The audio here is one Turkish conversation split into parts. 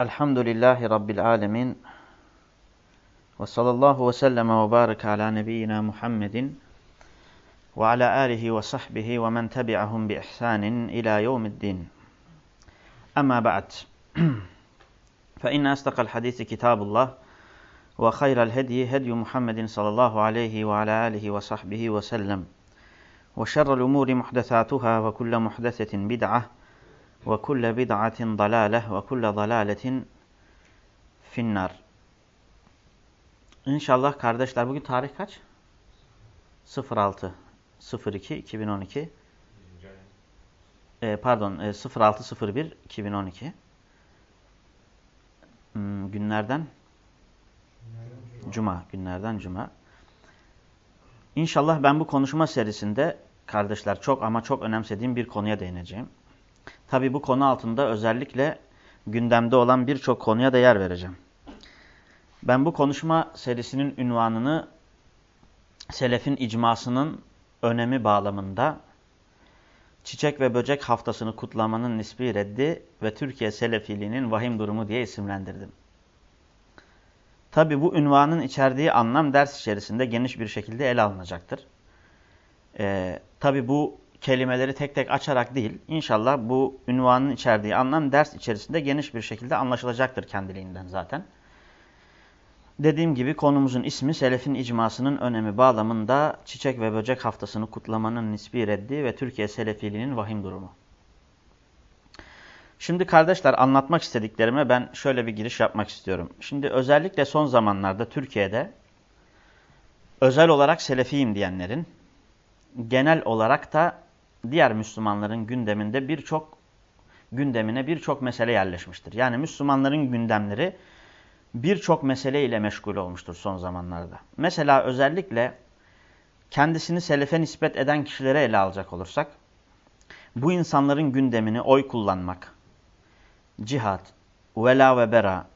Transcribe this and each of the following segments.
Elhamdülillahi Rabbil alemin. Ve sallallahu ve sellem ve barik ala nebiyyina Muhammedin ve ala alihi ve sahbihi ve men tebi'ahum bi ihsanin ila yevmiddin. Amma ba'd. Fe inne astakal hadisi kitabullah ve hayral hediyi hedyu Muhammedin sallallahu aleyhi ve ala alihi ve sahbihi ve sellem. Ve şerrel umuri muhdesatuhâ ve kulle bid'atin dalale ve kulle dalaletin finnar. İnşallah kardeşler bugün tarih kaç? 06 02 2012 e, pardon e, 06 01 2012 hmm, günlerden Cuma günlerden Cuma. İnşallah ben bu konuşma serisinde kardeşler çok ama çok önemsediğim bir konuya değineceğim. Tabi bu konu altında özellikle gündemde olan birçok konuya da yer vereceğim. Ben bu konuşma serisinin ünvanını Selefin icmasının önemi bağlamında Çiçek ve Böcek Haftasını kutlamanın nispi reddi ve Türkiye Selefiliğinin vahim durumu diye isimlendirdim. Tabi bu ünvanın içerdiği anlam ders içerisinde geniş bir şekilde ele alınacaktır. Ee, Tabi bu kelimeleri tek tek açarak değil, inşallah bu ünvanın içerdiği anlam ders içerisinde geniş bir şekilde anlaşılacaktır kendiliğinden zaten. Dediğim gibi konumuzun ismi Selefin icmasının önemi bağlamında Çiçek ve Böcek Haftasını kutlamanın nispi reddi ve Türkiye Selefiliğinin vahim durumu. Şimdi kardeşler anlatmak istediklerime ben şöyle bir giriş yapmak istiyorum. Şimdi özellikle son zamanlarda Türkiye'de özel olarak Selefiyim diyenlerin genel olarak da diğer Müslümanların gündeminde birçok gündemine birçok mesele yerleşmiştir. Yani Müslümanların gündemleri birçok mesele ile meşgul olmuştur son zamanlarda. Mesela özellikle kendisini selefe nispet eden kişilere ele alacak olursak, bu insanların gündemini oy kullanmak, cihat, vela ve bera,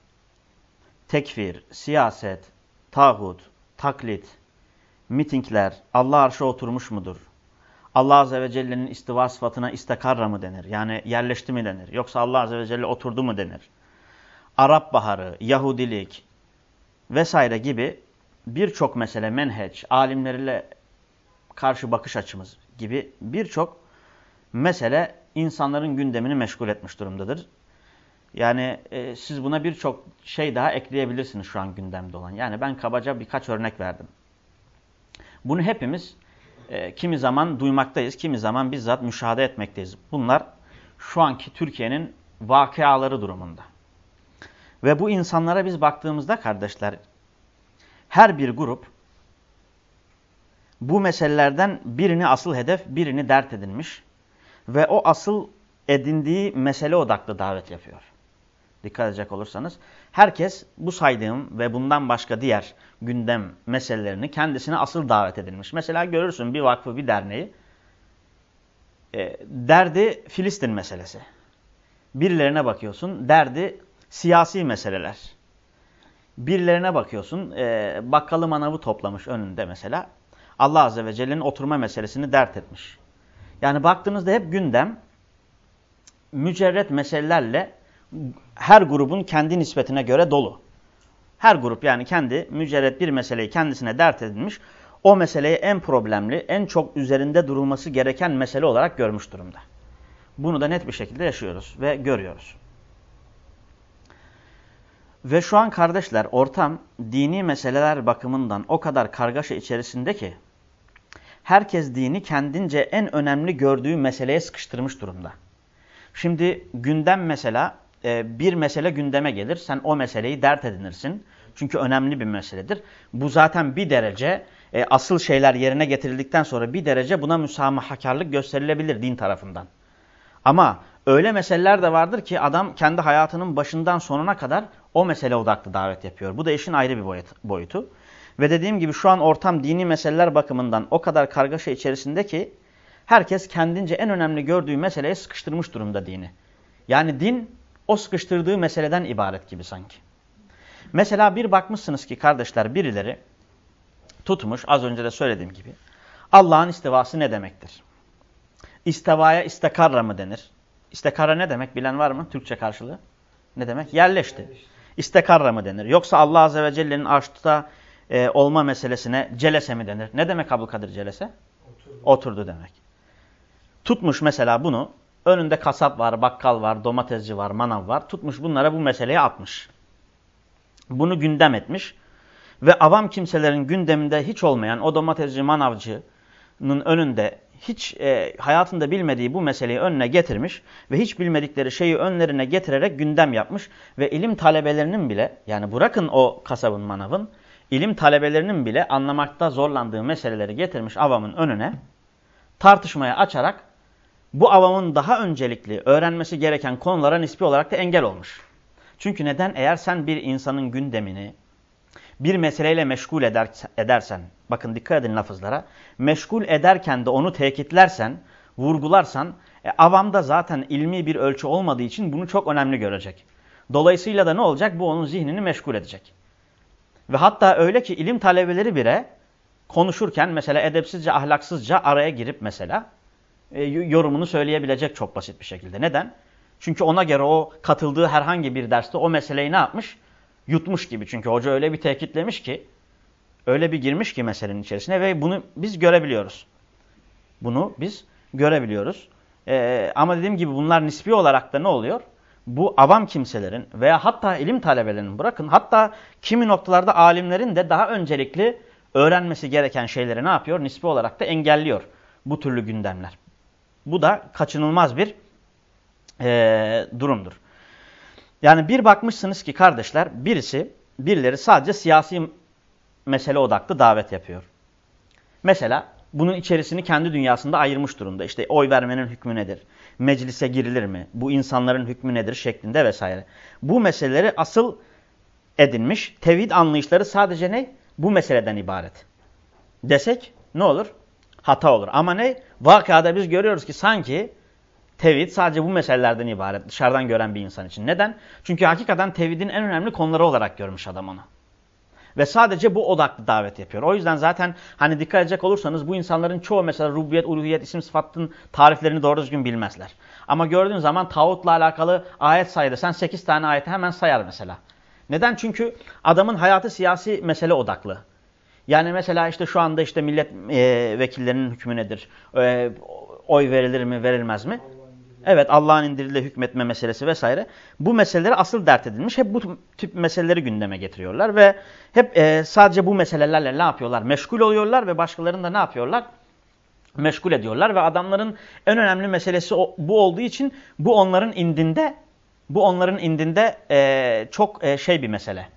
tekfir, siyaset, tağut, taklit, mitingler, Allah arşa oturmuş mudur? Allah Azze ve Celle'nin istiva sıfatına istekarra mı denir? Yani yerleşti mi denir? Yoksa Allah Azze ve Celle oturdu mu denir? Arap Baharı, Yahudilik vesaire gibi birçok mesele, menheç, alimlerle karşı bakış açımız gibi birçok mesele insanların gündemini meşgul etmiş durumdadır. Yani e, siz buna birçok şey daha ekleyebilirsiniz şu an gündemde olan. Yani ben kabaca birkaç örnek verdim. Bunu hepimiz e, kimi zaman duymaktayız, kimi zaman bizzat müşahede etmekteyiz. Bunlar şu anki Türkiye'nin vakıaları durumunda. Ve bu insanlara biz baktığımızda kardeşler, her bir grup bu meselelerden birini asıl hedef, birini dert edinmiş ve o asıl edindiği mesele odaklı davet yapıyor. Dikkat edecek olursanız. Herkes bu saydığım ve bundan başka diğer gündem meselelerini kendisine asıl davet edilmiş. Mesela görürsün bir vakfı, bir derneği. E, derdi Filistin meselesi. Birilerine bakıyorsun, derdi siyasi meseleler. Birilerine bakıyorsun, e, bakkalı manavı toplamış önünde mesela. Allah Azze ve Celle'nin oturma meselesini dert etmiş. Yani baktığınızda hep gündem mücerret meselelerle her grubun kendi nispetine göre dolu. Her grup yani kendi mücerret bir meseleyi kendisine dert edilmiş, o meseleyi en problemli, en çok üzerinde durulması gereken mesele olarak görmüş durumda. Bunu da net bir şekilde yaşıyoruz ve görüyoruz. Ve şu an kardeşler ortam dini meseleler bakımından o kadar kargaşa içerisinde ki herkes dini kendince en önemli gördüğü meseleye sıkıştırmış durumda. Şimdi gündem mesela e, bir mesele gündeme gelir. Sen o meseleyi dert edinirsin. Çünkü önemli bir meseledir. Bu zaten bir derece e, asıl şeyler yerine getirildikten sonra bir derece buna müsamahakarlık gösterilebilir din tarafından. Ama öyle meseleler de vardır ki adam kendi hayatının başından sonuna kadar o mesele odaklı davet yapıyor. Bu da işin ayrı bir boyutu. Ve dediğim gibi şu an ortam dini meseleler bakımından o kadar kargaşa içerisinde ki herkes kendince en önemli gördüğü meseleye sıkıştırmış durumda dini. Yani din o sıkıştırdığı meseleden ibaret gibi sanki. Mesela bir bakmışsınız ki kardeşler birileri tutmuş az önce de söylediğim gibi Allah'ın istivası ne demektir? İstevaya istekarra mı denir? İstekara ne demek bilen var mı Türkçe karşılığı? Ne demek? Yerleşti. İstekarra mı denir? Yoksa Allah Azze ve Celle'nin arşta e, olma meselesine celese mi denir? Ne demek Abdülkadir celese? Oturdu. Oturdu demek. Tutmuş mesela bunu. Önünde kasap var, bakkal var, domatesci var, manav var. Tutmuş bunlara bu meseleyi atmış. Bunu gündem etmiş. Ve avam kimselerin gündeminde hiç olmayan o domatesci, manavcının önünde hiç e, hayatında bilmediği bu meseleyi önüne getirmiş ve hiç bilmedikleri şeyi önlerine getirerek gündem yapmış ve ilim talebelerinin bile yani bırakın o kasabın manavın ilim talebelerinin bile anlamakta zorlandığı meseleleri getirmiş avamın önüne tartışmaya açarak bu avamın daha öncelikli öğrenmesi gereken konulara nispi olarak da engel olmuş. Çünkü neden? Eğer sen bir insanın gündemini bir meseleyle meşgul eder, edersen, bakın dikkat edin lafızlara, meşgul ederken de onu tekitlersen, vurgularsan, e, avamda zaten ilmi bir ölçü olmadığı için bunu çok önemli görecek. Dolayısıyla da ne olacak? Bu onun zihnini meşgul edecek. Ve hatta öyle ki ilim talebeleri bile konuşurken mesela edepsizce, ahlaksızca araya girip mesela e, yorumunu söyleyebilecek çok basit bir şekilde. Neden? Çünkü ona göre o katıldığı herhangi bir derste o meseleyi ne yapmış? Yutmuş gibi. Çünkü hoca öyle bir tekitlemiş ki, öyle bir girmiş ki meselenin içerisine ve bunu biz görebiliyoruz. Bunu biz görebiliyoruz. Ee, ama dediğim gibi bunlar nispi olarak da ne oluyor? Bu avam kimselerin veya hatta ilim talebelerinin bırakın hatta kimi noktalarda alimlerin de daha öncelikli öğrenmesi gereken şeyleri ne yapıyor? Nispi olarak da engelliyor bu türlü gündemler. Bu da kaçınılmaz bir e, durumdur. Yani bir bakmışsınız ki kardeşler birisi, birileri sadece siyasi mesele odaklı davet yapıyor. Mesela bunun içerisini kendi dünyasında ayırmış durumda. İşte oy vermenin hükmü nedir? Meclise girilir mi? Bu insanların hükmü nedir? Şeklinde vesaire. Bu meseleleri asıl edinmiş. Tevhid anlayışları sadece ne? Bu meseleden ibaret. Desek ne olur? Hata olur. Ama ne? Vakada biz görüyoruz ki sanki Tevhid sadece bu meselelerden ibaret dışarıdan gören bir insan için. Neden? Çünkü hakikaten tevhidin en önemli konuları olarak görmüş adam onu. Ve sadece bu odaklı davet yapıyor. O yüzden zaten hani dikkat edecek olursanız bu insanların çoğu mesela rububiyet, uluhiyet, isim sıfatın tariflerini doğru düzgün bilmezler. Ama gördüğün zaman tağutla alakalı ayet sayıda sen 8 tane ayeti hemen sayar mesela. Neden? Çünkü adamın hayatı siyasi mesele odaklı. Yani mesela işte şu anda işte millet e, hükmü nedir? E, oy verilir mi, verilmez mi? Evet Allah'ın indiriyle hükmetme meselesi vesaire. Bu meseleleri asıl dert edilmiş. Hep bu tip meseleleri gündeme getiriyorlar ve hep e, sadece bu meselelerle ne yapıyorlar? Meşgul oluyorlar ve başkalarını da ne yapıyorlar? Meşgul ediyorlar ve adamların en önemli meselesi o, bu olduğu için bu onların indinde bu onların indinde e, çok e, şey bir mesele.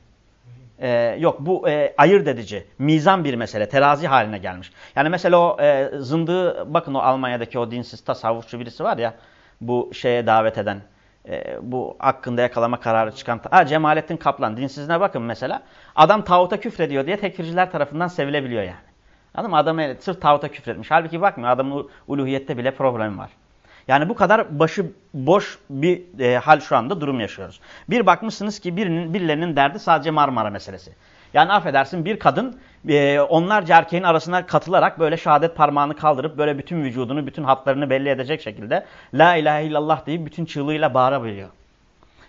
E, yok bu e, ayırt edici, mizan bir mesele, terazi haline gelmiş. Yani mesela o e, zındığı, bakın o Almanya'daki o dinsiz tasavvufçu birisi var ya, bu şeye davet eden, e, bu hakkında yakalama kararı çıkan, ha, Cemalettin Kaplan, dinsizine bakın mesela. Adam tağuta küfrediyor diye tekfirciler tarafından sevilebiliyor yani. Adam adam sırf tağuta küfretmiş. Halbuki bakmıyor adamın uluhiyette bile problem var. Yani bu kadar başı boş bir e, hal şu anda durum yaşıyoruz. Bir bakmışsınız ki birinin birilerinin derdi sadece Marmara meselesi. Yani affedersin bir kadın e, onlarca erkeğin arasına katılarak böyle şehadet parmağını kaldırıp böyle bütün vücudunu, bütün hatlarını belli edecek şekilde La ilahe illallah deyip bütün çığlığıyla bağırabiliyor.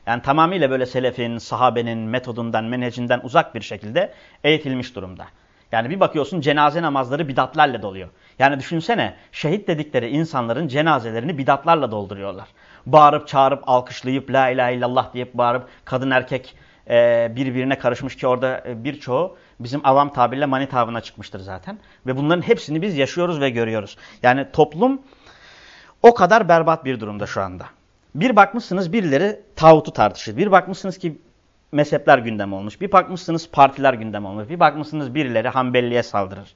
Yani tamamıyla böyle selefin, sahabenin metodundan, menhecinden uzak bir şekilde eğitilmiş durumda. Yani bir bakıyorsun cenaze namazları bidatlarla doluyor. Yani düşünsene şehit dedikleri insanların cenazelerini bidatlarla dolduruyorlar. Bağırıp çağırıp alkışlayıp la ilahe illallah deyip bağırıp kadın erkek e, birbirine karışmış ki orada e, birçoğu bizim avam tabirle manit avına çıkmıştır zaten. Ve bunların hepsini biz yaşıyoruz ve görüyoruz. Yani toplum o kadar berbat bir durumda şu anda. Bir bakmışsınız birileri tağutu tartışır. Bir bakmışsınız ki mezhepler gündem olmuş. Bir bakmışsınız partiler gündem olmuş. Bir bakmışsınız birileri Hanbeli'ye saldırır.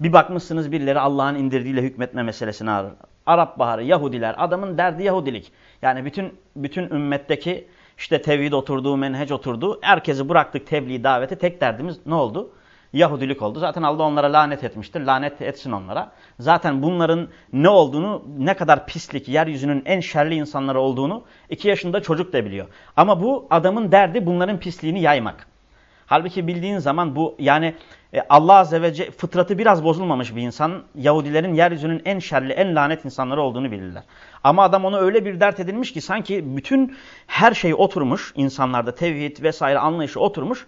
Bir bakmışsınız birileri Allah'ın indirdiğiyle hükmetme meselesini alır. Arap Baharı, Yahudiler, adamın derdi Yahudilik. Yani bütün bütün ümmetteki işte tevhid oturduğu, menhec oturduğu, herkesi bıraktık tebliğ daveti. Tek derdimiz ne oldu? Yahudilik oldu. Zaten Allah onlara lanet etmiştir. Lanet etsin onlara. Zaten bunların ne olduğunu, ne kadar pislik, yeryüzünün en şerli insanları olduğunu iki yaşında çocuk da biliyor. Ama bu adamın derdi bunların pisliğini yaymak. Halbuki bildiğin zaman bu yani e, Allah Azze ve Celle fıtratı biraz bozulmamış bir insan Yahudilerin yeryüzünün en şerli, en lanet insanları olduğunu bilirler. Ama adam onu öyle bir dert edilmiş ki sanki bütün her şey oturmuş insanlarda tevhid vesaire anlayışı oturmuş.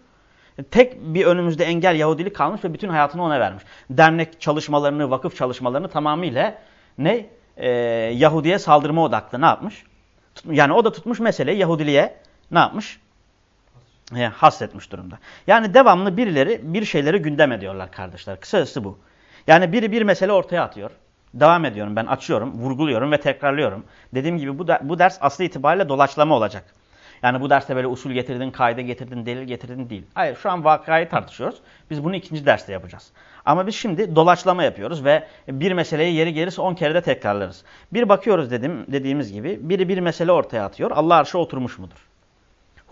Tek bir önümüzde engel Yahudilik kalmış ve bütün hayatını ona vermiş. Dernek çalışmalarını, vakıf çalışmalarını tamamıyla ne? Ee, Yahudi'ye saldırma odaklı ne yapmış? Yani o da tutmuş meseleyi Yahudiliğe ne yapmış? E, hasretmiş durumda. Yani devamlı birileri bir şeyleri gündem ediyorlar kardeşler. Kısacası bu. Yani biri bir mesele ortaya atıyor. Devam ediyorum ben açıyorum, vurguluyorum ve tekrarlıyorum. Dediğim gibi bu, bu ders aslı itibariyle dolaçlama olacak. Yani bu derste böyle usul getirdin, kaide getirdin, delil getirdin değil. Hayır şu an vakayı tartışıyoruz. Biz bunu ikinci derste yapacağız. Ama biz şimdi dolaçlama yapıyoruz ve bir meseleyi yeri gelirse on kere de tekrarlarız. Bir bakıyoruz dedim, dediğimiz gibi biri bir mesele ortaya atıyor. Allah arşı oturmuş mudur?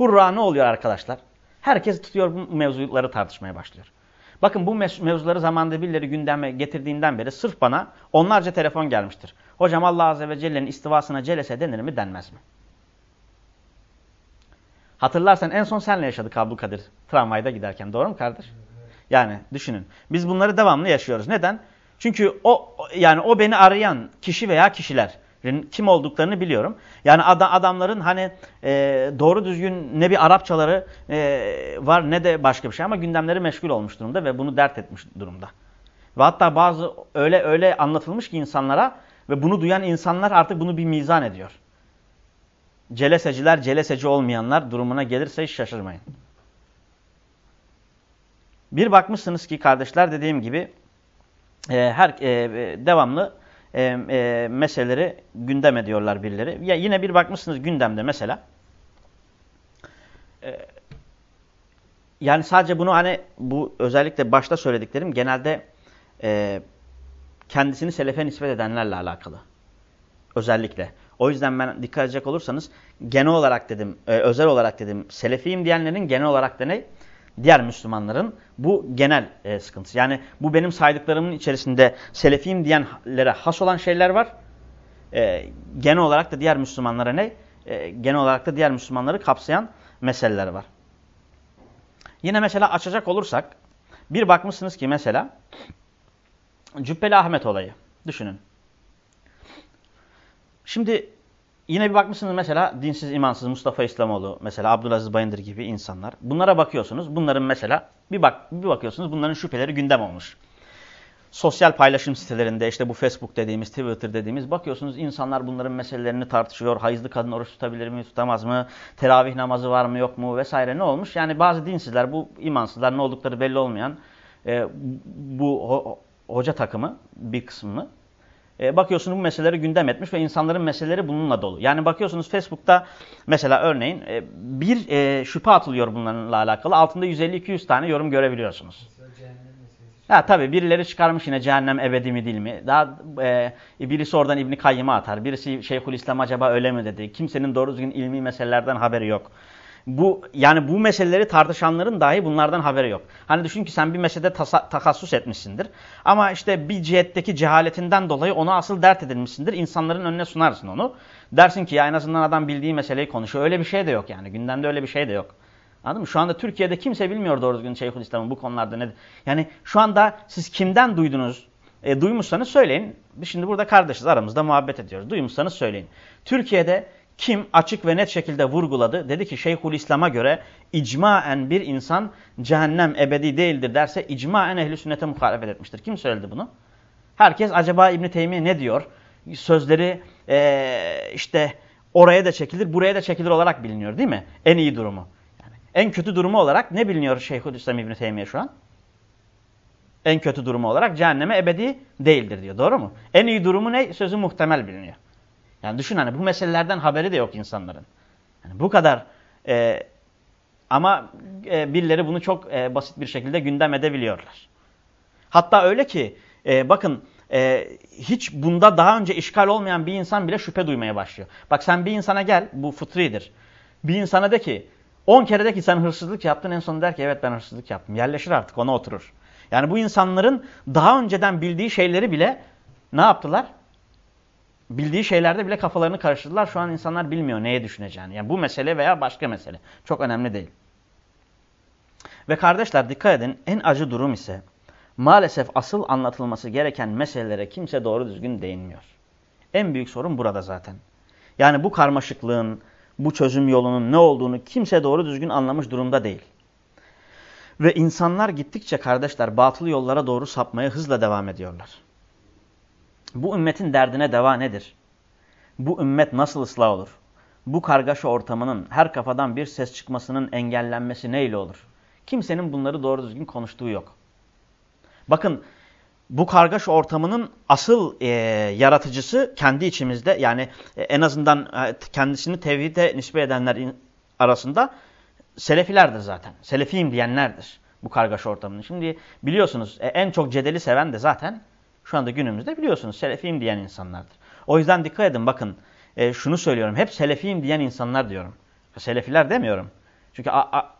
Hurra ne oluyor arkadaşlar? Herkes tutuyor bu mevzuları tartışmaya başlıyor. Bakın bu mevzuları zamanda birileri gündeme getirdiğinden beri sırf bana onlarca telefon gelmiştir. Hocam Allah Azze ve Celle'nin istivasına celese denir mi denmez mi? Hatırlarsan en son senle yaşadık Abdülkadir tramvayda giderken. Doğru mu kardeş? Yani düşünün. Biz bunları devamlı yaşıyoruz. Neden? Çünkü o yani o beni arayan kişi veya kişiler kim olduklarını biliyorum. Yani ad adamların hani e, doğru düzgün ne bir Arapçaları e, var ne de başka bir şey ama gündemleri meşgul olmuş durumda ve bunu dert etmiş durumda. Ve hatta bazı öyle öyle anlatılmış ki insanlara ve bunu duyan insanlar artık bunu bir mizan ediyor. Celeseciler, celeseci olmayanlar durumuna gelirse hiç şaşırmayın. Bir bakmışsınız ki kardeşler dediğim gibi e, her e, devamlı e, e, meseleleri gündem ediyorlar birileri. Ya yine bir bakmışsınız gündemde mesela. E, yani sadece bunu hani bu özellikle başta söylediklerim genelde e, kendisini selefe nispet edenlerle alakalı. Özellikle. O yüzden ben dikkat edecek olursanız genel olarak dedim, e, özel olarak dedim selefiyim diyenlerin genel olarak da ne? Diğer Müslümanların bu genel e, sıkıntısı. Yani bu benim saydıklarımın içerisinde selefiyim diyenlere has olan şeyler var. E, genel olarak da diğer Müslümanlara ne? E, genel olarak da diğer Müslümanları kapsayan meseleler var. Yine mesela açacak olursak bir bakmışsınız ki mesela Cübbeli Ahmet olayı. Düşünün. Şimdi Yine bir bakmışsınız mesela dinsiz, imansız Mustafa İslamoğlu, mesela Abdülaziz Bayındır gibi insanlar. Bunlara bakıyorsunuz. Bunların mesela bir bak bir bakıyorsunuz bunların şüpheleri gündem olmuş. Sosyal paylaşım sitelerinde işte bu Facebook dediğimiz, Twitter dediğimiz bakıyorsunuz insanlar bunların meselelerini tartışıyor. Hayızlı kadın oruç tutabilir mi, tutamaz mı? Teravih namazı var mı, yok mu vesaire ne olmuş? Yani bazı dinsizler, bu imansızlar ne oldukları belli olmayan e, bu ho hoca takımı bir kısmını e, bakıyorsunuz bu meseleleri gündem etmiş ve insanların meseleleri bununla dolu. Yani bakıyorsunuz Facebook'ta mesela örneğin e, bir e, şüphe atılıyor bunlarla alakalı. Altında 150-200 tane yorum görebiliyorsunuz. Ha tabii birileri çıkarmış yine cehennem ebedi mi değil mi? Daha e, birisi oradan İbn Kayyım'a atar. Birisi Şeyhülislam acaba öyle mi dedi? Kimsenin doğru düzgün ilmi meselelerden haberi yok. Bu yani bu meseleleri tartışanların dahi bunlardan haberi yok. Hani düşün ki sen bir meselede takassus etmişsindir. Ama işte bir cihetteki cehaletinden dolayı onu asıl dert edilmişsindir. İnsanların önüne sunarsın onu. Dersin ki ya en azından adam bildiği meseleyi konuşuyor. Öyle bir şey de yok yani. Gündemde öyle bir şey de yok. Anladın mı? Şu anda Türkiye'de kimse bilmiyor doğru düzgün Şeyhülislam'ın bu konularda ne. Yani şu anda siz kimden duydunuz? E, duymuşsanız söyleyin. Şimdi burada kardeşiz aramızda muhabbet ediyoruz. Duymuşsanız söyleyin. Türkiye'de kim açık ve net şekilde vurguladı? Dedi ki Şeyhülislam'a göre icmaen bir insan cehennem ebedi değildir derse icmaen ehli sünnete muhalefet etmiştir. Kim söyledi bunu? Herkes acaba İbn Teymiye ne diyor? Sözleri ee, işte oraya da çekilir, buraya da çekilir olarak biliniyor değil mi? En iyi durumu. Yani en kötü durumu olarak ne biliniyor Şeyhülislam İbn Teymiye şu an? En kötü durumu olarak cehenneme ebedi değildir diyor. Doğru mu? En iyi durumu ne? Sözü muhtemel biliniyor. Yani düşün hani bu meselelerden haberi de yok insanların. Yani bu kadar e, ama e, birileri bunu çok e, basit bir şekilde gündem edebiliyorlar. Hatta öyle ki e, bakın e, hiç bunda daha önce işgal olmayan bir insan bile şüphe duymaya başlıyor. Bak sen bir insana gel bu fıtridir. Bir insana de ki 10 kere de ki sen hırsızlık yaptın en son der ki evet ben hırsızlık yaptım. Yerleşir artık ona oturur. Yani bu insanların daha önceden bildiği şeyleri bile ne yaptılar? Bildiği şeylerde bile kafalarını karıştırdılar. Şu an insanlar bilmiyor neye düşüneceğini. Yani bu mesele veya başka mesele. Çok önemli değil. Ve kardeşler dikkat edin en acı durum ise maalesef asıl anlatılması gereken meselelere kimse doğru düzgün değinmiyor. En büyük sorun burada zaten. Yani bu karmaşıklığın, bu çözüm yolunun ne olduğunu kimse doğru düzgün anlamış durumda değil. Ve insanlar gittikçe kardeşler batıl yollara doğru sapmaya hızla devam ediyorlar. Bu ümmetin derdine deva nedir? Bu ümmet nasıl ıslah olur? Bu kargaşa ortamının her kafadan bir ses çıkmasının engellenmesi neyle olur? Kimsenin bunları doğru düzgün konuştuğu yok. Bakın bu kargaşa ortamının asıl e, yaratıcısı kendi içimizde yani e, en azından e, kendisini tevhide nispet edenler arasında Selefilerdir zaten. Selefiyim diyenlerdir bu kargaşa ortamını. Şimdi biliyorsunuz e, en çok cedeli seven de zaten şu anda günümüzde biliyorsunuz Selefiyim diyen insanlardır. O yüzden dikkat edin bakın e, şunu söylüyorum hep Selefiyim diyen insanlar diyorum. Selefiler demiyorum. Çünkü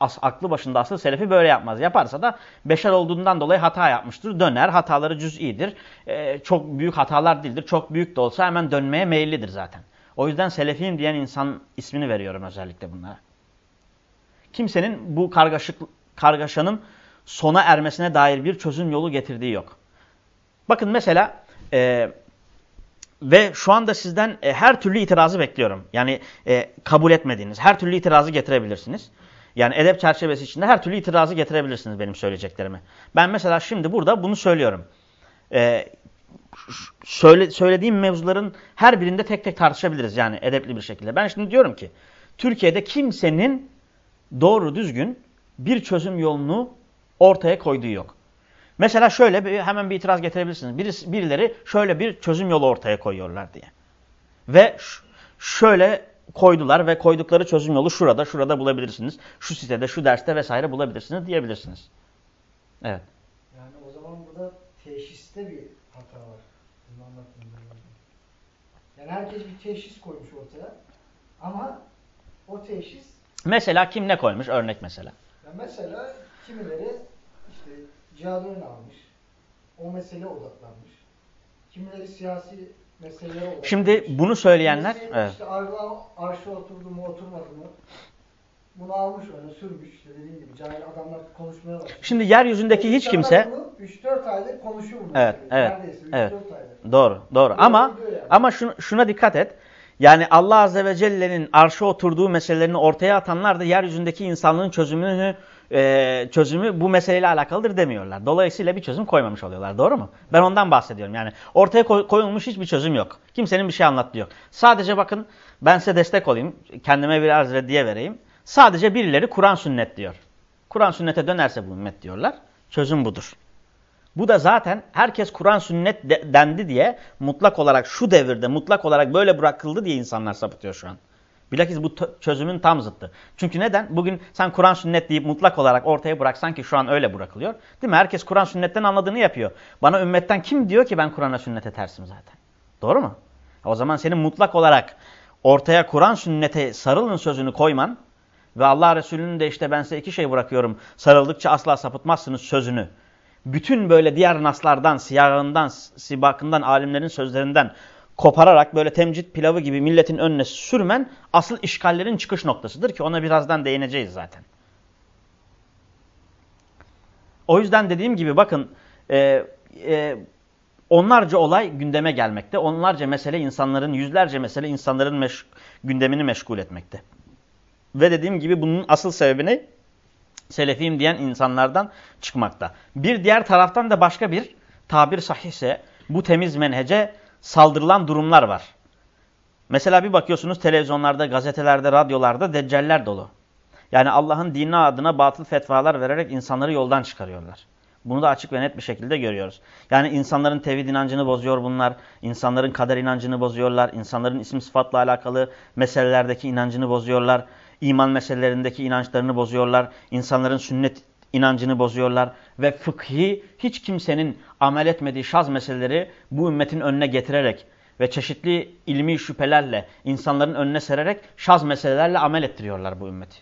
as, aklı başında asıl selefi böyle yapmaz. Yaparsa da beşer olduğundan dolayı hata yapmıştır. Döner. Hataları cüz'idir. Ee, çok büyük hatalar değildir. Çok büyük de olsa hemen dönmeye meyillidir zaten. O yüzden selefiyim diyen insan ismini veriyorum özellikle bunlara. Kimsenin bu kargaşık, kargaşanın sona ermesine dair bir çözüm yolu getirdiği yok. Bakın mesela e, ve şu anda sizden e, her türlü itirazı bekliyorum. Yani e, kabul etmediğiniz her türlü itirazı getirebilirsiniz. Yani edep çerçevesi içinde her türlü itirazı getirebilirsiniz benim söyleyeceklerime. Ben mesela şimdi burada bunu söylüyorum. E, söyle, söylediğim mevzuların her birinde tek tek tartışabiliriz yani edepli bir şekilde. Ben şimdi diyorum ki Türkiye'de kimsenin doğru düzgün bir çözüm yolunu ortaya koyduğu yok. Mesela şöyle bir, hemen bir itiraz getirebilirsiniz. Birisi, birileri şöyle bir çözüm yolu ortaya koyuyorlar diye. Ve şöyle koydular ve koydukları çözüm yolu şurada, şurada bulabilirsiniz. Şu sitede, şu derste vesaire bulabilirsiniz diyebilirsiniz. Evet. Yani o zaman burada teşhiste bir hata var. Yani herkes bir teşhis koymuş ortaya. Ama o teşhis... Mesela kim ne koymuş? Örnek mesela. Yani mesela kimileri işte cihadı öne almış. O mesele odaklanmış. Kimileri siyasi meselelere odaklanmış. Şimdi bunu söyleyenler... Kimisi evet. işte arşa oturdu mu oturmadı mı bunu almış öyle sürmüş işte dediğim gibi cahil adamlar konuşmaya başlıyor. Şimdi yeryüzündeki hiç kimse 3-4 aydır konuşuyor bunu. Evet, evet. Neredeyse 3-4 evet. aydır. Doğru, doğru. Ama yani. ama şunu, şuna dikkat et. Yani Allah Azze ve Celle'nin arşa oturduğu meselelerini ortaya atanlar da yeryüzündeki insanlığın çözümünü e, çözümü bu meseleyle alakalıdır demiyorlar. Dolayısıyla bir çözüm koymamış oluyorlar. Doğru mu? Ben ondan bahsediyorum. Yani ortaya koy, koyulmuş hiçbir çözüm yok. Kimsenin bir şey anlattığı yok. Sadece bakın ben size destek olayım. Kendime bir arz reddiye vereyim. Sadece birileri Kur'an sünnet diyor. Kur'an sünnete dönerse bu ümmet diyorlar. Çözüm budur. Bu da zaten herkes Kur'an sünnet de, dendi diye mutlak olarak şu devirde mutlak olarak böyle bırakıldı diye insanlar sapıtıyor şu an. Bilakis bu çözümün tam zıttı. Çünkü neden? Bugün sen Kur'an sünnet deyip mutlak olarak ortaya bıraksan ki şu an öyle bırakılıyor. Değil mi? Herkes Kur'an sünnetten anladığını yapıyor. Bana ümmetten kim diyor ki ben Kur'an'a sünnete tersim zaten? Doğru mu? O zaman senin mutlak olarak ortaya Kur'an sünnete sarılın sözünü koyman ve Allah Resulü'nün de işte ben size iki şey bırakıyorum. Sarıldıkça asla sapıtmazsınız sözünü. Bütün böyle diğer naslardan, siyahından, sibakından, alimlerin sözlerinden kopararak böyle temcit pilavı gibi milletin önüne sürmen asıl işgallerin çıkış noktasıdır ki ona birazdan değineceğiz zaten. O yüzden dediğim gibi bakın e, e, onlarca olay gündeme gelmekte. Onlarca mesele insanların, yüzlerce mesele insanların meş gündemini meşgul etmekte. Ve dediğim gibi bunun asıl sebebi ne? Selefiyim diyen insanlardan çıkmakta. Bir diğer taraftan da başka bir tabir sahihse bu temiz menhece saldırılan durumlar var. Mesela bir bakıyorsunuz televizyonlarda, gazetelerde, radyolarda deccaller dolu. Yani Allah'ın dini adına batıl fetvalar vererek insanları yoldan çıkarıyorlar. Bunu da açık ve net bir şekilde görüyoruz. Yani insanların tevhid inancını bozuyor bunlar. insanların kader inancını bozuyorlar. insanların isim sıfatla alakalı meselelerdeki inancını bozuyorlar. iman meselelerindeki inançlarını bozuyorlar. insanların sünnet inancını bozuyorlar ve fıkhi hiç kimsenin amel etmediği şaz meseleleri bu ümmetin önüne getirerek ve çeşitli ilmi şüphelerle insanların önüne sererek şaz meselelerle amel ettiriyorlar bu ümmeti.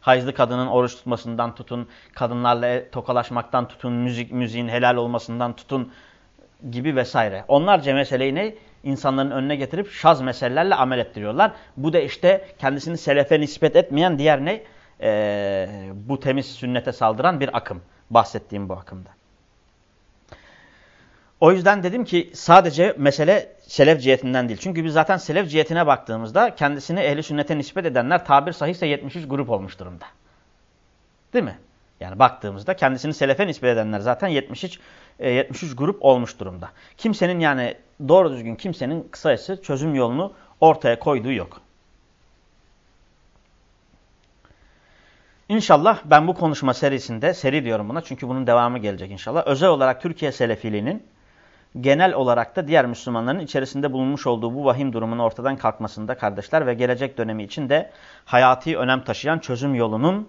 Hayızlı kadının oruç tutmasından tutun, kadınlarla tokalaşmaktan tutun, müzik müziğin helal olmasından tutun gibi vesaire. Onlarca meseleyi ne? İnsanların önüne getirip şaz meselelerle amel ettiriyorlar. Bu da işte kendisini selefe nispet etmeyen diğer ne? E, bu temiz sünnete saldıran bir akım. Bahsettiğim bu akımda. O yüzden dedim ki sadece mesele selef cihetinden değil. Çünkü biz zaten selef cihetine baktığımızda kendisini ehli sünnete nispet edenler tabir sahihse 73 grup olmuş durumda. Değil mi? Yani baktığımızda kendisini selefe nispet edenler zaten 73, 73 e, grup olmuş durumda. Kimsenin yani doğru düzgün kimsenin kısacası çözüm yolunu ortaya koyduğu yok. İnşallah ben bu konuşma serisinde, seri diyorum buna çünkü bunun devamı gelecek inşallah. Özel olarak Türkiye Selefiliğinin genel olarak da diğer Müslümanların içerisinde bulunmuş olduğu bu vahim durumun ortadan kalkmasında kardeşler ve gelecek dönemi için de hayati önem taşıyan çözüm yolunun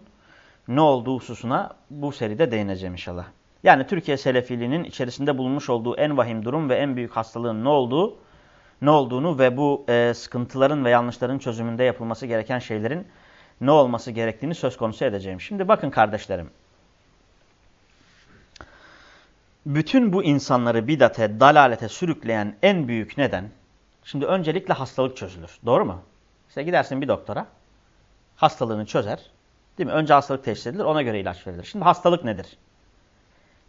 ne olduğu hususuna bu seride değineceğim inşallah. Yani Türkiye Selefiliğinin içerisinde bulunmuş olduğu en vahim durum ve en büyük hastalığın ne olduğu, ne olduğunu ve bu e, sıkıntıların ve yanlışların çözümünde yapılması gereken şeylerin ne olması gerektiğini söz konusu edeceğim. Şimdi bakın kardeşlerim. Bütün bu insanları bidate, dalalete sürükleyen en büyük neden, şimdi öncelikle hastalık çözülür. Doğru mu? İşte gidersin bir doktora, hastalığını çözer. Değil mi? Önce hastalık teşhis edilir, ona göre ilaç verilir. Şimdi hastalık nedir?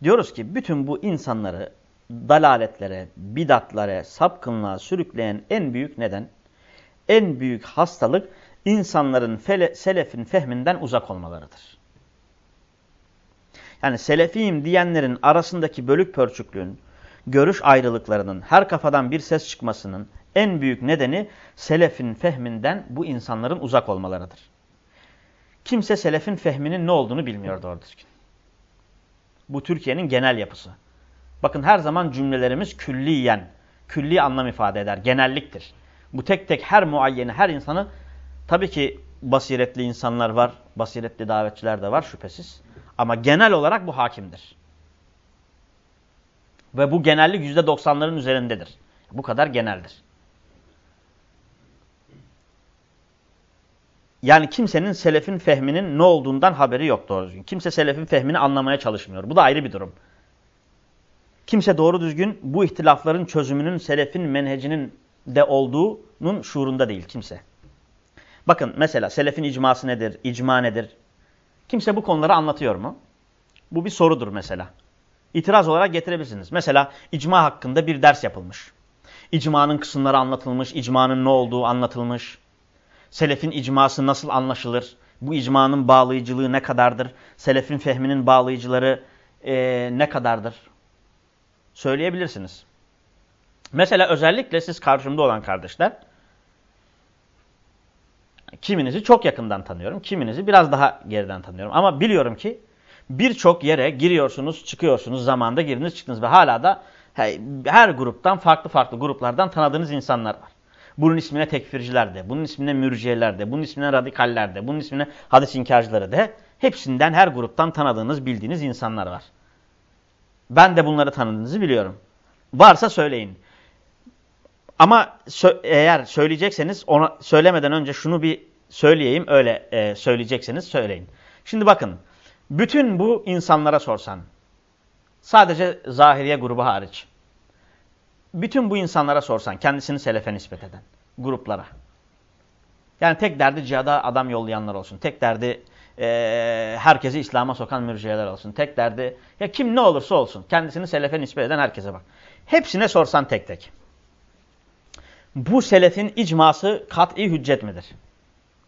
Diyoruz ki bütün bu insanları dalaletlere, bidatlara, sapkınlığa sürükleyen en büyük neden, en büyük hastalık insanların fele, selefin fehminden uzak olmalarıdır. Yani selefiyim diyenlerin arasındaki bölük pörçüklüğün, görüş ayrılıklarının, her kafadan bir ses çıkmasının en büyük nedeni selefin fehminden bu insanların uzak olmalarıdır. Kimse selefin fehminin ne olduğunu bilmiyor doğru düzgün. Bu Türkiye'nin genel yapısı. Bakın her zaman cümlelerimiz külliyen, külli anlam ifade eder, genelliktir. Bu tek tek her muayyeni, her insanı Tabii ki basiretli insanlar var, basiretli davetçiler de var şüphesiz. Ama genel olarak bu hakimdir. Ve bu genellik yüzde doksanların üzerindedir. Bu kadar geneldir. Yani kimsenin selefin fehminin ne olduğundan haberi yok doğru düzgün. Kimse selefin fehmini anlamaya çalışmıyor. Bu da ayrı bir durum. Kimse doğru düzgün bu ihtilafların çözümünün selefin menhecinin de olduğunun şuurunda değil kimse. Bakın mesela selefin icması nedir, icma nedir? Kimse bu konuları anlatıyor mu? Bu bir sorudur mesela. İtiraz olarak getirebilirsiniz. Mesela icma hakkında bir ders yapılmış. İcmanın kısımları anlatılmış, icmanın ne olduğu anlatılmış. Selefin icması nasıl anlaşılır? Bu icmanın bağlayıcılığı ne kadardır? Selefin fehminin bağlayıcıları e, ne kadardır? Söyleyebilirsiniz. Mesela özellikle siz karşımda olan kardeşler Kiminizi çok yakından tanıyorum. Kiminizi biraz daha geriden tanıyorum. Ama biliyorum ki birçok yere giriyorsunuz, çıkıyorsunuz, zamanda girdiniz, çıktınız ve hala da her gruptan, farklı farklı gruplardan tanıdığınız insanlar var. Bunun ismine tekfirciler de, bunun ismine mürciyeler de, bunun ismine radikaller de, bunun ismine hadis inkarcıları de. Hepsinden her gruptan tanıdığınız, bildiğiniz insanlar var. Ben de bunları tanıdığınızı biliyorum. Varsa söyleyin. Ama sö eğer söyleyecekseniz ona söylemeden önce şunu bir söyleyeyim öyle e, söyleyecekseniz söyleyin. Şimdi bakın bütün bu insanlara sorsan sadece zahiriye grubu hariç bütün bu insanlara sorsan kendisini selefe nispet eden gruplara yani tek derdi cihada adam yollayanlar olsun. Tek derdi e, herkesi İslam'a sokan mürciyeler olsun. Tek derdi ya kim ne olursa olsun kendisini selefe nispet eden herkese bak. Hepsine sorsan tek tek bu selefin icması kat'i hüccet midir?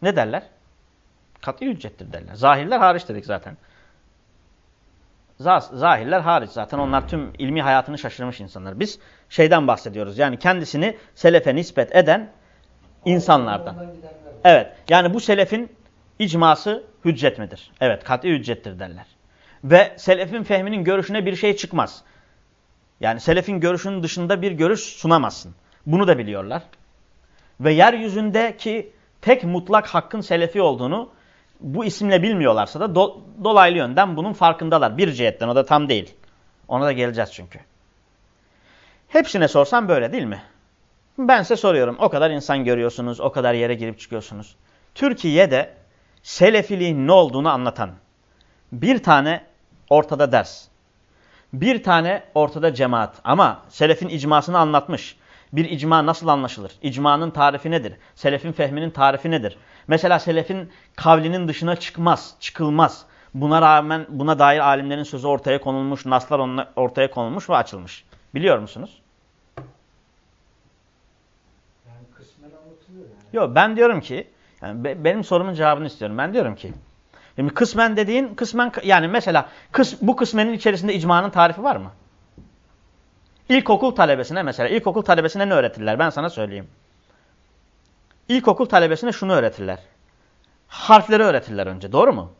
Ne derler? Kat'i hüccettir derler. Zahirler hariç dedik zaten. Zahirler hariç zaten onlar tüm ilmi hayatını şaşırmış insanlar. Biz şeyden bahsediyoruz yani kendisini selefe nispet eden insanlardan. Evet yani bu selefin icması hüccet midir? Evet kat'i hüccettir derler. Ve selefin fehminin görüşüne bir şey çıkmaz. Yani selefin görüşünün dışında bir görüş sunamazsın. Bunu da biliyorlar. Ve yeryüzündeki tek mutlak hakkın selefi olduğunu bu isimle bilmiyorlarsa da do dolaylı yönden bunun farkındalar. Bir cihetten o da tam değil. Ona da geleceğiz çünkü. Hepsine sorsam böyle değil mi? Ben size soruyorum. O kadar insan görüyorsunuz, o kadar yere girip çıkıyorsunuz. Türkiye'de selefiliğin ne olduğunu anlatan bir tane ortada ders, bir tane ortada cemaat ama selefin icmasını anlatmış. Bir icma nasıl anlaşılır? İcmanın tarifi nedir? Selefin fehminin tarifi nedir? Mesela selefin kavlinin dışına çıkmaz, çıkılmaz. Buna rağmen buna dair alimlerin sözü ortaya konulmuş, naslar ortaya konulmuş ve açılmış. Biliyor musunuz? Yani kısmen anlatılıyor yani. Yok ben diyorum ki yani be, benim sorumun cevabını istiyorum. Ben diyorum ki şimdi kısmen dediğin kısmen yani mesela kıs, bu kısmenin içerisinde icmanın tarifi var mı? İlkokul talebesine mesela ilkokul talebesine ne öğretirler? Ben sana söyleyeyim. İlkokul talebesine şunu öğretirler. Harfleri öğretirler önce. Doğru mu?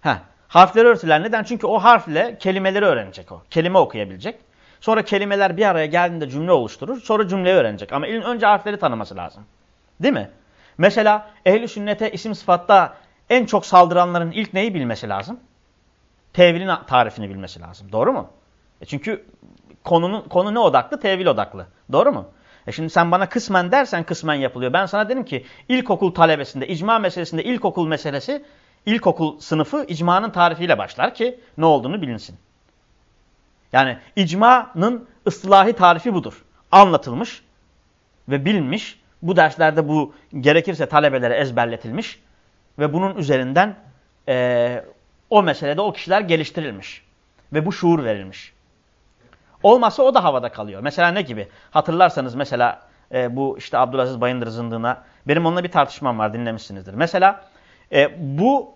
Ha, harfleri öğretirler. Neden? Çünkü o harfle kelimeleri öğrenecek o. Kelime okuyabilecek. Sonra kelimeler bir araya geldiğinde cümle oluşturur. Sonra cümleyi öğrenecek. Ama ilin önce harfleri tanıması lazım. Değil mi? Mesela ehli sünnete isim sıfatta en çok saldıranların ilk neyi bilmesi lazım? Tevilin tarifini bilmesi lazım. Doğru mu? E çünkü konunun konu ne odaklı? Tevil odaklı. Doğru mu? E şimdi sen bana kısmen dersen kısmen yapılıyor. Ben sana dedim ki ilkokul talebesinde, icma meselesinde ilkokul meselesi, ilkokul sınıfı icmanın tarifiyle başlar ki ne olduğunu bilinsin. Yani icmanın ıslahi tarifi budur. Anlatılmış ve bilinmiş. Bu derslerde bu gerekirse talebelere ezberletilmiş ve bunun üzerinden e, o meselede o kişiler geliştirilmiş ve bu şuur verilmiş. Olmazsa o da havada kalıyor. Mesela ne gibi? Hatırlarsanız mesela e, bu işte Abdülaziz Bayındır zındığına benim onunla bir tartışmam var dinlemişsinizdir. Mesela e, bu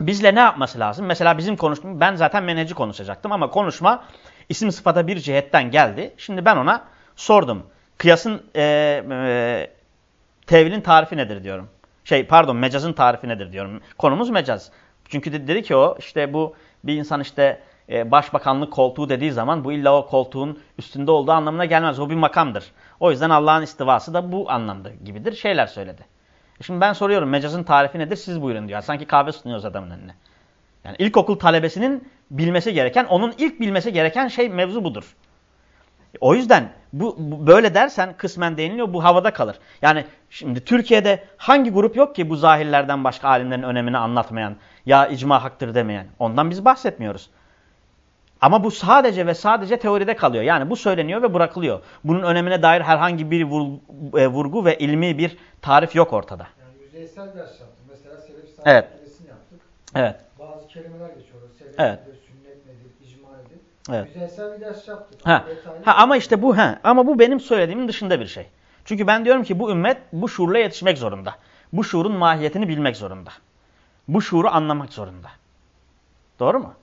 bizle ne yapması lazım? Mesela bizim konuştuğumuz ben zaten menheci konuşacaktım ama konuşma isim sıfata bir cihetten geldi. Şimdi ben ona sordum. Kıyasın e, e, tevilin tarifi nedir diyorum. Şey pardon mecazın tarifi nedir diyorum. Konumuz mecaz. Çünkü dedi ki o işte bu bir insan işte e, başbakanlık koltuğu dediği zaman bu illa o koltuğun üstünde olduğu anlamına gelmez. O bir makamdır. O yüzden Allah'ın istivası da bu anlamda gibidir. Şeyler söyledi. E şimdi ben soruyorum mecazın tarifi nedir siz buyurun diyor. Sanki kahve sunuyoruz adamın önüne. Yani ilkokul talebesinin bilmesi gereken, onun ilk bilmesi gereken şey mevzu budur. O yüzden bu, bu böyle dersen kısmen değiniliyor bu havada kalır. Yani şimdi Türkiye'de hangi grup yok ki bu zahirlerden başka alimlerin önemini anlatmayan ya icma haktır demeyen. Ondan biz bahsetmiyoruz. Ama bu sadece ve sadece teoride kalıyor. Yani bu söyleniyor ve bırakılıyor. Bunun önemine dair herhangi bir e, vurgu ve ilmi bir tarif yok ortada. Yani yüzeysel ders yaptık. Mesela selef sahip evet. yaptık. Evet. Bazı kelimeler geçiyoruz. Selef evet. sünnet nedir, icma nedir. Evet. Yüzeysel bir ders yaptık. Ha. ha ama işte bu ha ama bu benim söylediğimin dışında bir şey. Çünkü ben diyorum ki bu ümmet bu şuurla yetişmek zorunda. Bu şuurun mahiyetini bilmek zorunda. Bu şuuru anlamak zorunda. Doğru mu?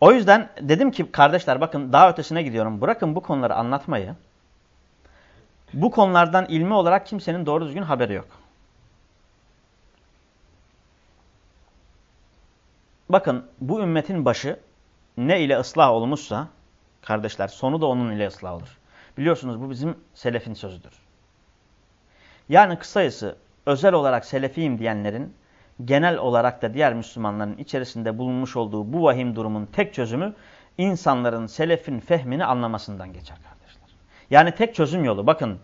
O yüzden dedim ki kardeşler bakın daha ötesine gidiyorum. Bırakın bu konuları anlatmayı. Bu konulardan ilmi olarak kimsenin doğru düzgün haberi yok. Bakın bu ümmetin başı ne ile ıslah olmuşsa kardeşler sonu da onun ile ıslah olur. Biliyorsunuz bu bizim selefin sözüdür. Yani kısayası özel olarak selefiyim diyenlerin genel olarak da diğer Müslümanların içerisinde bulunmuş olduğu bu vahim durumun tek çözümü insanların selefin fehmini anlamasından geçer kardeşler. Yani tek çözüm yolu bakın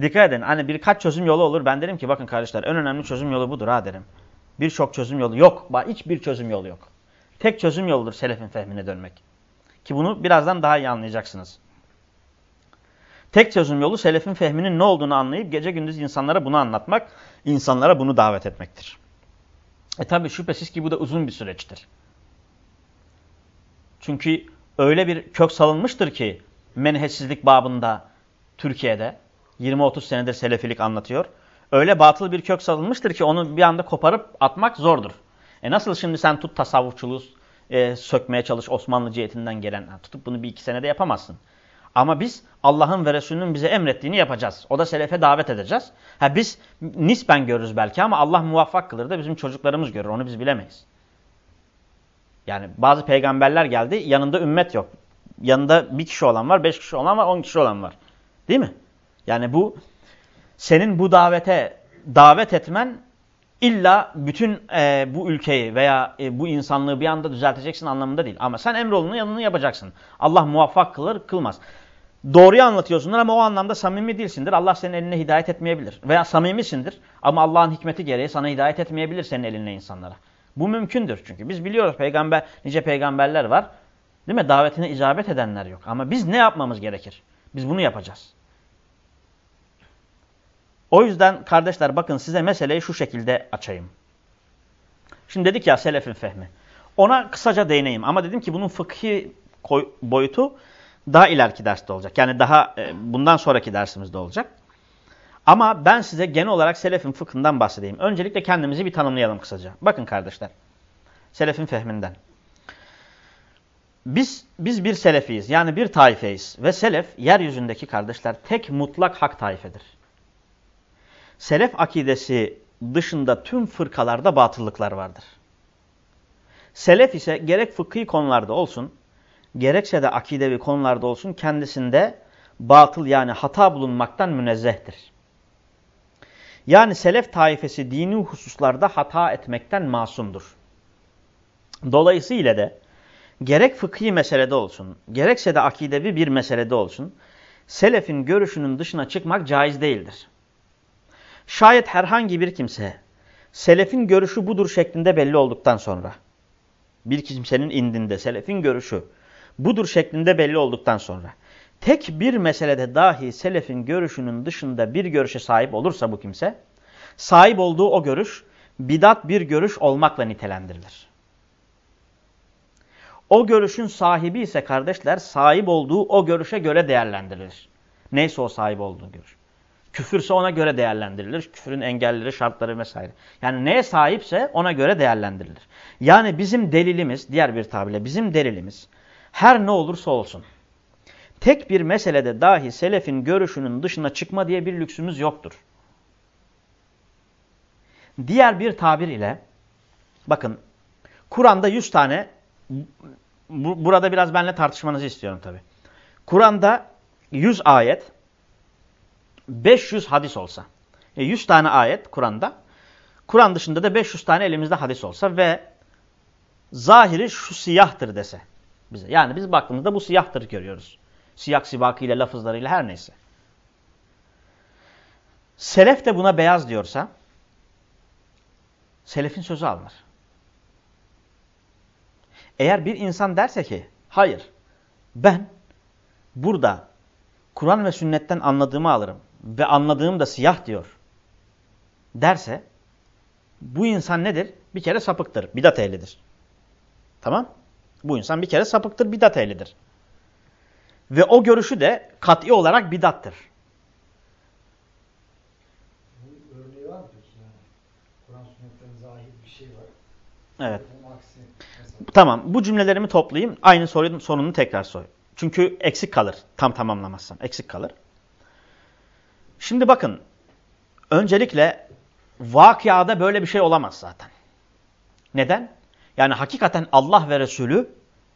dikkat edin hani birkaç çözüm yolu olur ben derim ki bakın kardeşler en önemli çözüm yolu budur ha derim. Birçok çözüm yolu yok. Hiçbir çözüm yolu yok. Tek çözüm yoludur selefin fehmine dönmek. Ki bunu birazdan daha iyi anlayacaksınız. Tek çözüm yolu selefin fehminin ne olduğunu anlayıp gece gündüz insanlara bunu anlatmak, insanlara bunu davet etmektir. E tabi şüphesiz ki bu da uzun bir süreçtir. Çünkü öyle bir kök salınmıştır ki menhetsizlik babında Türkiye'de 20-30 senedir selefilik anlatıyor. Öyle batıl bir kök salınmıştır ki onu bir anda koparıp atmak zordur. E nasıl şimdi sen tut tasavvufçuluğu e, sökmeye çalış Osmanlı cihetinden gelen. Tutup bunu bir iki senede yapamazsın. Ama biz Allah'ın ve Resulünün bize emrettiğini yapacağız. O da selefe davet edeceğiz. Ha biz nispen görürüz belki ama Allah muvaffak kılır da bizim çocuklarımız görür. Onu biz bilemeyiz. Yani bazı peygamberler geldi yanında ümmet yok. Yanında bir kişi olan var, beş kişi olan var, on kişi olan var. Değil mi? Yani bu senin bu davete davet etmen illa bütün e, bu ülkeyi veya e, bu insanlığı bir anda düzelteceksin anlamında değil. Ama sen emrolunun yanını yapacaksın. Allah muvaffak kılır, kılmaz. Doğruyu anlatıyorsundur ama o anlamda samimi değilsindir. Allah senin eline hidayet etmeyebilir. Veya samimisindir ama Allah'ın hikmeti gereği sana hidayet etmeyebilir senin elinle insanlara. Bu mümkündür çünkü. Biz biliyoruz peygamber, nice peygamberler var. Değil mi? Davetine icabet edenler yok. Ama biz ne yapmamız gerekir? Biz bunu yapacağız. O yüzden kardeşler bakın size meseleyi şu şekilde açayım. Şimdi dedik ya selefin fehmi. Ona kısaca değineyim ama dedim ki bunun fıkhi boyutu daha ileriki derste olacak. Yani daha e, bundan sonraki dersimizde olacak. Ama ben size genel olarak selefin fıkhından bahsedeyim. Öncelikle kendimizi bir tanımlayalım kısaca. Bakın kardeşler. Selefin fehminden. Biz, biz bir selefiyiz. Yani bir taifeyiz. Ve selef yeryüzündeki kardeşler tek mutlak hak taifedir. Selef akidesi dışında tüm fırkalarda batıllıklar vardır. Selef ise gerek fıkhi konularda olsun, gerekse de akidevi konularda olsun kendisinde batıl yani hata bulunmaktan münezzehtir. Yani selef taifesi dini hususlarda hata etmekten masumdur. Dolayısıyla da gerek fıkhi meselede olsun, gerekse de akidevi bir meselede olsun, selefin görüşünün dışına çıkmak caiz değildir. Şayet herhangi bir kimse, selefin görüşü budur şeklinde belli olduktan sonra, bir kimsenin indinde selefin görüşü budur şeklinde belli olduktan sonra, tek bir meselede dahi selefin görüşünün dışında bir görüşe sahip olursa bu kimse, sahip olduğu o görüş, bidat bir görüş olmakla nitelendirilir. O görüşün sahibi ise kardeşler sahip olduğu o görüşe göre değerlendirilir. Neyse o sahip olduğu görüş. Küfürse ona göre değerlendirilir. Küfürün engelleri, şartları vesaire. Yani neye sahipse ona göre değerlendirilir. Yani bizim delilimiz, diğer bir tabirle bizim delilimiz her ne olursa olsun. Tek bir meselede dahi selefin görüşünün dışına çıkma diye bir lüksümüz yoktur. Diğer bir tabir ile bakın Kur'an'da 100 tane bu, burada biraz benimle tartışmanızı istiyorum tabi. Kur'an'da 100 ayet 500 hadis olsa. E 100 tane ayet Kur'an'da. Kur'an dışında da 500 tane elimizde hadis olsa ve zahiri şu siyahtır dese bize. Yani biz baktığımızda bu siyahtır görüyoruz. Siyak sibakıyla, lafızlarıyla her neyse. Selef de buna beyaz diyorsa selefin sözü alınır. Eğer bir insan derse ki hayır ben burada Kur'an ve sünnetten anladığımı alırım ve anladığım da siyah diyor derse bu insan nedir? Bir kere sapıktır, bidat ehlidir. Tamam? Bu insan bir kere sapıktır, bidat ehlidir. Ve o görüşü de kat'i olarak bidattır. Şey. Evet. Tamam bu cümlelerimi toplayayım. Aynı sorunun sonunu tekrar sor. Çünkü eksik kalır tam tamamlamazsam. Eksik kalır. Şimdi bakın. Öncelikle vakıada böyle bir şey olamaz zaten. Neden? Yani hakikaten Allah ve Resulü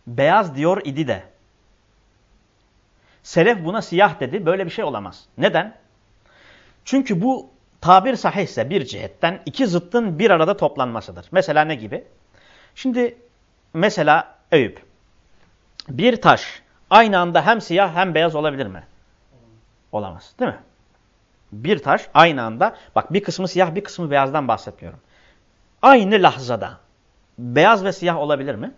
beyaz diyor idi de. Selef buna siyah dedi. Böyle bir şey olamaz. Neden? Çünkü bu tabir sahihse bir cihetten iki zıttın bir arada toplanmasıdır. Mesela ne gibi? Şimdi mesela Eyüp. Bir taş aynı anda hem siyah hem beyaz olabilir mi? Olamaz. Değil mi? Bir taş aynı anda bak bir kısmı siyah bir kısmı beyazdan bahsetmiyorum. Aynı lahzada beyaz ve siyah olabilir mi?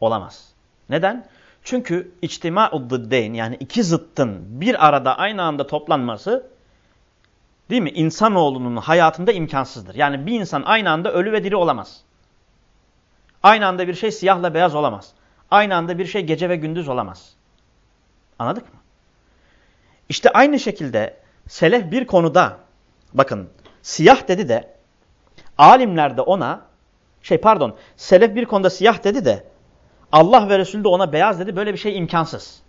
Olamaz. Neden? Çünkü içtima'ud-diddeyn yani iki zıttın bir arada aynı anda toplanması değil mi? İnsanoğlunun hayatında imkansızdır. Yani bir insan aynı anda ölü ve diri olamaz. Aynı anda bir şey siyahla beyaz olamaz. Aynı anda bir şey gece ve gündüz olamaz. Anladık mı? İşte aynı şekilde selef bir konuda bakın siyah dedi de alimler de ona şey pardon selef bir konuda siyah dedi de Allah ve Resulü de ona beyaz dedi. Böyle bir şey imkansız.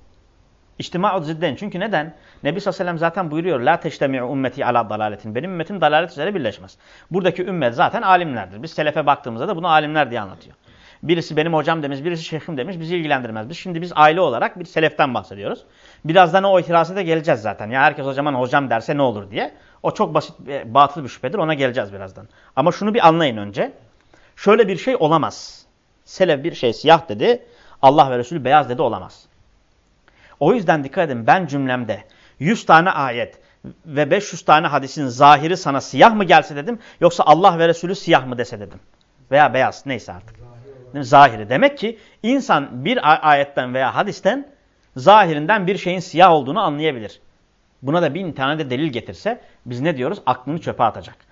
İçtima'u zidden. Çünkü neden? Nebi sallallahu aleyhi ve sellem zaten buyuruyor. La teştemi'u ümmeti ala dalaletin. Benim ümmetim dalalet üzere birleşmez. Buradaki ümmet zaten alimlerdir. Biz selefe baktığımızda da bunu alimler diye anlatıyor. Birisi benim hocam demiş, birisi şeyhim demiş, bizi ilgilendirmez. Biz şimdi biz aile olarak bir seleften bahsediyoruz. Birazdan o itirası da geleceğiz zaten. Ya herkes o zaman hocam derse ne olur diye. O çok basit, batıl bir şüphedir. Ona geleceğiz birazdan. Ama şunu bir anlayın önce. Şöyle bir şey olamaz. Selef bir şey siyah dedi. Allah ve Resulü beyaz dedi olamaz. O yüzden dikkat edin ben cümlemde 100 tane ayet ve 500 tane hadisin zahiri sana siyah mı gelse dedim. Yoksa Allah ve Resulü siyah mı dese dedim. Veya beyaz neyse artık. Zahiri. Demek ki insan bir ayetten veya hadisten zahirinden bir şeyin siyah olduğunu anlayabilir. Buna da bin tane de delil getirse biz ne diyoruz? Aklını çöpe atacak.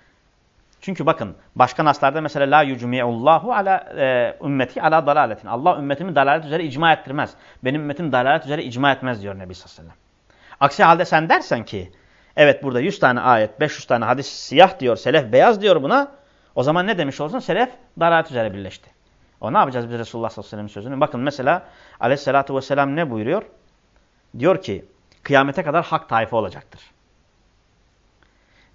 Çünkü bakın başka naslarda mesela la yucmi'ullahu ala e, ümmeti ala dalaletin. Allah ümmetimi dalalet üzere icma ettirmez. Benim ümmetim dalalet üzere icma etmez diyor Nebi sallallahu aleyhi ve sellem. Aksi halde sen dersen ki evet burada 100 tane ayet 500 tane hadis siyah diyor selef beyaz diyor buna. O zaman ne demiş olsun? Selef dalalet üzere birleşti. O ne yapacağız biz Resulullah sallallahu aleyhi ve sellem'in sözünü? Bakın mesela aleyhissalatü vesselam ne buyuruyor? Diyor ki kıyamete kadar hak taife olacaktır.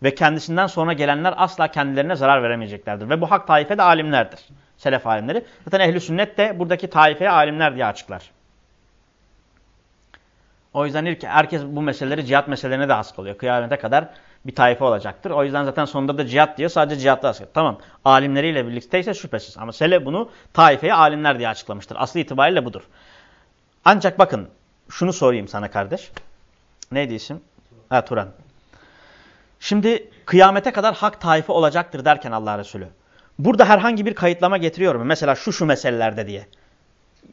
Ve kendisinden sonra gelenler asla kendilerine zarar veremeyeceklerdir. Ve bu hak taife de alimlerdir. Selef alimleri. Zaten ehli sünnet de buradaki taifeye alimler diye açıklar. O yüzden ilk herkes bu meseleleri cihat meselelerine de has kalıyor. Kıyamete kadar bir taife olacaktır. O yüzden zaten sonunda da cihat diyor. Sadece cihatta has Tamam. Alimleriyle birlikteyse şüphesiz. Ama Selef bunu taifeye alimler diye açıklamıştır. Aslı itibariyle budur. Ancak bakın şunu sorayım sana kardeş. Neydi isim? Ha Turan. Şimdi kıyamete kadar hak taife olacaktır derken Allah Resulü. Burada herhangi bir kayıtlama getiriyor mu? Mesela şu şu meselelerde diye.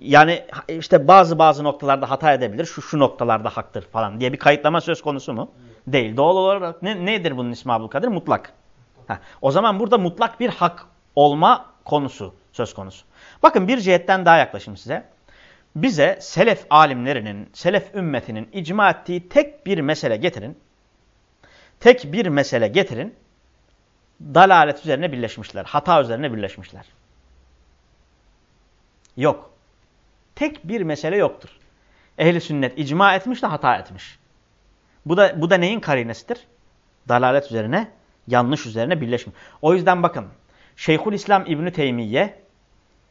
Yani işte bazı bazı noktalarda hata edebilir, şu şu noktalarda haktır falan diye bir kayıtlama söz konusu mu? Değil. Doğal olarak ne, nedir bunun ismi Abdülkadir? Mutlak. Heh. O zaman burada mutlak bir hak olma konusu söz konusu. Bakın bir cihetten daha yaklaşayım size. Bize selef alimlerinin, selef ümmetinin icma ettiği tek bir mesele getirin tek bir mesele getirin. Dalalet üzerine birleşmişler. Hata üzerine birleşmişler. Yok. Tek bir mesele yoktur. Ehli sünnet icma etmiş de hata etmiş. Bu da, bu da neyin karinesidir? Dalalet üzerine, yanlış üzerine birleşmiş. O yüzden bakın. Şeyhül İslam İbni Teymiye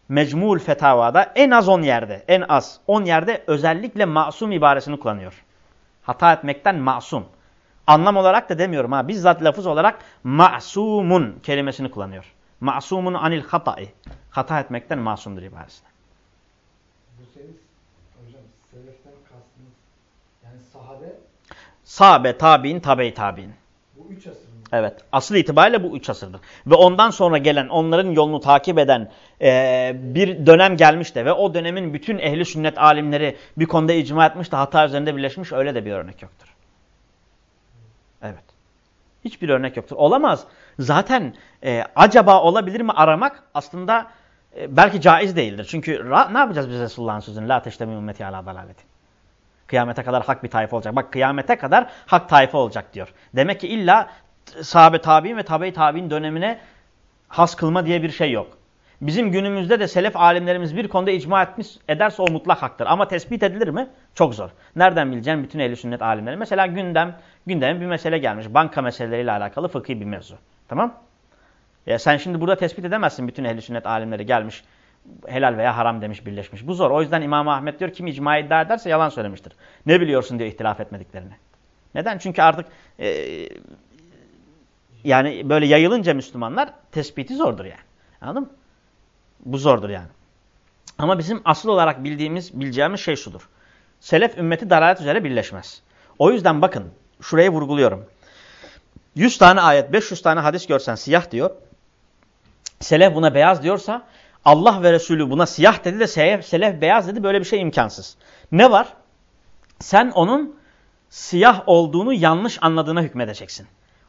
Mecmul Fetava'da en az 10 yerde, en az 10 yerde özellikle masum ibaresini kullanıyor. Hata etmekten masum. Anlam olarak da demiyorum ha. Bizzat lafız olarak ma'sumun kelimesini kullanıyor. Ma'sumun anil hata'i. Hata etmekten masumdur ibaresine. Bu senin hocam seleften kastınız yani sahabe Sahabe, tabi'in, tabe-i tabi'in. bu üç asır mı? Evet. Asıl itibariyle bu üç asırdır. Ve ondan sonra gelen, onların yolunu takip eden e, bir dönem gelmiş de ve o dönemin bütün ehli sünnet alimleri bir konuda icma etmiş de hata üzerinde birleşmiş öyle de bir örnek yoktur. Hiçbir örnek yoktur. Olamaz. Zaten e, acaba olabilir mi aramak aslında e, belki caiz değildir. Çünkü ne yapacağız biz Resulullah'ın sözünü? La teştemi ümmeti ala dalaleti. Kıyamete kadar hak bir tayfa olacak. Bak kıyamete kadar hak tayfa olacak diyor. Demek ki illa sahabe tabi'in ve tabi tabi'in dönemine has kılma diye bir şey yok. Bizim günümüzde de selef alimlerimiz bir konuda icma etmiş ederse o mutlak haktır. Ama tespit edilir mi? Çok zor. Nereden bileceğim bütün ehli sünnet alimleri? Mesela gündem, gündem bir mesele gelmiş. Banka meseleleriyle alakalı fıkhi bir mevzu. Tamam? Ya sen şimdi burada tespit edemezsin bütün ehli sünnet alimleri gelmiş. Helal veya haram demiş birleşmiş. Bu zor. O yüzden İmam Ahmet diyor kim icma iddia ederse yalan söylemiştir. Ne biliyorsun diyor ihtilaf etmediklerini. Neden? Çünkü artık e, yani böyle yayılınca Müslümanlar tespiti zordur yani. Anladın mı? Bu zordur yani. Ama bizim asıl olarak bildiğimiz, bileceğimiz şey şudur. Selef ümmeti dalalet üzere birleşmez. O yüzden bakın şuraya vurguluyorum. 100 tane ayet, 500 tane hadis görsen siyah diyor. Selef buna beyaz diyorsa Allah ve Resulü buna siyah dedi de selef, selef beyaz dedi böyle bir şey imkansız. Ne var? Sen onun siyah olduğunu yanlış anladığına hükmedeceksin.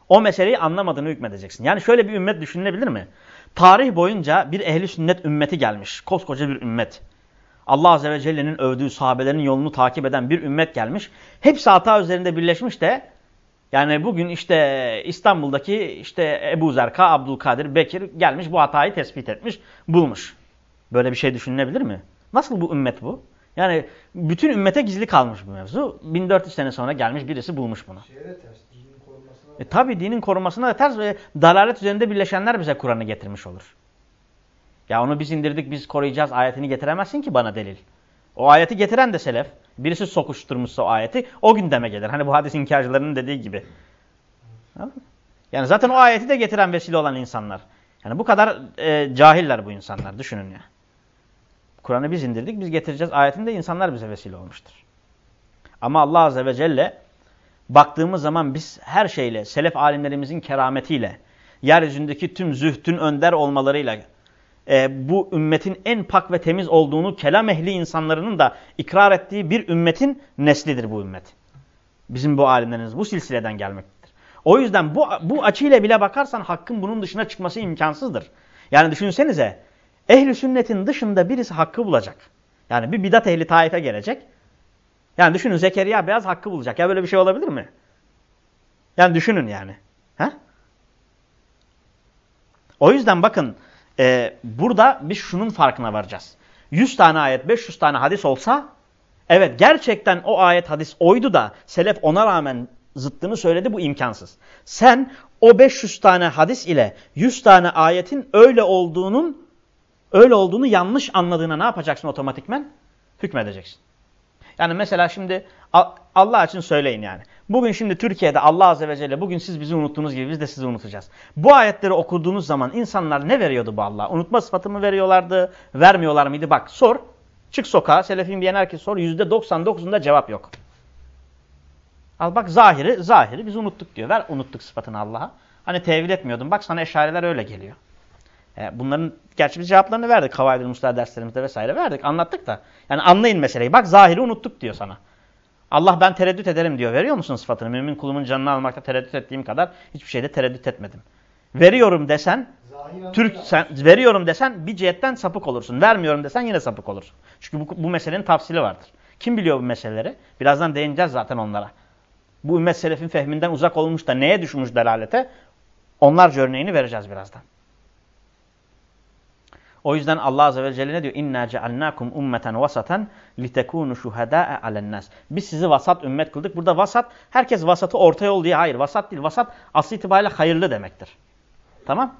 O meseleyi anlamadığını hükmedeceksin. Yani şöyle bir ümmet düşünülebilir mi? Tarih boyunca bir ehli sünnet ümmeti gelmiş. Koskoca bir ümmet. Allah Azze ve Celle'nin övdüğü sahabelerin yolunu takip eden bir ümmet gelmiş. Hepsi hata üzerinde birleşmiş de yani bugün işte İstanbul'daki işte Ebu Zerka, Abdülkadir, Bekir gelmiş bu hatayı tespit etmiş, bulmuş. Böyle bir şey düşünülebilir mi? Nasıl bu ümmet bu? Yani bütün ümmete gizli kalmış bu mevzu. 1400 sene sonra gelmiş birisi bulmuş bunu. Şeye de ters. E tabi dinin korunmasına da ters ve dalalet üzerinde birleşenler bize Kur'an'ı getirmiş olur. Ya onu biz indirdik biz koruyacağız ayetini getiremezsin ki bana delil. O ayeti getiren de selef. Birisi sokuşturmuşsa o ayeti o gündeme gelir. Hani bu hadis inkarcılarının dediği gibi. Yani zaten o ayeti de getiren vesile olan insanlar. Yani bu kadar e, cahiller bu insanlar düşünün ya. Kur'an'ı biz indirdik biz getireceğiz ayetinde insanlar bize vesile olmuştur. Ama Allah Azze ve Celle baktığımız zaman biz her şeyle, selef alimlerimizin kerametiyle, yeryüzündeki tüm zühtün önder olmalarıyla, e, bu ümmetin en pak ve temiz olduğunu kelam ehli insanların da ikrar ettiği bir ümmetin neslidir bu ümmet. Bizim bu alimlerimiz bu silsileden gelmektedir. O yüzden bu, bu açıyla bile bakarsan hakkın bunun dışına çıkması imkansızdır. Yani düşünsenize ehli sünnetin dışında birisi hakkı bulacak. Yani bir bidat ehli taife gelecek. Yani düşünün Zekeriya Beyaz hakkı bulacak. Ya böyle bir şey olabilir mi? Yani düşünün yani. He? O yüzden bakın e, burada biz şunun farkına varacağız. 100 tane ayet, 500 tane hadis olsa evet gerçekten o ayet hadis oydu da selef ona rağmen zıttını söyledi bu imkansız. Sen o 500 tane hadis ile 100 tane ayetin öyle olduğunun öyle olduğunu yanlış anladığına ne yapacaksın otomatikmen? Hükmedeceksin. Yani mesela şimdi Allah için söyleyin yani. Bugün şimdi Türkiye'de Allah Azze ve Celle bugün siz bizi unuttuğunuz gibi biz de sizi unutacağız. Bu ayetleri okuduğunuz zaman insanlar ne veriyordu bu Allah? Unutma sıfatı mı veriyorlardı? Vermiyorlar mıydı? Bak sor. Çık sokağa. Selefim diyen herkes sor. %99'unda cevap yok. Al bak zahiri, zahiri biz unuttuk diyor. Ver unuttuk sıfatını Allah'a. Hani tevil etmiyordum. Bak sana eşareler öyle geliyor. E, bunların gerçi biz cevaplarını verdik. Kavaydül Mustafa derslerimizde vesaire verdik. Anlattık da. Yani anlayın meseleyi. Bak zahiri unuttuk diyor sana. Allah ben tereddüt ederim diyor. Veriyor musun sıfatını? Mümin kulumun canını almakta tereddüt ettiğim kadar hiçbir şeyde tereddüt etmedim. Veriyorum desen, Türk sen, veriyorum desen bir cihetten sapık olursun. Vermiyorum desen yine sapık olursun. Çünkü bu, bu meselenin tafsili vardır. Kim biliyor bu meseleleri? Birazdan değineceğiz zaten onlara. Bu ümmet selefin fehminden uzak olmuş da neye düşmüş delalete? Onlarca örneğini vereceğiz birazdan. O yüzden Allah Azze ve Celle ne diyor? İnna cealnakum ummeten vasaten litekunu şuhada'a alennas. Biz sizi vasat ümmet kıldık. Burada vasat herkes vasatı orta yol diye hayır. Vasat değil. Vasat aslı itibariyle hayırlı demektir. Tamam?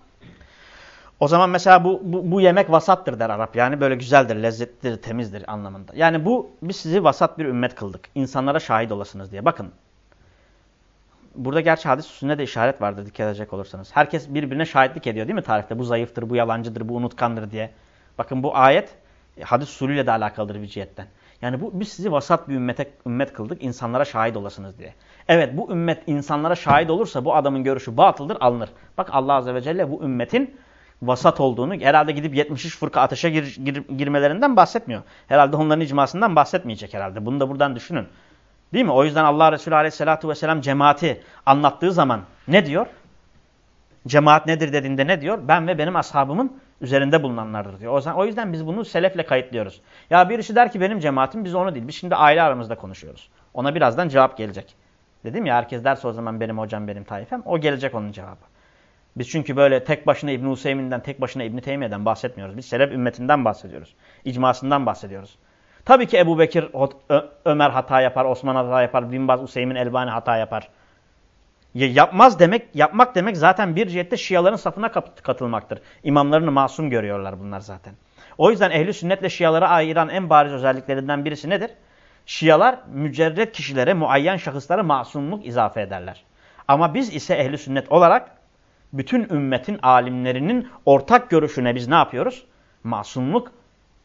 O zaman mesela bu, bu, bu yemek vasattır der Arap. Yani böyle güzeldir, lezzetlidir, temizdir anlamında. Yani bu biz sizi vasat bir ümmet kıldık. İnsanlara şahit olasınız diye. Bakın Burada gerçi hadis üstünde de işaret vardı dikkat edecek olursanız. Herkes birbirine şahitlik ediyor değil mi tarifte? Bu zayıftır, bu yalancıdır, bu unutkandır diye. Bakın bu ayet e, hadis usulüyle de alakalıdır bir cihetten. Yani bu biz sizi vasat bir ümmete, ümmet kıldık insanlara şahit olasınız diye. Evet bu ümmet insanlara şahit olursa bu adamın görüşü batıldır alınır. Bak Allah Azze ve Celle bu ümmetin vasat olduğunu herhalde gidip 73 fırka ateşe gir, gir, girmelerinden bahsetmiyor. Herhalde onların icmasından bahsetmeyecek herhalde. Bunu da buradan düşünün. Değil mi? O yüzden Allah Resulü Aleyhisselatü Vesselam cemaati anlattığı zaman ne diyor? Cemaat nedir dediğinde ne diyor? Ben ve benim ashabımın üzerinde bulunanlardır diyor. O yüzden, o yüzden biz bunu selefle kayıtlıyoruz. Ya birisi der ki benim cemaatim biz onu değil. Biz şimdi aile aramızda konuşuyoruz. Ona birazdan cevap gelecek. Dedim ya herkes derse o zaman benim hocam benim taifem. O gelecek onun cevabı. Biz çünkü böyle tek başına İbn-i tek başına İbn-i bahsetmiyoruz. Biz selef ümmetinden bahsediyoruz. İcmasından bahsediyoruz. Tabii ki Ebu Bekir, Ömer hata yapar, Osman hata yapar, Bin Baz, Useymin, Elbani hata yapar. Yapmaz demek, yapmak demek zaten bir cihette Şiaların safına katılmaktır. İmamlarını masum görüyorlar bunlar zaten. O yüzden ehli sünnetle Şiaları ayıran en bariz özelliklerinden birisi nedir? Şialar mücerret kişilere, muayyen şahıslara masumluk izafe ederler. Ama biz ise ehli sünnet olarak bütün ümmetin alimlerinin ortak görüşüne biz ne yapıyoruz? Masumluk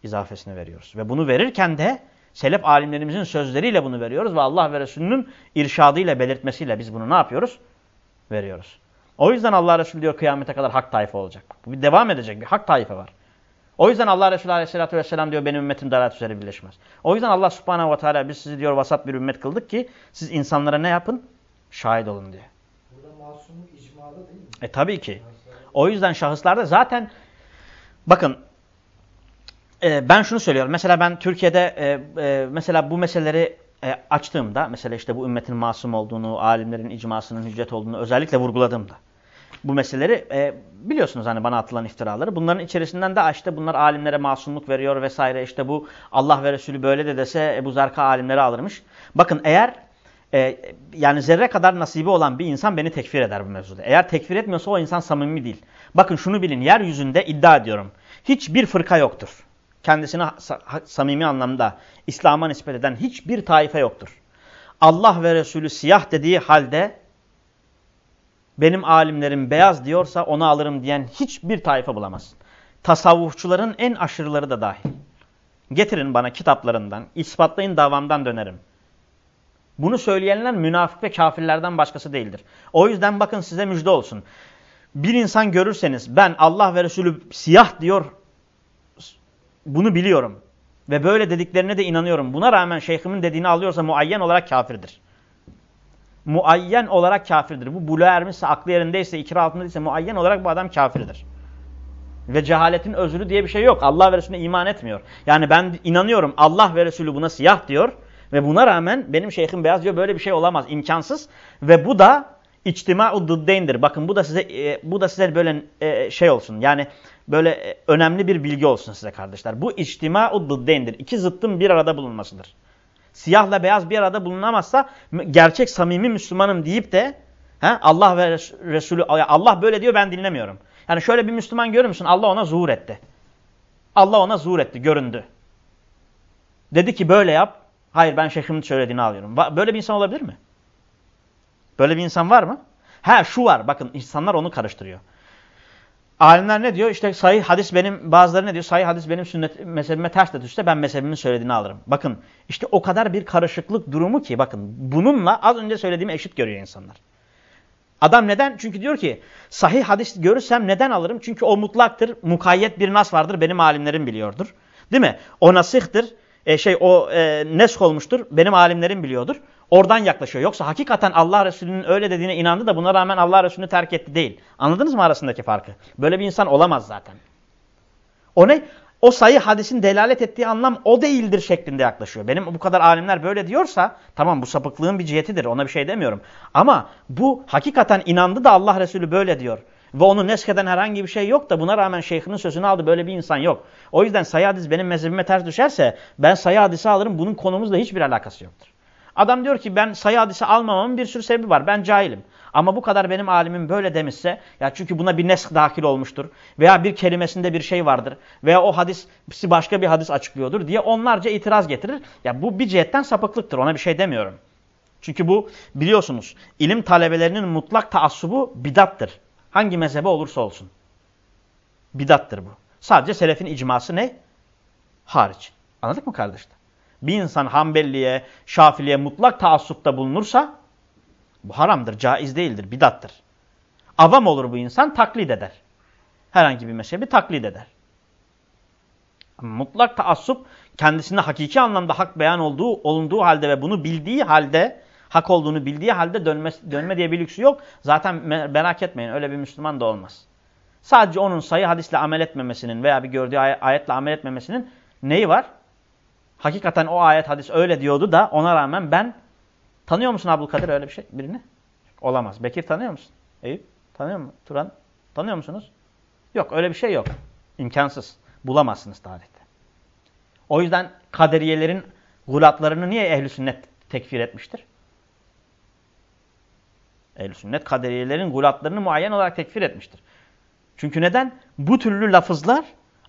izafesini veriyoruz. Ve bunu verirken de selef alimlerimizin sözleriyle bunu veriyoruz ve Allah ve Resulünün irşadıyla belirtmesiyle biz bunu ne yapıyoruz? Veriyoruz. O yüzden Allah Resulü diyor kıyamete kadar hak tayfa olacak. Bu bir devam edecek bir hak tayfa var. O yüzden Allah Resulü Aleyhisselatü Vesselam diyor benim ümmetim dalat üzere birleşmez. O yüzden Allah Subhanahu ve Teala biz sizi diyor vasat bir ümmet kıldık ki siz insanlara ne yapın? Şahit olun diye. Burada masumluk icmalı değil mi? E tabii ki. O yüzden şahıslarda zaten bakın e, ben şunu söylüyorum. Mesela ben Türkiye'de e, e, mesela bu meseleleri e, açtığımda, mesela işte bu ümmetin masum olduğunu, alimlerin icmasının hüccet olduğunu özellikle vurguladığımda bu meseleleri e, biliyorsunuz hani bana atılan iftiraları. Bunların içerisinden de işte bunlar alimlere masumluk veriyor vesaire. İşte bu Allah ve Resulü böyle de dese Ebu Zarka alimleri alırmış. Bakın eğer e, yani zerre kadar nasibi olan bir insan beni tekfir eder bu mevzuda. Eğer tekfir etmiyorsa o insan samimi değil. Bakın şunu bilin yeryüzünde iddia ediyorum. Hiçbir fırka yoktur kendisine samimi anlamda İslam'a nispet eden hiçbir taife yoktur. Allah ve Resulü siyah dediği halde benim alimlerim beyaz diyorsa onu alırım diyen hiçbir taife bulamazsın. Tasavvufçuların en aşırıları da dahil. Getirin bana kitaplarından, ispatlayın davamdan dönerim. Bunu söyleyenler münafık ve kafirlerden başkası değildir. O yüzden bakın size müjde olsun. Bir insan görürseniz ben Allah ve Resulü siyah diyor bunu biliyorum. Ve böyle dediklerine de inanıyorum. Buna rağmen şeyhimin dediğini alıyorsa muayyen olarak kafirdir. muayyen olarak kafirdir. Bu buluğa ermişse, aklı yerindeyse, ikra altındaysa muayyen olarak bu adam kafirdir. Ve cehaletin özrü diye bir şey yok. Allah ve Resulüne iman etmiyor. Yani ben inanıyorum Allah ve Resulü buna siyah diyor. Ve buna rağmen benim şeyhim beyaz diyor böyle bir şey olamaz. imkansız. Ve bu da içtima'u dıddeyndir. Bakın bu da size e, bu da size böyle e, şey olsun. Yani böyle e, önemli bir bilgi olsun size kardeşler. Bu içtima'u dıddeyndir. İki zıttın bir arada bulunmasıdır. Siyahla beyaz bir arada bulunamazsa gerçek samimi Müslümanım deyip de he, Allah ve Resulü Allah böyle diyor ben dinlemiyorum. Yani şöyle bir Müslüman görür müsün? Allah ona zuhur etti. Allah ona zuhur etti, göründü. Dedi ki böyle yap. Hayır ben şeyhimin söylediğini alıyorum. Böyle bir insan olabilir mi? Böyle bir insan var mı? Ha şu var. Bakın insanlar onu karıştırıyor. Alimler ne diyor? İşte sahih hadis benim, bazıları ne diyor? Sahih hadis benim sünnet mezhebime ters de düşse ben mezhebimin söylediğini alırım. Bakın işte o kadar bir karışıklık durumu ki bakın bununla az önce söylediğimi eşit görüyor insanlar. Adam neden? Çünkü diyor ki sahih hadis görürsem neden alırım? Çünkü o mutlaktır, mukayyet bir nas vardır benim alimlerim biliyordur. Değil mi? O nasihtir, e, şey o e, nesk olmuştur benim alimlerim biliyordur. Oradan yaklaşıyor. Yoksa hakikaten Allah Resulü'nün öyle dediğine inandı da buna rağmen Allah Resulü'nü terk etti değil. Anladınız mı arasındaki farkı? Böyle bir insan olamaz zaten. O ne? O sayı hadisin delalet ettiği anlam o değildir şeklinde yaklaşıyor. Benim bu kadar alimler böyle diyorsa tamam bu sapıklığın bir cihetidir ona bir şey demiyorum. Ama bu hakikaten inandı da Allah Resulü böyle diyor. Ve onu neskeden herhangi bir şey yok da buna rağmen şeyhinin sözünü aldı böyle bir insan yok. O yüzden sayı hadis benim mezhebime ters düşerse ben sayı hadisi alırım bunun konumuzla hiçbir alakası yoktur. Adam diyor ki ben sayı hadisi almamamın bir sürü sebebi var. Ben cahilim. Ama bu kadar benim alimim böyle demişse ya çünkü buna bir nesk dahil olmuştur veya bir kelimesinde bir şey vardır veya o hadis başka bir hadis açıklıyordur diye onlarca itiraz getirir. Ya bu bir cihetten sapıklıktır. Ona bir şey demiyorum. Çünkü bu biliyorsunuz ilim talebelerinin mutlak taassubu bidattır. Hangi mezhebe olursa olsun. Bidattır bu. Sadece selefin icması ne? Hariç. Anladık mı kardeşler? Bir insan Hanbeliye, Şafiliye mutlak taassupta bulunursa bu haramdır, caiz değildir, bidattır. Avam olur bu insan, taklit eder. Herhangi bir mezhebi taklit eder. Mutlak taassup kendisinde hakiki anlamda hak beyan olduğu olunduğu halde ve bunu bildiği halde hak olduğunu bildiği halde dönme, dönme diye bir lüksü yok. Zaten merak etmeyin öyle bir Müslüman da olmaz. Sadece onun sayı hadisle amel etmemesinin veya bir gördüğü ay ayetle amel etmemesinin neyi var? Hakikaten o ayet hadis öyle diyordu da ona rağmen ben tanıyor musun Abdülkadir öyle bir şey birini? Olamaz. Bekir tanıyor musun? Eyüp tanıyor musun? Turan tanıyor musunuz? Yok öyle bir şey yok. İmkansız. Bulamazsınız tarihte. O yüzden kaderiyelerin gulatlarını niye ehli sünnet tekfir etmiştir? Ehl-i sünnet kaderiyelerin gulatlarını muayyen olarak tekfir etmiştir. Çünkü neden? Bu türlü lafızlar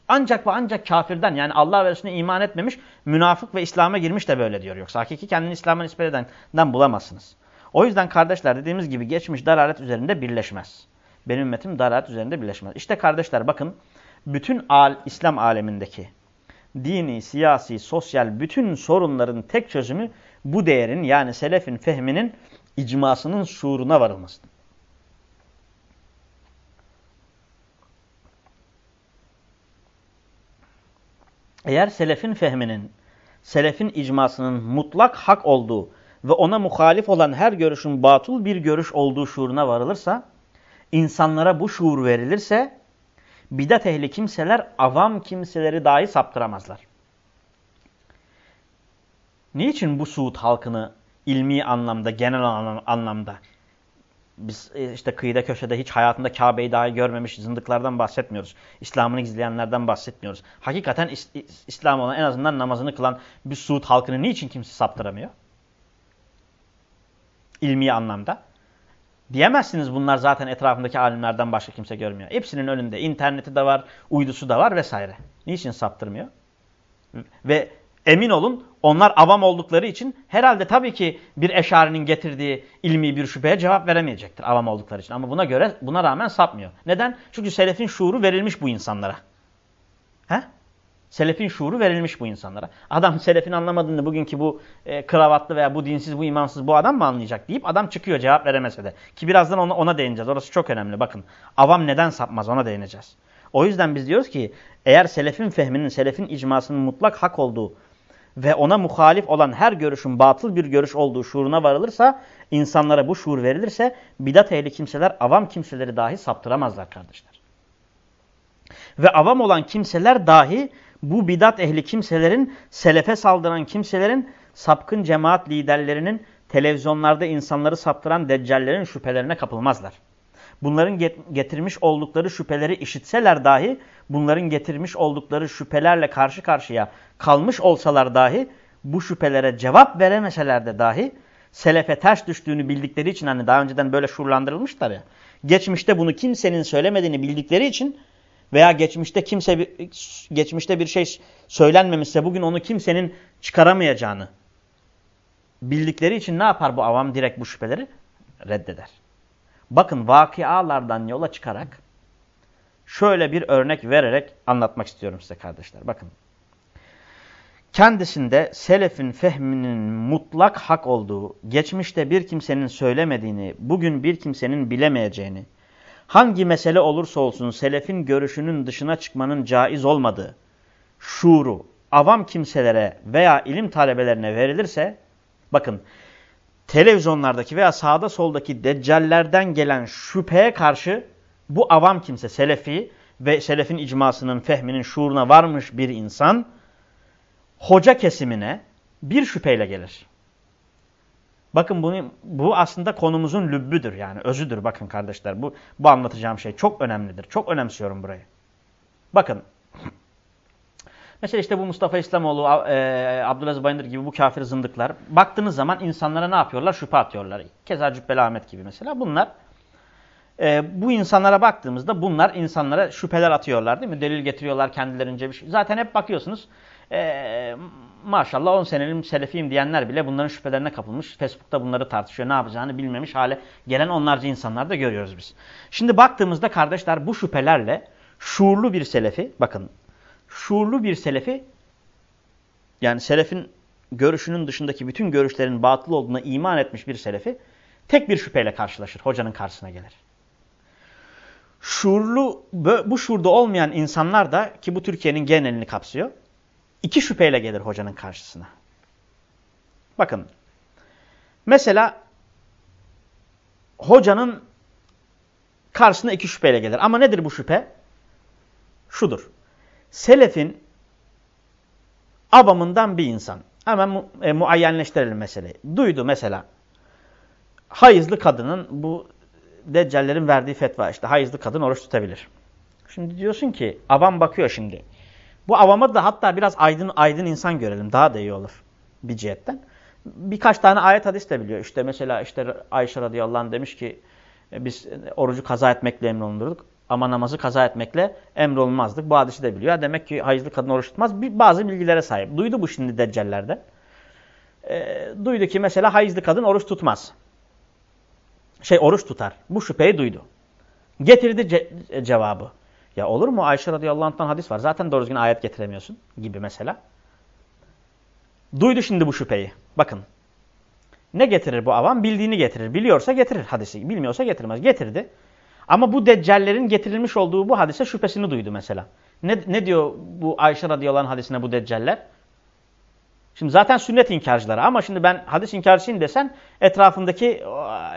ancak ve ancak kafirden yani Allah ve Resulüne iman etmemiş münafık ve İslam'a girmiş de böyle diyor. Yoksa hakiki kendini İslam'a nispet edenden bulamazsınız. O yüzden kardeşler dediğimiz gibi geçmiş dalalet üzerinde birleşmez. Benim ümmetim dalalet üzerinde birleşmez. İşte kardeşler bakın bütün al, İslam alemindeki dini, siyasi, sosyal bütün sorunların tek çözümü bu değerin yani selefin fehminin icmasının şuuruna varılmasıdır. Eğer selefin fehminin, selefin icmasının mutlak hak olduğu ve ona muhalif olan her görüşün batıl bir görüş olduğu şuuruna varılırsa, insanlara bu şuur verilirse, bidat ehli kimseler avam kimseleri dahi saptıramazlar. Niçin bu Suud halkını ilmi anlamda, genel anlamda biz e, işte kıyıda köşede hiç hayatında Kabe'yi dahi görmemiş zındıklardan bahsetmiyoruz. İslam'ını gizleyenlerden bahsetmiyoruz. Hakikaten is İslam olan en azından namazını kılan bir Suud halkını niçin kimse saptıramıyor? İlmi anlamda. Diyemezsiniz bunlar zaten etrafındaki alimlerden başka kimse görmüyor. Hepsinin önünde interneti de var, uydusu da var vesaire. Niçin saptırmıyor? Ve emin olun onlar avam oldukları için herhalde tabii ki bir eşarinin getirdiği ilmi bir şüpheye cevap veremeyecektir avam oldukları için. Ama buna göre buna rağmen sapmıyor. Neden? Çünkü selefin şuuru verilmiş bu insanlara. He? Selefin şuuru verilmiş bu insanlara. Adam selefin anlamadığını bugünkü bu e, kravatlı veya bu dinsiz, bu imansız bu adam mı anlayacak deyip adam çıkıyor cevap veremese de. Ki birazdan ona, ona değineceğiz. Orası çok önemli. Bakın avam neden sapmaz ona değineceğiz. O yüzden biz diyoruz ki eğer selefin fehminin, selefin icmasının mutlak hak olduğu ve ona muhalif olan her görüşün batıl bir görüş olduğu şuuruna varılırsa, insanlara bu şuur verilirse bidat ehli kimseler avam kimseleri dahi saptıramazlar kardeşler. Ve avam olan kimseler dahi bu bidat ehli kimselerin, selefe saldıran kimselerin, sapkın cemaat liderlerinin, televizyonlarda insanları saptıran deccallerin şüphelerine kapılmazlar. Bunların getirmiş oldukları şüpheleri işitseler dahi, bunların getirmiş oldukları şüphelerle karşı karşıya kalmış olsalar dahi, bu şüphelere cevap veremeseler de dahi, selefe ters düştüğünü bildikleri için hani daha önceden böyle şuurlandırılmışlar ya, geçmişte bunu kimsenin söylemediğini bildikleri için veya geçmişte kimse geçmişte bir şey söylenmemişse bugün onu kimsenin çıkaramayacağını bildikleri için ne yapar bu avam direkt bu şüpheleri? Reddeder. Bakın vakialardan yola çıkarak şöyle bir örnek vererek anlatmak istiyorum size kardeşler. Bakın. Kendisinde selefin fehminin mutlak hak olduğu, geçmişte bir kimsenin söylemediğini, bugün bir kimsenin bilemeyeceğini, hangi mesele olursa olsun selefin görüşünün dışına çıkmanın caiz olmadığı, şuuru, avam kimselere veya ilim talebelerine verilirse, bakın televizyonlardaki veya sağda soldaki deccallerden gelen şüpheye karşı bu avam kimse, selefi ve selefin icmasının, fehminin, şuuruna varmış bir insan, hoca kesimine bir şüpheyle gelir. Bakın bunu, bu aslında konumuzun lübbüdür yani özüdür bakın kardeşler. Bu, bu anlatacağım şey çok önemlidir. Çok önemsiyorum burayı. Bakın. Mesela işte bu Mustafa İslamoğlu, e, Abdülaziz Bayındır gibi bu kafir zındıklar. Baktığınız zaman insanlara ne yapıyorlar? Şüphe atıyorlar. Keza Cübbeli Ahmet gibi mesela. Bunlar e, bu insanlara baktığımızda bunlar insanlara şüpheler atıyorlar değil mi? Delil getiriyorlar kendilerince bir şey. Zaten hep bakıyorsunuz e, maşallah 10 senelim selefiyim diyenler bile bunların şüphelerine kapılmış. Facebook'ta bunları tartışıyor. Ne yapacağını bilmemiş hale gelen onlarca insanlar da görüyoruz biz. Şimdi baktığımızda kardeşler bu şüphelerle şuurlu bir selefi bakın şuurlu bir selefi yani selefin görüşünün dışındaki bütün görüşlerin batıl olduğuna iman etmiş bir selefi tek bir şüpheyle karşılaşır. Hocanın karşısına gelir. Şuurlu, bu şuurda olmayan insanlar da ki bu Türkiye'nin genelini kapsıyor iki şüpheyle gelir hocanın karşısına. Bakın. Mesela hocanın karşısına iki şüpheyle gelir. Ama nedir bu şüphe? Şudur. Selefin abamından bir insan. Hemen mu e, muayyenleştirelim meseleyi. Duydu mesela. Hayızlı kadının bu deccallerin verdiği fetva işte hayızlı kadın oruç tutabilir. Şimdi diyorsun ki avam bakıyor şimdi. Bu avama da hatta biraz aydın aydın insan görelim. Daha da iyi olur bir cihetten. Birkaç tane ayet hadis de biliyor. İşte mesela işte Ayşe radıyallahu anh demiş ki biz orucu kaza etmekle emrolundurduk. Ama namazı kaza etmekle emrolunmazdık. Bu hadisi de biliyor. Demek ki hayızlı kadın oruç tutmaz. Bir, bazı bilgilere sahip. Duydu bu şimdi deccallerde. E, duydu ki mesela hayızlı kadın oruç tutmaz. Şey oruç tutar. Bu şüpheyi duydu. Getirdi ce cevabı. Ya olur mu? Ayşe radıyallahu anh'tan hadis var. Zaten doğru düzgün ayet getiremiyorsun gibi mesela. Duydu şimdi bu şüpheyi. Bakın. Ne getirir bu avam? Bildiğini getirir. Biliyorsa getirir hadisi. Bilmiyorsa getirmez. Getirdi. Ama bu deccallerin getirilmiş olduğu bu hadise şüphesini duydu mesela. Ne, ne diyor bu Ayşe radıyallahu anh hadisine bu deccaller? Şimdi zaten sünnet inkarcıları ama şimdi ben hadis inkarcısıyım desen etrafındaki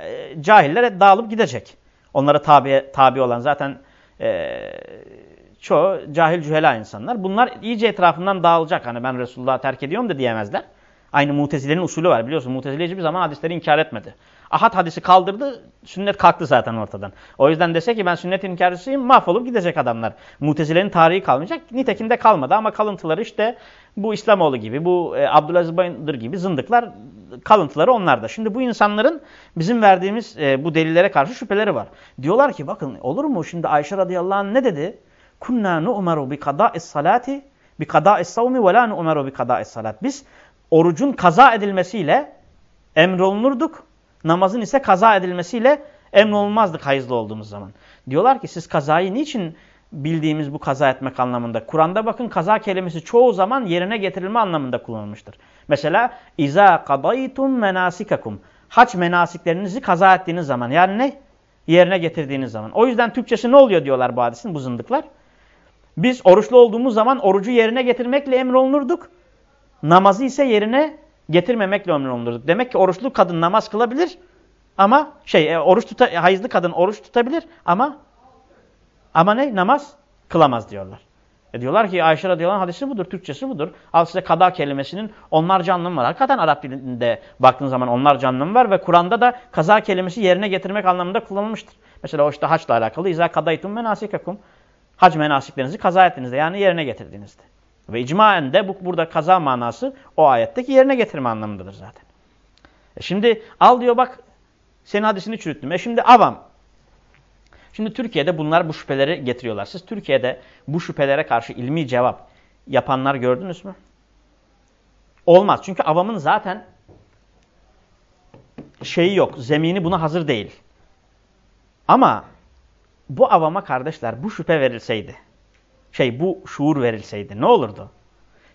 e, cahiller dağılıp gidecek. Onlara tabi, tabi olan zaten e, çoğu cahil cühela insanlar. Bunlar iyice etrafından dağılacak. Hani ben Resulullah'ı terk ediyorum da diyemezler. Aynı mutezilerin usulü var biliyorsun. Mutezile hiçbir zaman hadisleri inkar etmedi. Ahad hadisi kaldırdı, sünnet kalktı zaten ortadan. O yüzden dese ki ben sünnet inkarcısıyım mahvolup gidecek adamlar. Mutezilerin tarihi kalmayacak. Nitekim de kalmadı ama kalıntıları işte bu İslamoğlu gibi, bu e, Abdülaziz Bayındır gibi zındıklar kalıntıları onlarda. Şimdi bu insanların bizim verdiğimiz e, bu delillere karşı şüpheleri var. Diyorlar ki bakın olur mu şimdi Ayşe radıyallahu anh ne dedi? Kunna nu'meru bi kada'is salati bi kada'is savmi ve la nu'meru bi kada'is salat. Biz orucun kaza edilmesiyle emrolunurduk. Namazın ise kaza edilmesiyle emrolunmazdık hayızlı olduğumuz zaman. Diyorlar ki siz kazayı niçin bildiğimiz bu kaza etmek anlamında? Kur'an'da bakın kaza kelimesi çoğu zaman yerine getirilme anlamında kullanılmıştır. Mesela iza kadaytum menasikakum. Haç menasiklerinizi kaza ettiğiniz zaman. Yani ne? Yerine getirdiğiniz zaman. O yüzden Türkçesi ne oluyor diyorlar bu hadisin bu zındıklar. Biz oruçlu olduğumuz zaman orucu yerine getirmekle emrolunurduk. Namazı ise yerine getirmemekle ömrünü Demek ki oruçlu kadın namaz kılabilir ama şey e, oruç tuta, hayızlı kadın oruç tutabilir ama ama ne? Namaz kılamaz diyorlar. E diyorlar ki Ayşe radıyallahu anh hadisi budur, Türkçesi budur. Al size kada kelimesinin onlarca anlamı var. Hakikaten Arap dilinde baktığın zaman onlarca anlamı var ve Kur'an'da da kaza kelimesi yerine getirmek anlamında kullanılmıştır. Mesela o işte haçla alakalı. İzâ kadaytum menasikakum. Hac menasiklerinizi kaza ettiğinizde yani yerine getirdiğinizde. Ve icmaen de bu burada kaza manası o ayetteki yerine getirme anlamındadır zaten. E şimdi al diyor bak senin hadisini çürüttüm. E şimdi avam. Şimdi Türkiye'de bunlar bu şüpheleri getiriyorlar. Siz Türkiye'de bu şüphelere karşı ilmi cevap yapanlar gördünüz mü? Olmaz. Çünkü avamın zaten şeyi yok. Zemini buna hazır değil. Ama bu avama kardeşler bu şüphe verilseydi, şey bu şuur verilseydi ne olurdu?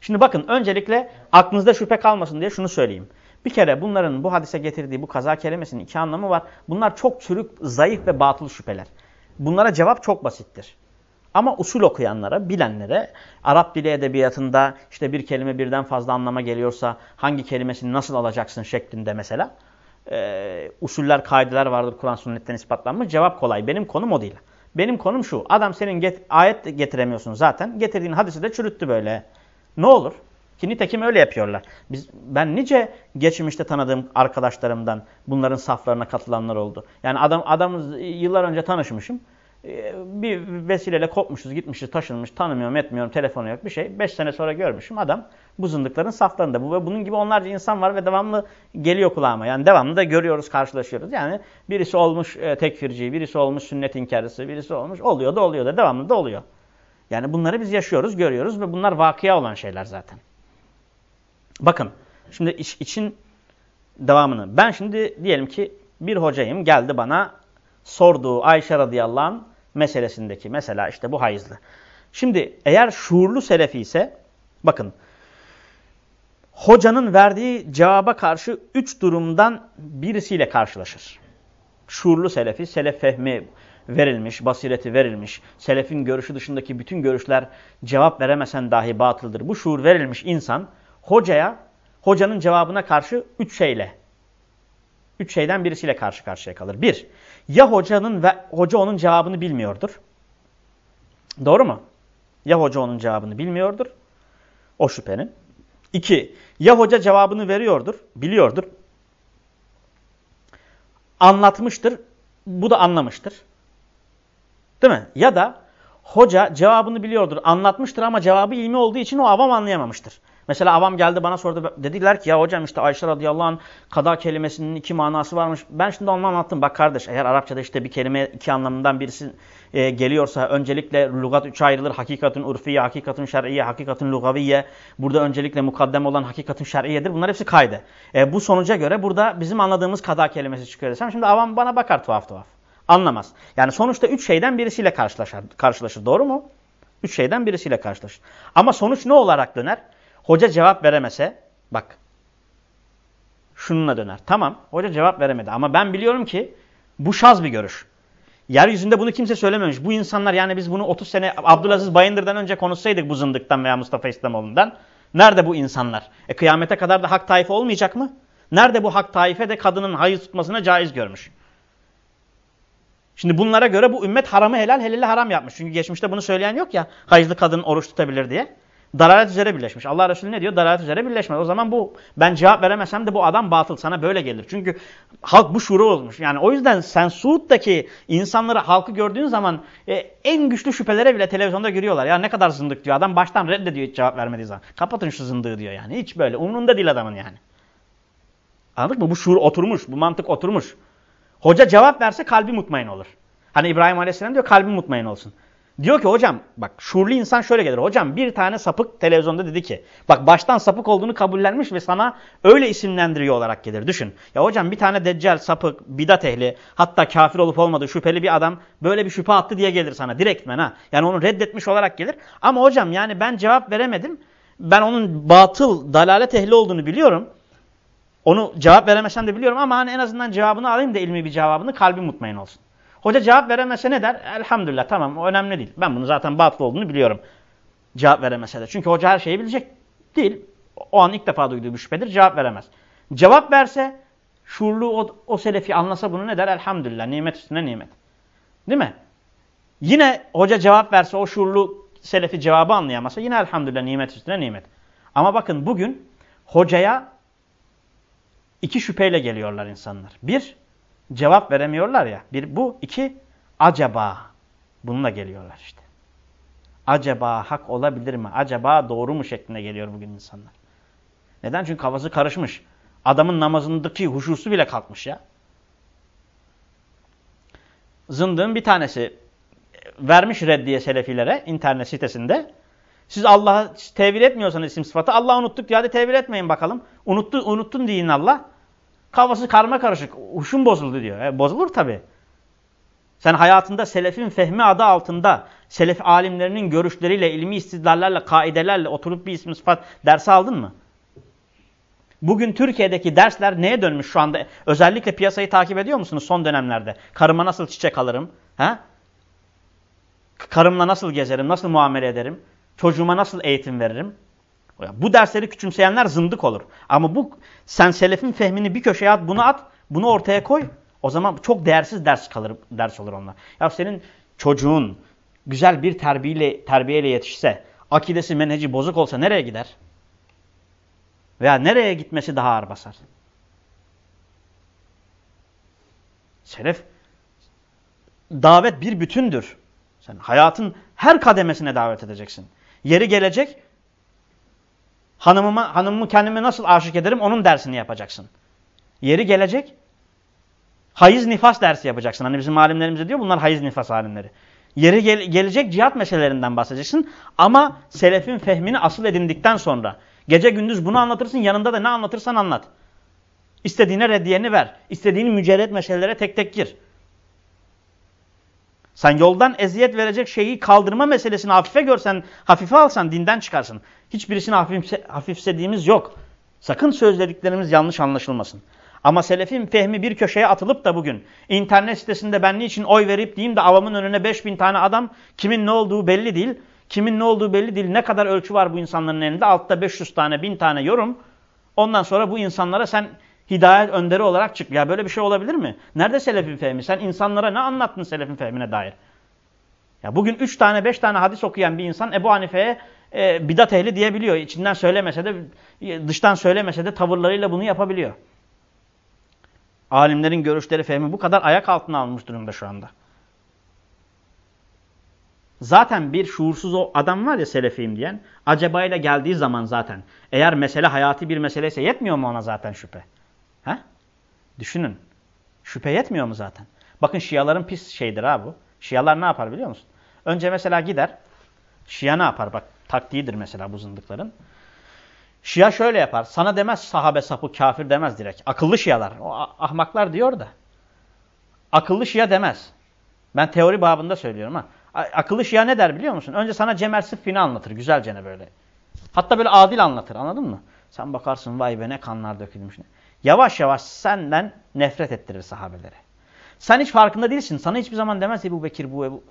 Şimdi bakın öncelikle aklınızda şüphe kalmasın diye şunu söyleyeyim. Bir kere bunların bu hadise getirdiği bu kaza kelimesinin iki anlamı var. Bunlar çok çürük, zayıf ve batıl şüpheler. Bunlara cevap çok basittir. Ama usul okuyanlara, bilenlere, Arap dili edebiyatında işte bir kelime birden fazla anlama geliyorsa hangi kelimesini nasıl alacaksın şeklinde mesela e, usuller, kaideler vardır Kur'an sünnetten ispatlanmış. Cevap kolay. Benim konum o değil. Benim konum şu. Adam senin get ayet getiremiyorsun zaten. Getirdiğin hadisi de çürüttü böyle. Ne olur? Ki nitekim öyle yapıyorlar. Biz, ben nice geçmişte tanıdığım arkadaşlarımdan bunların saflarına katılanlar oldu. Yani adam adamız yıllar önce tanışmışım. Ee, bir vesileyle kopmuşuz, gitmişiz, taşınmış, tanımıyorum, etmiyorum, telefonu yok bir şey. Beş sene sonra görmüşüm adam bu zındıkların saflarında. Bu ve bunun gibi onlarca insan var ve devamlı geliyor kulağıma. Yani devamlı da görüyoruz, karşılaşıyoruz. Yani birisi olmuş e, tekfirci, birisi olmuş sünnet inkarcısı, birisi olmuş oluyor da oluyor da devamlı da oluyor. Yani bunları biz yaşıyoruz, görüyoruz ve bunlar vakıya olan şeyler zaten. Bakın şimdi iş, için devamını. Ben şimdi diyelim ki bir hocayım geldi bana sorduğu Ayşe radıyallahu anh meselesindeki mesela işte bu hayızlı. Şimdi eğer şuurlu selefi ise bakın hocanın verdiği cevaba karşı üç durumdan birisiyle karşılaşır. Şuurlu selefi, selef fehmi verilmiş, basireti verilmiş, selefin görüşü dışındaki bütün görüşler cevap veremesen dahi batıldır. Bu şuur verilmiş insan hocaya, hocanın cevabına karşı üç şeyle, üç şeyden birisiyle karşı karşıya kalır. Bir, ya hocanın ve hoca onun cevabını bilmiyordur. Doğru mu? Ya hoca onun cevabını bilmiyordur. O şüphenin. İki, ya hoca cevabını veriyordur, biliyordur. Anlatmıştır, bu da anlamıştır. Değil mi? Ya da hoca cevabını biliyordur, anlatmıştır ama cevabı ilmi olduğu için o avam anlayamamıştır. Mesela avam geldi bana sordu. Dediler ki ya hocam işte Ayşe radıyallahu anh kada kelimesinin iki manası varmış. Ben şimdi onu anlattım. Bak kardeş eğer Arapçada işte bir kelime iki anlamından birisi e, geliyorsa öncelikle lugat üç ayrılır. Hakikatın urfiye, hakikatın şer'iye, hakikatın lugaviye. Burada öncelikle mukaddem olan hakikatın şer'iyedir. Bunlar hepsi kaydı. E, bu sonuca göre burada bizim anladığımız kada kelimesi çıkıyor desem. Şimdi avam bana bakar tuhaf tuhaf. Anlamaz. Yani sonuçta üç şeyden birisiyle karşılaşır. karşılaşır. Doğru mu? Üç şeyden birisiyle karşılaşır. Ama sonuç ne olarak döner? Hoca cevap veremese bak şununla döner. Tamam hoca cevap veremedi ama ben biliyorum ki bu şaz bir görüş. Yeryüzünde bunu kimse söylememiş. Bu insanlar yani biz bunu 30 sene Abdülaziz Bayındır'dan önce konuşsaydık bu zındıktan veya Mustafa İslamoğlu'ndan. Nerede bu insanlar? E kıyamete kadar da hak taife olmayacak mı? Nerede bu hak taife de kadının hayız tutmasına caiz görmüş? Şimdi bunlara göre bu ümmet haramı helal, helali haram yapmış. Çünkü geçmişte bunu söyleyen yok ya, hayızlı kadın oruç tutabilir diye. Dalalet üzere birleşmiş. Allah Resulü ne diyor? Dalalet üzere birleşmez. O zaman bu ben cevap veremesem de bu adam batıl. Sana böyle gelir. Çünkü halk bu şuuru olmuş. Yani o yüzden sen Suud'daki insanları halkı gördüğün zaman e, en güçlü şüphelere bile televizyonda görüyorlar. Ya ne kadar zındık diyor. Adam baştan reddediyor hiç cevap vermediği zaman. Kapatın şu zındığı diyor yani. Hiç böyle. Umrunda değil adamın yani. Anladık mı? Bu şuur oturmuş. Bu mantık oturmuş. Hoca cevap verse kalbi mutmain olur. Hani İbrahim Aleyhisselam diyor kalbi mutmain olsun. Diyor ki hocam bak şuurlu insan şöyle gelir. Hocam bir tane sapık televizyonda dedi ki bak baştan sapık olduğunu kabullenmiş ve sana öyle isimlendiriyor olarak gelir. Düşün. Ya hocam bir tane deccal, sapık, bidat ehli hatta kafir olup olmadığı şüpheli bir adam böyle bir şüphe attı diye gelir sana direktmen ha. Yani onu reddetmiş olarak gelir. Ama hocam yani ben cevap veremedim. Ben onun batıl, dalalet ehli olduğunu biliyorum. Onu cevap veremesem de biliyorum ama hani en azından cevabını alayım da ilmi bir cevabını kalbim mutmain olsun. Hoca cevap veremese ne der? Elhamdülillah tamam o önemli değil. Ben bunu zaten batıl olduğunu biliyorum. Cevap veremese de. Çünkü hoca her şeyi bilecek değil. O an ilk defa duyduğu bir şüphedir. Cevap veremez. Cevap verse şuurlu o, o selefi anlasa bunu ne der? Elhamdülillah nimet üstüne nimet. Değil mi? Yine hoca cevap verse o şuurlu selefi cevabı anlayamasa yine elhamdülillah nimet üstüne nimet. Ama bakın bugün hocaya iki şüpheyle geliyorlar insanlar. Bir, cevap veremiyorlar ya. Bir bu, iki, acaba. Bununla geliyorlar işte. Acaba hak olabilir mi? Acaba doğru mu şeklinde geliyor bugün insanlar. Neden? Çünkü kafası karışmış. Adamın namazındaki huşusu bile kalkmış ya. Zındığın bir tanesi vermiş reddiye selefilere internet sitesinde. Siz Allah'ı tevil etmiyorsanız isim sıfatı Allah'ı unuttuk diye hadi tevil etmeyin bakalım. Unuttu, unuttun deyin Allah. Kafası karma karışık. Huşum bozuldu diyor. E, bozulur tabi. Sen hayatında selefin fehmi adı altında selef alimlerinin görüşleriyle, ilmi istidlallerle, kaidelerle oturup bir isim sıfat dersi aldın mı? Bugün Türkiye'deki dersler neye dönmüş şu anda? Özellikle piyasayı takip ediyor musunuz son dönemlerde? Karıma nasıl çiçek alırım? Ha? Karımla nasıl gezerim? Nasıl muamele ederim? Çocuğuma nasıl eğitim veririm? Bu dersleri küçümseyenler zındık olur. Ama bu sen selefin fehmini bir köşeye at, bunu at, bunu ortaya koy. O zaman çok değersiz ders kalır, ders olur onlar. Ya senin çocuğun güzel bir terbiyeyle, terbiyeyle yetişse, akidesi, menheci bozuk olsa nereye gider? Veya nereye gitmesi daha ağır basar? Selef, davet bir bütündür. Sen hayatın her kademesine davet edeceksin. Yeri gelecek, hanımıma, hanımımı kendime nasıl aşık ederim onun dersini yapacaksın. Yeri gelecek, hayız nifas dersi yapacaksın. Hani bizim alimlerimiz diyor bunlar hayız nifas alimleri. Yeri gel gelecek cihat meselelerinden bahsedeceksin. Ama selefin fehmini asıl edindikten sonra. Gece gündüz bunu anlatırsın yanında da ne anlatırsan anlat. İstediğine reddiyeni ver. İstediğini mücerred meselelere tek tek gir. Sen yoldan eziyet verecek şeyi kaldırma meselesini hafife görsen, hafife alsan dinden çıkarsın. Hiçbirisini hafifse, hafifsediğimiz yok. Sakın sözlediklerimiz yanlış anlaşılmasın. Ama selefin fehmi bir köşeye atılıp da bugün internet sitesinde ben niçin oy verip diyeyim de avamın önüne 5000 tane adam kimin ne olduğu belli değil. Kimin ne olduğu belli değil. Ne kadar ölçü var bu insanların elinde? Altta 500 tane 1000 tane yorum. Ondan sonra bu insanlara sen hidayet önderi olarak çık. Ya böyle bir şey olabilir mi? Nerede selefin fehmi? Sen insanlara ne anlattın selefin fehmine dair? Ya bugün 3 tane 5 tane hadis okuyan bir insan Ebu Hanife'ye e, bidat ehli diyebiliyor. İçinden söylemese de dıştan söylemese de tavırlarıyla bunu yapabiliyor. Alimlerin görüşleri fehmi bu kadar ayak altına almış durumda şu anda. Zaten bir şuursuz o adam var ya selefiyim diyen, acabayla geldiği zaman zaten eğer mesele hayati bir meseleyse yetmiyor mu ona zaten şüphe? Düşünün. Şüphe yetmiyor mu zaten? Bakın Şiaların pis şeydir ha bu. Şialar ne yapar biliyor musun? Önce mesela gider. Şia ne yapar? Bak taktiğidir mesela bu zındıkların. Şia şöyle yapar. Sana demez sahabe sapı kafir demez direkt. Akıllı Şialar. O ahmaklar diyor da. Akıllı Şia demez. Ben teori babında söylüyorum ha. Akıllı Şia ne der biliyor musun? Önce sana Cemel Sıffin'i anlatır. Güzelce ne böyle. Hatta böyle adil anlatır anladın mı? Sen bakarsın vay be ne kanlar dökülmüş. Yavaş yavaş senden nefret ettirir sahabeleri. Sen hiç farkında değilsin. Sana hiçbir zaman demez Ebu Bekir bu, Ebu,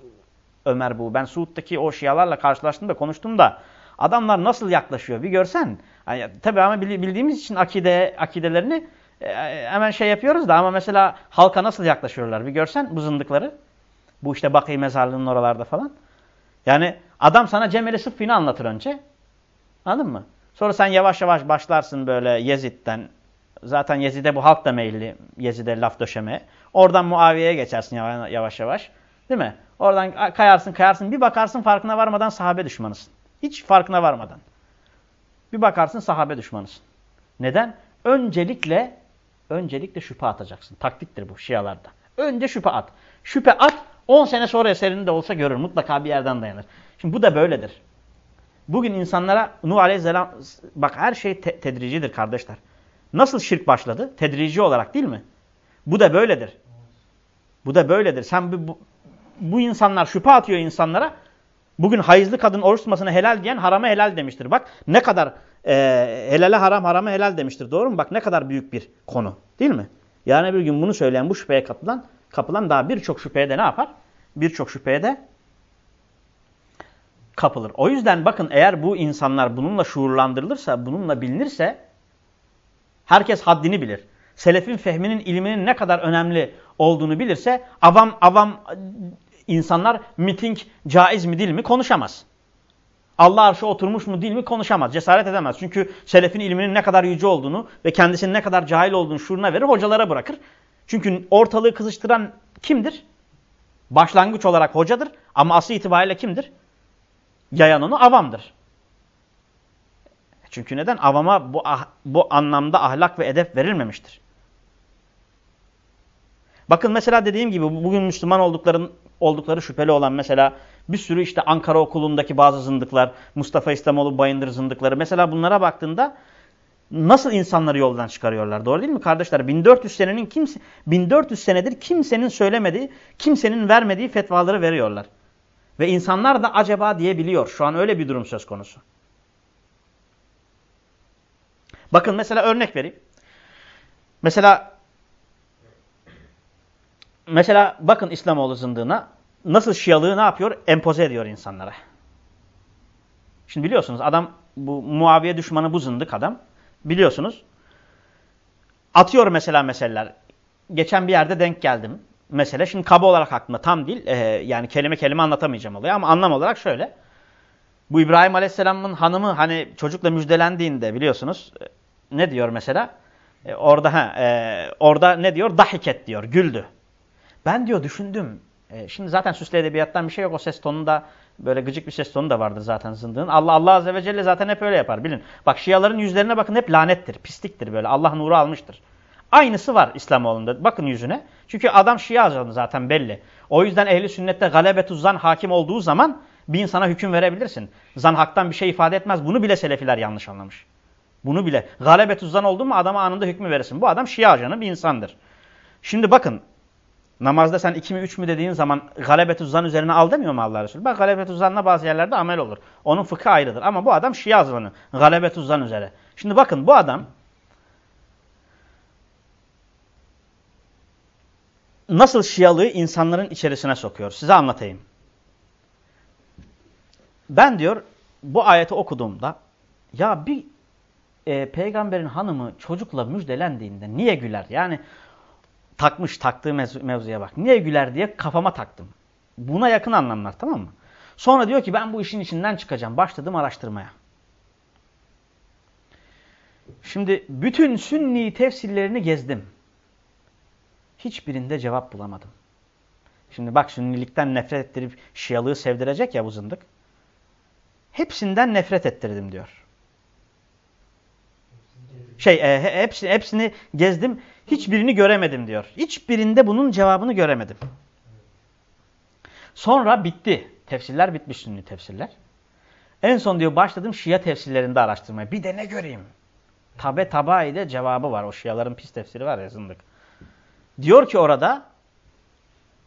Ömer bu. Ben Suud'daki o şialarla karşılaştım da konuştum da adamlar nasıl yaklaşıyor bir görsen. Yani, tabii ama bildiğimiz için akide akidelerini e, hemen şey yapıyoruz da ama mesela halka nasıl yaklaşıyorlar bir görsen bu zındıkları. Bu işte Bakı mezarlığının oralarda falan. Yani adam sana Cemeli Sıffin'i anlatır önce. Anladın mı? Sonra sen yavaş yavaş başlarsın böyle Yezid'den. Zaten Yezid'e bu halk da meyilli. Yezid'e laf döşeme. Oradan Muaviye'ye geçersin yavaş yavaş. Değil mi? Oradan kayarsın kayarsın. Bir bakarsın farkına varmadan sahabe düşmanısın. Hiç farkına varmadan. Bir bakarsın sahabe düşmanısın. Neden? Öncelikle öncelikle şüphe atacaksın. Taktiktir bu şialarda. Önce şüphe at. Şüphe at 10 sene sonra eserinde olsa görür. Mutlaka bir yerden dayanır. Şimdi bu da böyledir. Bugün insanlara Nuh Aleyhisselam bak her şey te tedricidir kardeşler. Nasıl şirk başladı? Tedrici olarak değil mi? Bu da böyledir. Bu da böyledir. Sen bu, bu insanlar şüphe atıyor insanlara. Bugün hayızlı kadın oruç tutmasını helal diyen harama helal demiştir. Bak ne kadar e, helale haram harama helal demiştir. Doğru mu? Bak ne kadar büyük bir konu. Değil mi? Yani bir gün bunu söyleyen bu şüpheye kapılan, kapılan daha birçok şüpheye de ne yapar? Birçok şüpheye de kapılır. O yüzden bakın eğer bu insanlar bununla şuurlandırılırsa, bununla bilinirse herkes haddini bilir. Selefin fehminin ilminin ne kadar önemli olduğunu bilirse avam avam insanlar miting caiz mi değil mi konuşamaz. Allah arşı oturmuş mu değil mi konuşamaz. Cesaret edemez. Çünkü selefin ilminin ne kadar yüce olduğunu ve kendisinin ne kadar cahil olduğunu şuuruna verir hocalara bırakır. Çünkü ortalığı kızıştıran kimdir? Başlangıç olarak hocadır ama asıl itibariyle kimdir? Yayan onu avamdır. Çünkü neden? Avama bu, ah, bu anlamda ahlak ve edep verilmemiştir. Bakın mesela dediğim gibi bugün Müslüman oldukların oldukları şüpheli olan mesela bir sürü işte Ankara okulundaki bazı zındıklar, Mustafa İslamoğlu Bayındır zındıkları mesela bunlara baktığında nasıl insanları yoldan çıkarıyorlar? Doğru değil mi kardeşler? 1400 senenin kimse 1400 senedir kimsenin söylemediği, kimsenin vermediği fetvaları veriyorlar. Ve insanlar da acaba diyebiliyor. Şu an öyle bir durum söz konusu. Bakın mesela örnek vereyim. Mesela mesela bakın İslamoğlu zındığına nasıl şialığı ne yapıyor? Empoze ediyor insanlara. Şimdi biliyorsunuz adam bu Muaviye düşmanı bu zındık adam. Biliyorsunuz. Atıyor mesela meseleler. Geçen bir yerde denk geldim. Mesele şimdi kaba olarak aklımda tam değil. Ee, yani kelime kelime anlatamayacağım olayı ama anlam olarak şöyle. Bu İbrahim Aleyhisselam'ın hanımı hani çocukla müjdelendiğinde biliyorsunuz e, ne diyor mesela? E, orada ha, e, orada ne diyor? Dahiket diyor, güldü. Ben diyor düşündüm. E, şimdi zaten süslü edebiyattan bir şey yok. O ses tonunda böyle gıcık bir ses tonu da vardır zaten zındığın. Allah Allah Azze ve Celle zaten hep öyle yapar bilin. Bak Şiaların yüzlerine bakın hep lanettir, pisliktir böyle. Allah nuru almıştır. Aynısı var İslamoğlu'nda. Bakın yüzüne. Çünkü adam Şia ajanı zaten belli. O yüzden ehli sünnette galebetü zan hakim olduğu zaman bir insana hüküm verebilirsin. Zan haktan bir şey ifade etmez. Bunu bile selefiler yanlış anlamış. Bunu bile. Galebetü zan oldu mu adama anında hükmü verirsin. Bu adam Şia ajanı bir insandır. Şimdi bakın Namazda sen iki mi üç mü dediğin zaman galebetü zan üzerine al demiyor mu Allah Resulü? Bak galebetü zanla bazı yerlerde amel olur. Onun fıkhı ayrıdır. Ama bu adam Şia azmanı. Galebetü zan üzere. Şimdi bakın bu adam nasıl Şialığı insanların içerisine sokuyor. Size anlatayım. Ben diyor bu ayeti okuduğumda ya bir e, peygamberin hanımı çocukla müjdelendiğinde niye güler? Yani takmış taktığı mevzu, mevzuya bak. Niye güler diye kafama taktım. Buna yakın anlamlar tamam mı? Sonra diyor ki ben bu işin içinden çıkacağım. Başladım araştırmaya. Şimdi bütün sünni tefsirlerini gezdim. Hiçbirinde cevap bulamadım. Şimdi bak sünnilikten nefret ettirip şialığı sevdirecek ya bu zındık. Hepsinden nefret ettirdim diyor. Şey e, hepsini, hepsini gezdim. Hiçbirini göremedim diyor. Hiçbirinde bunun cevabını göremedim. Sonra bitti. Tefsirler bitmiş sünni tefsirler. En son diyor başladım Şia tefsirlerinde araştırmaya. Bir de ne göreyim? Tabe tabai de cevabı var. O Şiaların pis tefsiri var ya zındık. Diyor ki orada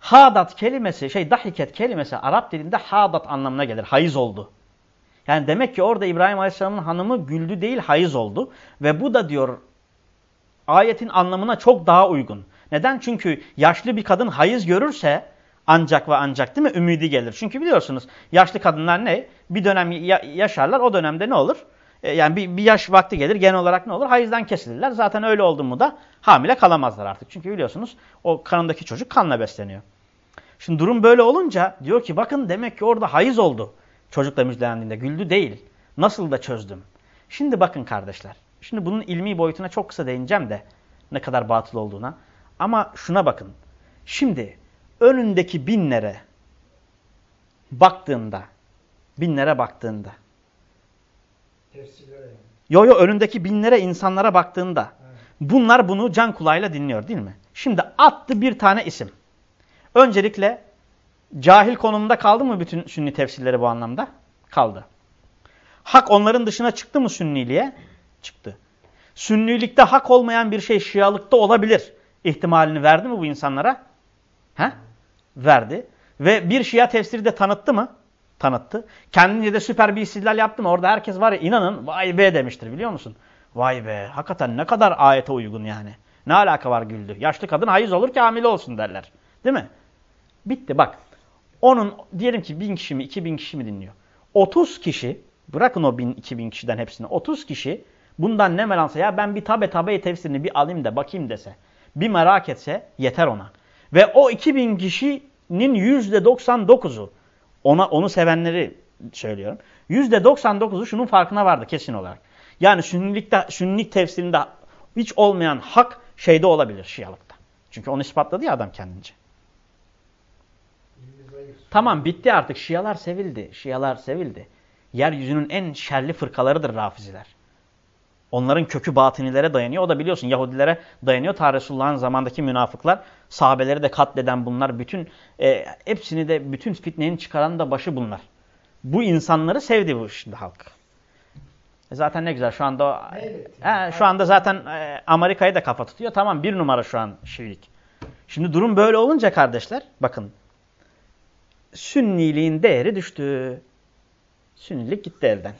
hadat kelimesi, şey dahiket kelimesi Arap dilinde hadat anlamına gelir. Hayız oldu. Yani demek ki orada İbrahim Aleyhisselam'ın hanımı güldü değil hayız oldu. Ve bu da diyor ayetin anlamına çok daha uygun. Neden? Çünkü yaşlı bir kadın hayız görürse ancak ve ancak değil mi ümidi gelir. Çünkü biliyorsunuz yaşlı kadınlar ne? Bir dönem yaşarlar o dönemde ne olur? E, yani bir, bir yaş vakti gelir genel olarak ne olur? Hayızdan kesilirler. Zaten öyle oldu mu da hamile kalamazlar artık. Çünkü biliyorsunuz o karındaki çocuk kanla besleniyor. Şimdi durum böyle olunca diyor ki bakın demek ki orada hayız oldu. Çocukla müjdelendiğinde güldü değil. Nasıl da çözdüm. Şimdi bakın kardeşler. Şimdi bunun ilmi boyutuna çok kısa değineceğim de ne kadar batıl olduğuna. Ama şuna bakın. Şimdi önündeki binlere baktığında, binlere baktığında. Tefsirlere yani. Yo yo önündeki binlere insanlara baktığında. Evet. Bunlar bunu can kulağıyla dinliyor değil mi? Şimdi attı bir tane isim. Öncelikle cahil konumunda kaldı mı bütün sünni tefsirleri bu anlamda? Kaldı. Hak onların dışına çıktı mı sünniliğe? çıktı. Sünnilikte hak olmayan bir şey şialıkta olabilir. İhtimalini verdi mi bu insanlara? He? Verdi. Ve bir şia tefsiri de tanıttı mı? Tanıttı. Kendince de süper bir istidlal yaptı mı? Orada herkes var ya inanın vay be demiştir biliyor musun? Vay be hakikaten ne kadar ayete uygun yani. Ne alaka var güldü. Yaşlı kadın hayız olur ki hamile olsun derler. Değil mi? Bitti bak. Onun diyelim ki bin kişi mi iki bin kişi mi dinliyor? 30 kişi, bırakın o 1000 2000 kişiden hepsini, 30 kişi bundan ne melansa ya ben bir tabe tabe tefsirini bir alayım da bakayım dese, bir merak etse yeter ona. Ve o 2000 kişinin %99'u ona onu sevenleri söylüyorum. %99'u şunun farkına vardı kesin olarak. Yani sünnilikte, sünnilik tefsirinde hiç olmayan hak şeyde olabilir şialıkta. Çünkü onu ispatladı ya adam kendince. Tamam bitti artık. Şialar sevildi. Şialar sevildi. Yeryüzünün en şerli fırkalarıdır rafiziler. Onların kökü batınilere dayanıyor. O da biliyorsun Yahudilere dayanıyor. Ta Resulullah'ın zamandaki münafıklar, sahabeleri de katleden bunlar. Bütün e, hepsini de bütün fitnenin çıkaran da başı bunlar. Bu insanları sevdi bu şimdi halk. E zaten ne güzel şu anda he, şu anda zaten e, Amerika'yı da kafa tutuyor. Tamam bir numara şu an Şiilik. Şimdi durum böyle olunca kardeşler bakın Sünniliğin değeri düştü. Sünnilik gitti elden.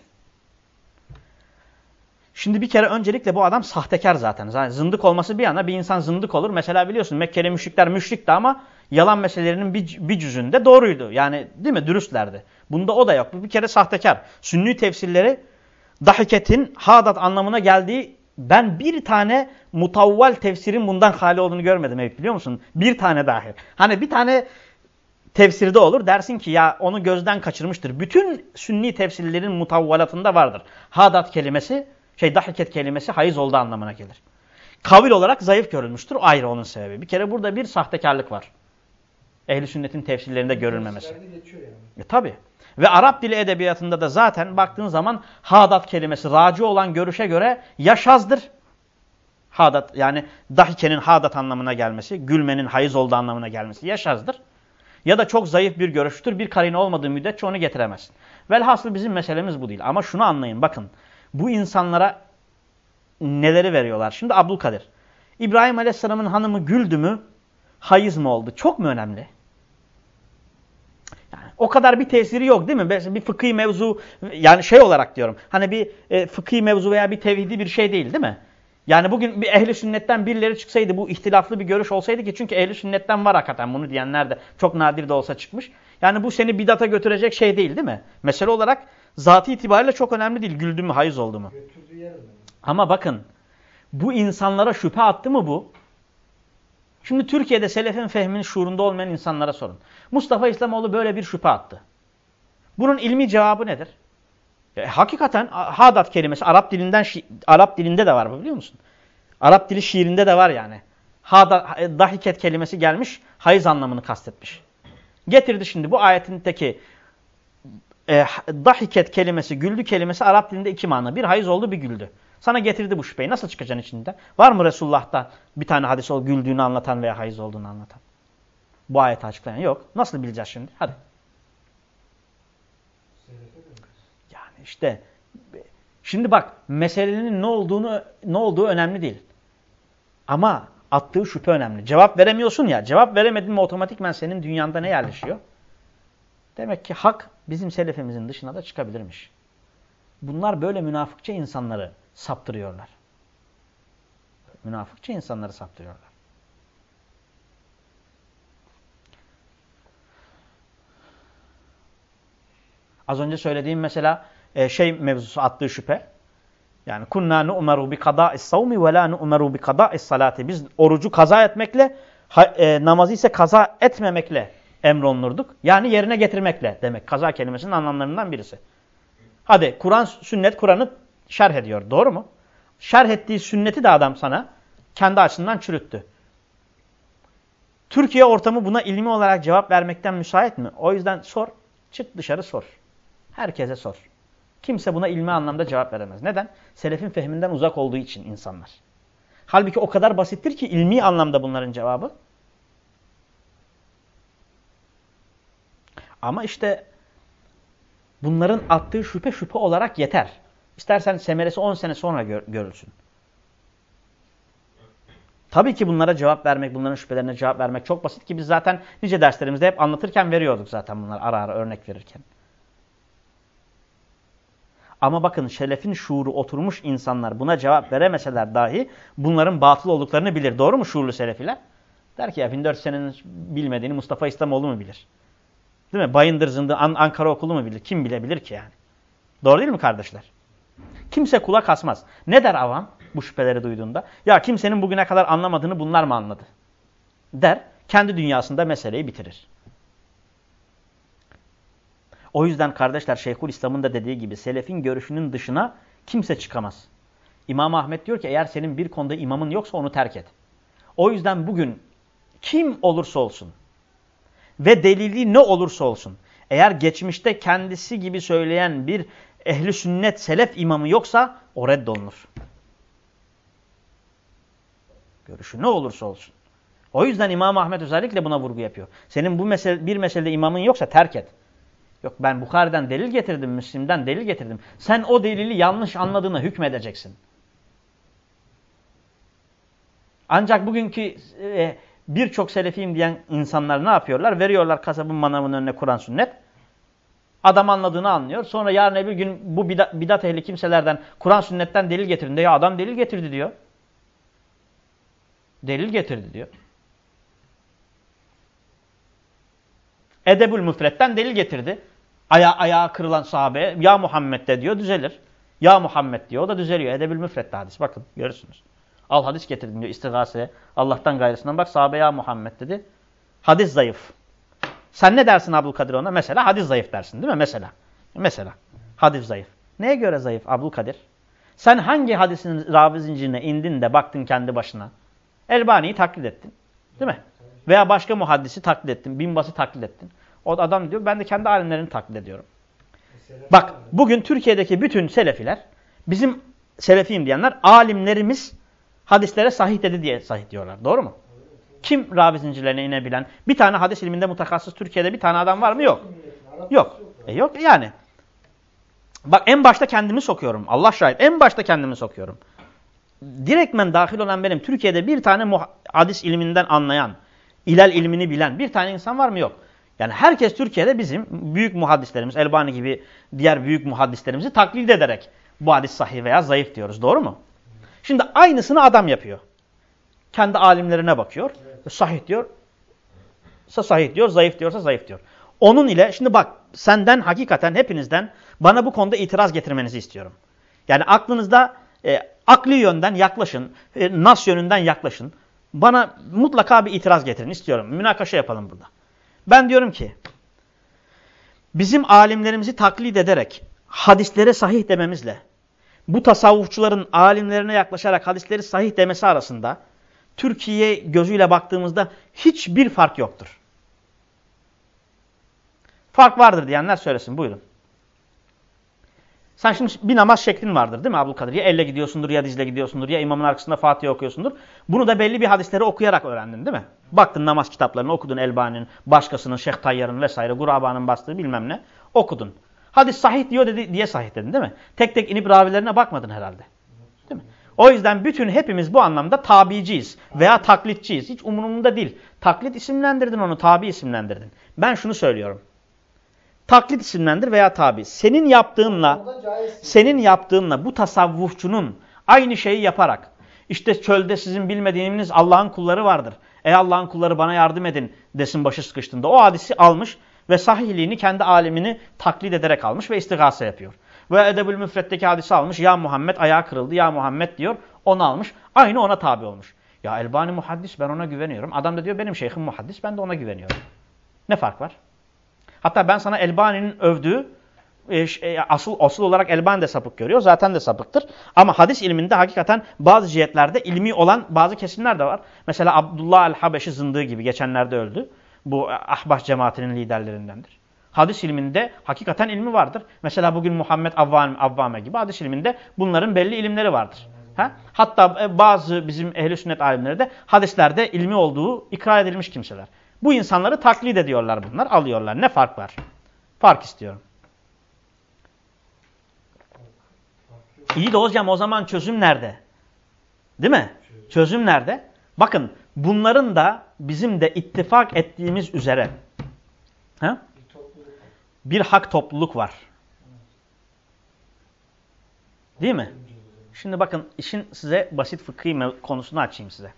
Şimdi bir kere öncelikle bu adam sahtekar zaten. zaten. Zındık olması bir yana bir insan zındık olur. Mesela biliyorsun Mekkeli müşrikler müşrikti ama yalan meselelerinin bir, bir cüzünde doğruydu. Yani değil mi? Dürüstlerdi. Bunda o da yok. Bu bir kere sahtekar. Sünni tefsirleri dahiketin hadat anlamına geldiği ben bir tane mutavval tefsirin bundan hali olduğunu görmedim evet biliyor musun? Bir tane dahi. Hani bir tane tefsirde olur. Dersin ki ya onu gözden kaçırmıştır. Bütün sünni tefsirlerin mutavvalatında vardır. Hadat kelimesi, şey dahiket kelimesi hayız oldu anlamına gelir. Kavil olarak zayıf görülmüştür. Ayrı onun sebebi. Bir kere burada bir sahtekarlık var. Ehli sünnetin tefsirlerinde görülmemesi. Yani. E, tabi. Ve Arap dili edebiyatında da zaten baktığın zaman hadat kelimesi raci olan görüşe göre yaşazdır. Hadat yani dahikenin hadat anlamına gelmesi, gülmenin hayız olduğu anlamına gelmesi yaşazdır. Ya da çok zayıf bir görüştür. Bir karine olmadığı müddetçe onu getiremezsin. Velhasıl bizim meselemiz bu değil. Ama şunu anlayın bakın. Bu insanlara neleri veriyorlar? Şimdi Abdülkadir. İbrahim Aleyhisselam'ın hanımı güldü mü? Hayız mı oldu? Çok mu önemli? Yani o kadar bir tesiri yok değil mi? Bir fıkhi mevzu yani şey olarak diyorum. Hani bir e, fıkhi mevzu veya bir tevhidi bir şey değil değil mi? Yani bugün bir ehli sünnetten birileri çıksaydı bu ihtilaflı bir görüş olsaydı ki çünkü ehli sünnetten var hakikaten bunu diyenler de çok nadir de olsa çıkmış. Yani bu seni bidata götürecek şey değil değil mi? Mesele olarak zatı itibariyle çok önemli değil güldü mü hayız oldu mu? Ama bakın bu insanlara şüphe attı mı bu? Şimdi Türkiye'de selefin fehminin şuurunda olmayan insanlara sorun. Mustafa İslamoğlu böyle bir şüphe attı. Bunun ilmi cevabı nedir? E, hakikaten hadat kelimesi Arap dilinden Arap dilinde de var biliyor musun? Arap dili şiirinde de var yani. Hadat, e, dahiket kelimesi gelmiş, hayız anlamını kastetmiş. Getirdi şimdi bu ayetindeki e, dahiket kelimesi, güldü kelimesi Arap dilinde iki mana. Bir hayız oldu, bir güldü. Sana getirdi bu şüpheyi. Nasıl çıkacaksın içinden? Var mı Resulullah'ta bir tane hadis ol güldüğünü anlatan veya hayız olduğunu anlatan? Bu ayeti açıklayan yok. Nasıl bileceğiz şimdi? Hadi. İşte şimdi bak meselenin ne olduğunu ne olduğu önemli değil. Ama attığı şüphe önemli. Cevap veremiyorsun ya. Cevap veremedin mi otomatikmen senin dünyanda ne yerleşiyor? Demek ki hak bizim selefimizin dışına da çıkabilirmiş. Bunlar böyle münafıkça insanları saptırıyorlar. Münafıkça insanları saptırıyorlar. Az önce söylediğim mesela e, şey mevzusu attığı şüphe. Yani kunna nu'meru bi kada'is savmi ve la nu'meru bi kada'is salati. Biz orucu kaza etmekle, e, namazı ise kaza etmemekle emrolunurduk. Yani yerine getirmekle demek. Kaza kelimesinin anlamlarından birisi. Hadi Kur'an, sünnet Kur'an'ı şerh ediyor. Doğru mu? Şerh ettiği sünneti de adam sana kendi açısından çürüttü. Türkiye ortamı buna ilmi olarak cevap vermekten müsait mi? O yüzden sor. Çık dışarı sor. Herkese sor. Kimse buna ilmi anlamda cevap veremez. Neden? Selefin fehminden uzak olduğu için insanlar. Halbuki o kadar basittir ki ilmi anlamda bunların cevabı. Ama işte bunların attığı şüphe şüphe olarak yeter. İstersen semeresi 10 sene sonra gör, görülsün. Tabii ki bunlara cevap vermek, bunların şüphelerine cevap vermek çok basit ki biz zaten nice derslerimizde hep anlatırken veriyorduk zaten bunlar ara ara örnek verirken. Ama bakın şerefin şuuru oturmuş insanlar buna cevap veremeseler dahi bunların batıl olduklarını bilir. Doğru mu şuurlu selefiler? Der ki ya 1400 senenin bilmediğini Mustafa İslamoğlu mu bilir? Değil mi? Bayındır Zındı An Ankara okulu mu bilir? Kim bilebilir ki yani? Doğru değil mi kardeşler? Kimse kulak asmaz. Ne der avam bu şüpheleri duyduğunda? Ya kimsenin bugüne kadar anlamadığını bunlar mı anladı? Der. Kendi dünyasında meseleyi bitirir. O yüzden kardeşler Şeyhül İslam'ın da dediği gibi selefin görüşünün dışına kimse çıkamaz. İmam Ahmet diyor ki eğer senin bir konuda imamın yoksa onu terk et. O yüzden bugün kim olursa olsun ve delili ne olursa olsun eğer geçmişte kendisi gibi söyleyen bir ehli sünnet selef imamı yoksa o reddolunur. Görüşü ne olursa olsun. O yüzden İmam Ahmet özellikle buna vurgu yapıyor. Senin bu mesele, bir meselede imamın yoksa terk et. Yok ben Bukhari'den delil getirdim, Müslim'den delil getirdim. Sen o delili yanlış anladığına hükmedeceksin. Ancak bugünkü e, birçok selefiyim diyen insanlar ne yapıyorlar? Veriyorlar kasabın manavının önüne Kur'an sünnet. Adam anladığını anlıyor. Sonra yarın bir gün bu bidat, bidat ehli kimselerden Kur'an sünnetten delil getirdiğinde ya adam delil getirdi diyor. Delil getirdi diyor. Edebül Müfret'ten delil getirdi. Aya ayağı kırılan sahabe ya Muhammed de diyor düzelir. Ya Muhammed diyor o da düzeliyor. Edebül Müfret'te hadis bakın görürsünüz. Al hadis getirdim diyor istigase. Allah'tan gayrısından bak sahabe ya Muhammed dedi. Hadis zayıf. Sen ne dersin Abdülkadir ona? Mesela hadis zayıf dersin değil mi? Mesela. Mesela. Hadis zayıf. Neye göre zayıf Abdülkadir? Sen hangi hadisin ravi zincirine indin de baktın kendi başına? Elbani'yi taklit ettin. Değil mi? Veya başka muhaddisi taklit ettin. Binbas'ı taklit ettin. O adam diyor ben de kendi alimlerini taklit ediyorum. Bak bugün Türkiye'deki bütün selefiler bizim selefiyim diyenler alimlerimiz hadislere sahih dedi diye sahih diyorlar. Doğru mu? Kim ravi zincirlerine inebilen? Bir tane hadis ilminde mutakassıs Türkiye'de bir tane adam var mı? Yok. Yok. E yok yani. Bak en başta kendimi sokuyorum. Allah şahit. En başta kendimi sokuyorum. Direktmen dahil olan benim Türkiye'de bir tane hadis ilminden anlayan, ilal ilmini bilen bir tane insan var mı? Yok. Yani herkes Türkiye'de bizim büyük muhaddislerimiz, Elbani gibi diğer büyük muhaddislerimizi taklit ederek bu hadis sahih veya zayıf diyoruz. Doğru mu? Şimdi aynısını adam yapıyor. Kendi alimlerine bakıyor. Evet. Sahih diyor. Sahih diyor. Zayıf diyorsa zayıf diyor. Onun ile şimdi bak senden hakikaten hepinizden bana bu konuda itiraz getirmenizi istiyorum. Yani aklınızda e, akli yönden yaklaşın. E, nas yönünden yaklaşın. Bana mutlaka bir itiraz getirin istiyorum. Münakaşa yapalım burada. Ben diyorum ki bizim alimlerimizi taklit ederek hadislere sahih dememizle bu tasavvufçuların alimlerine yaklaşarak hadisleri sahih demesi arasında Türkiye gözüyle baktığımızda hiçbir fark yoktur. Fark vardır diyenler söylesin. Buyurun. Sen şimdi bir namaz şeklin vardır değil mi Abdülkadir? Ya elle gidiyorsundur ya dizle gidiyorsundur ya imamın arkasında Fatiha okuyorsundur. Bunu da belli bir hadisleri okuyarak öğrendin değil mi? Baktın namaz kitaplarını okudun Elbani'nin, başkasının, Şeyh Tayyar'ın vesaire, Guraba'nın bastığı bilmem ne okudun. Hadis sahih diyor dedi, diye sahih dedin değil mi? Tek tek inip ravilerine bakmadın herhalde. Değil mi? O yüzden bütün hepimiz bu anlamda tabiciyiz veya taklitçiyiz. Hiç umurumda değil. Taklit isimlendirdin onu, tabi isimlendirdin. Ben şunu söylüyorum. Taklit isimlendir veya tabi. Senin yaptığınla, senin yaptığınla bu tasavvufçunun aynı şeyi yaparak, işte çölde sizin bilmediğiniz Allah'ın kulları vardır. Ey Allah'ın kulları bana yardım edin desin başı sıkıştığında. O hadisi almış ve sahihliğini kendi alemini taklit ederek almış ve istigase yapıyor. Ve Edebül Müfret'teki hadisi almış. Ya Muhammed ayağı kırıldı. Ya Muhammed diyor. Onu almış. Aynı ona tabi olmuş. Ya Elbani muhaddis ben ona güveniyorum. Adam da diyor benim şeyhim muhaddis ben de ona güveniyorum. Ne fark var? Hatta ben sana Elbani'nin övdüğü e, e, asıl, asıl olarak Elbani de sapık görüyor. Zaten de sapıktır. Ama hadis ilminde hakikaten bazı cihetlerde ilmi olan bazı kesimler de var. Mesela Abdullah el-Habeşi zındığı gibi geçenlerde öldü. Bu Ahbaş cemaatinin liderlerindendir. Hadis ilminde hakikaten ilmi vardır. Mesela bugün Muhammed Avvam, Avvame gibi hadis ilminde bunların belli ilimleri vardır. Ha? Hatta e, bazı bizim ehli sünnet alimleri de hadislerde ilmi olduğu ikrar edilmiş kimseler. Bu insanları taklit ediyorlar bunlar, alıyorlar. Ne fark var? Fark istiyorum. İyi de hocam o zaman çözüm nerede? Değil mi? Çözüm nerede? Bakın bunların da bizim de ittifak ettiğimiz üzere ha? bir hak topluluk var. Değil mi? Şimdi bakın işin size basit fıkhi konusunu açayım size.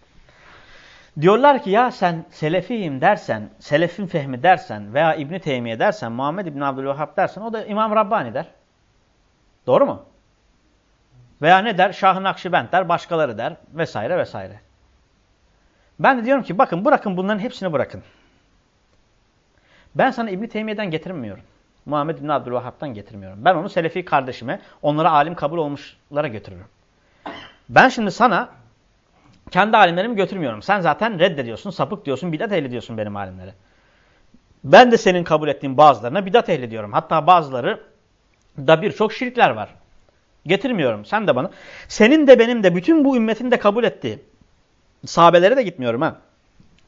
Diyorlar ki ya sen selefiyim dersen, selefin fehmi dersen veya İbni Teymiye dersen, Muhammed İbni Abdülvahhab dersen o da İmam Rabbani der. Doğru mu? Veya ne der? Şah-ı der, başkaları der vesaire vesaire. Ben de diyorum ki bakın bırakın bunların hepsini bırakın. Ben sana İbni Teymiye'den getirmiyorum. Muhammed İbni Abdülvahhab'tan getirmiyorum. Ben onu Selefi kardeşime, onlara alim kabul olmuşlara götürürüm. Ben şimdi sana kendi alimlerimi götürmüyorum. Sen zaten reddediyorsun, sapık diyorsun, bidat ehli diyorsun benim alimlere. Ben de senin kabul ettiğin bazılarına bidat ehli diyorum. Hatta bazıları da birçok şirkler var. Getirmiyorum. Sen de bana. Senin de benim de bütün bu ümmetin de kabul ettiği sahabelere de gitmiyorum ha.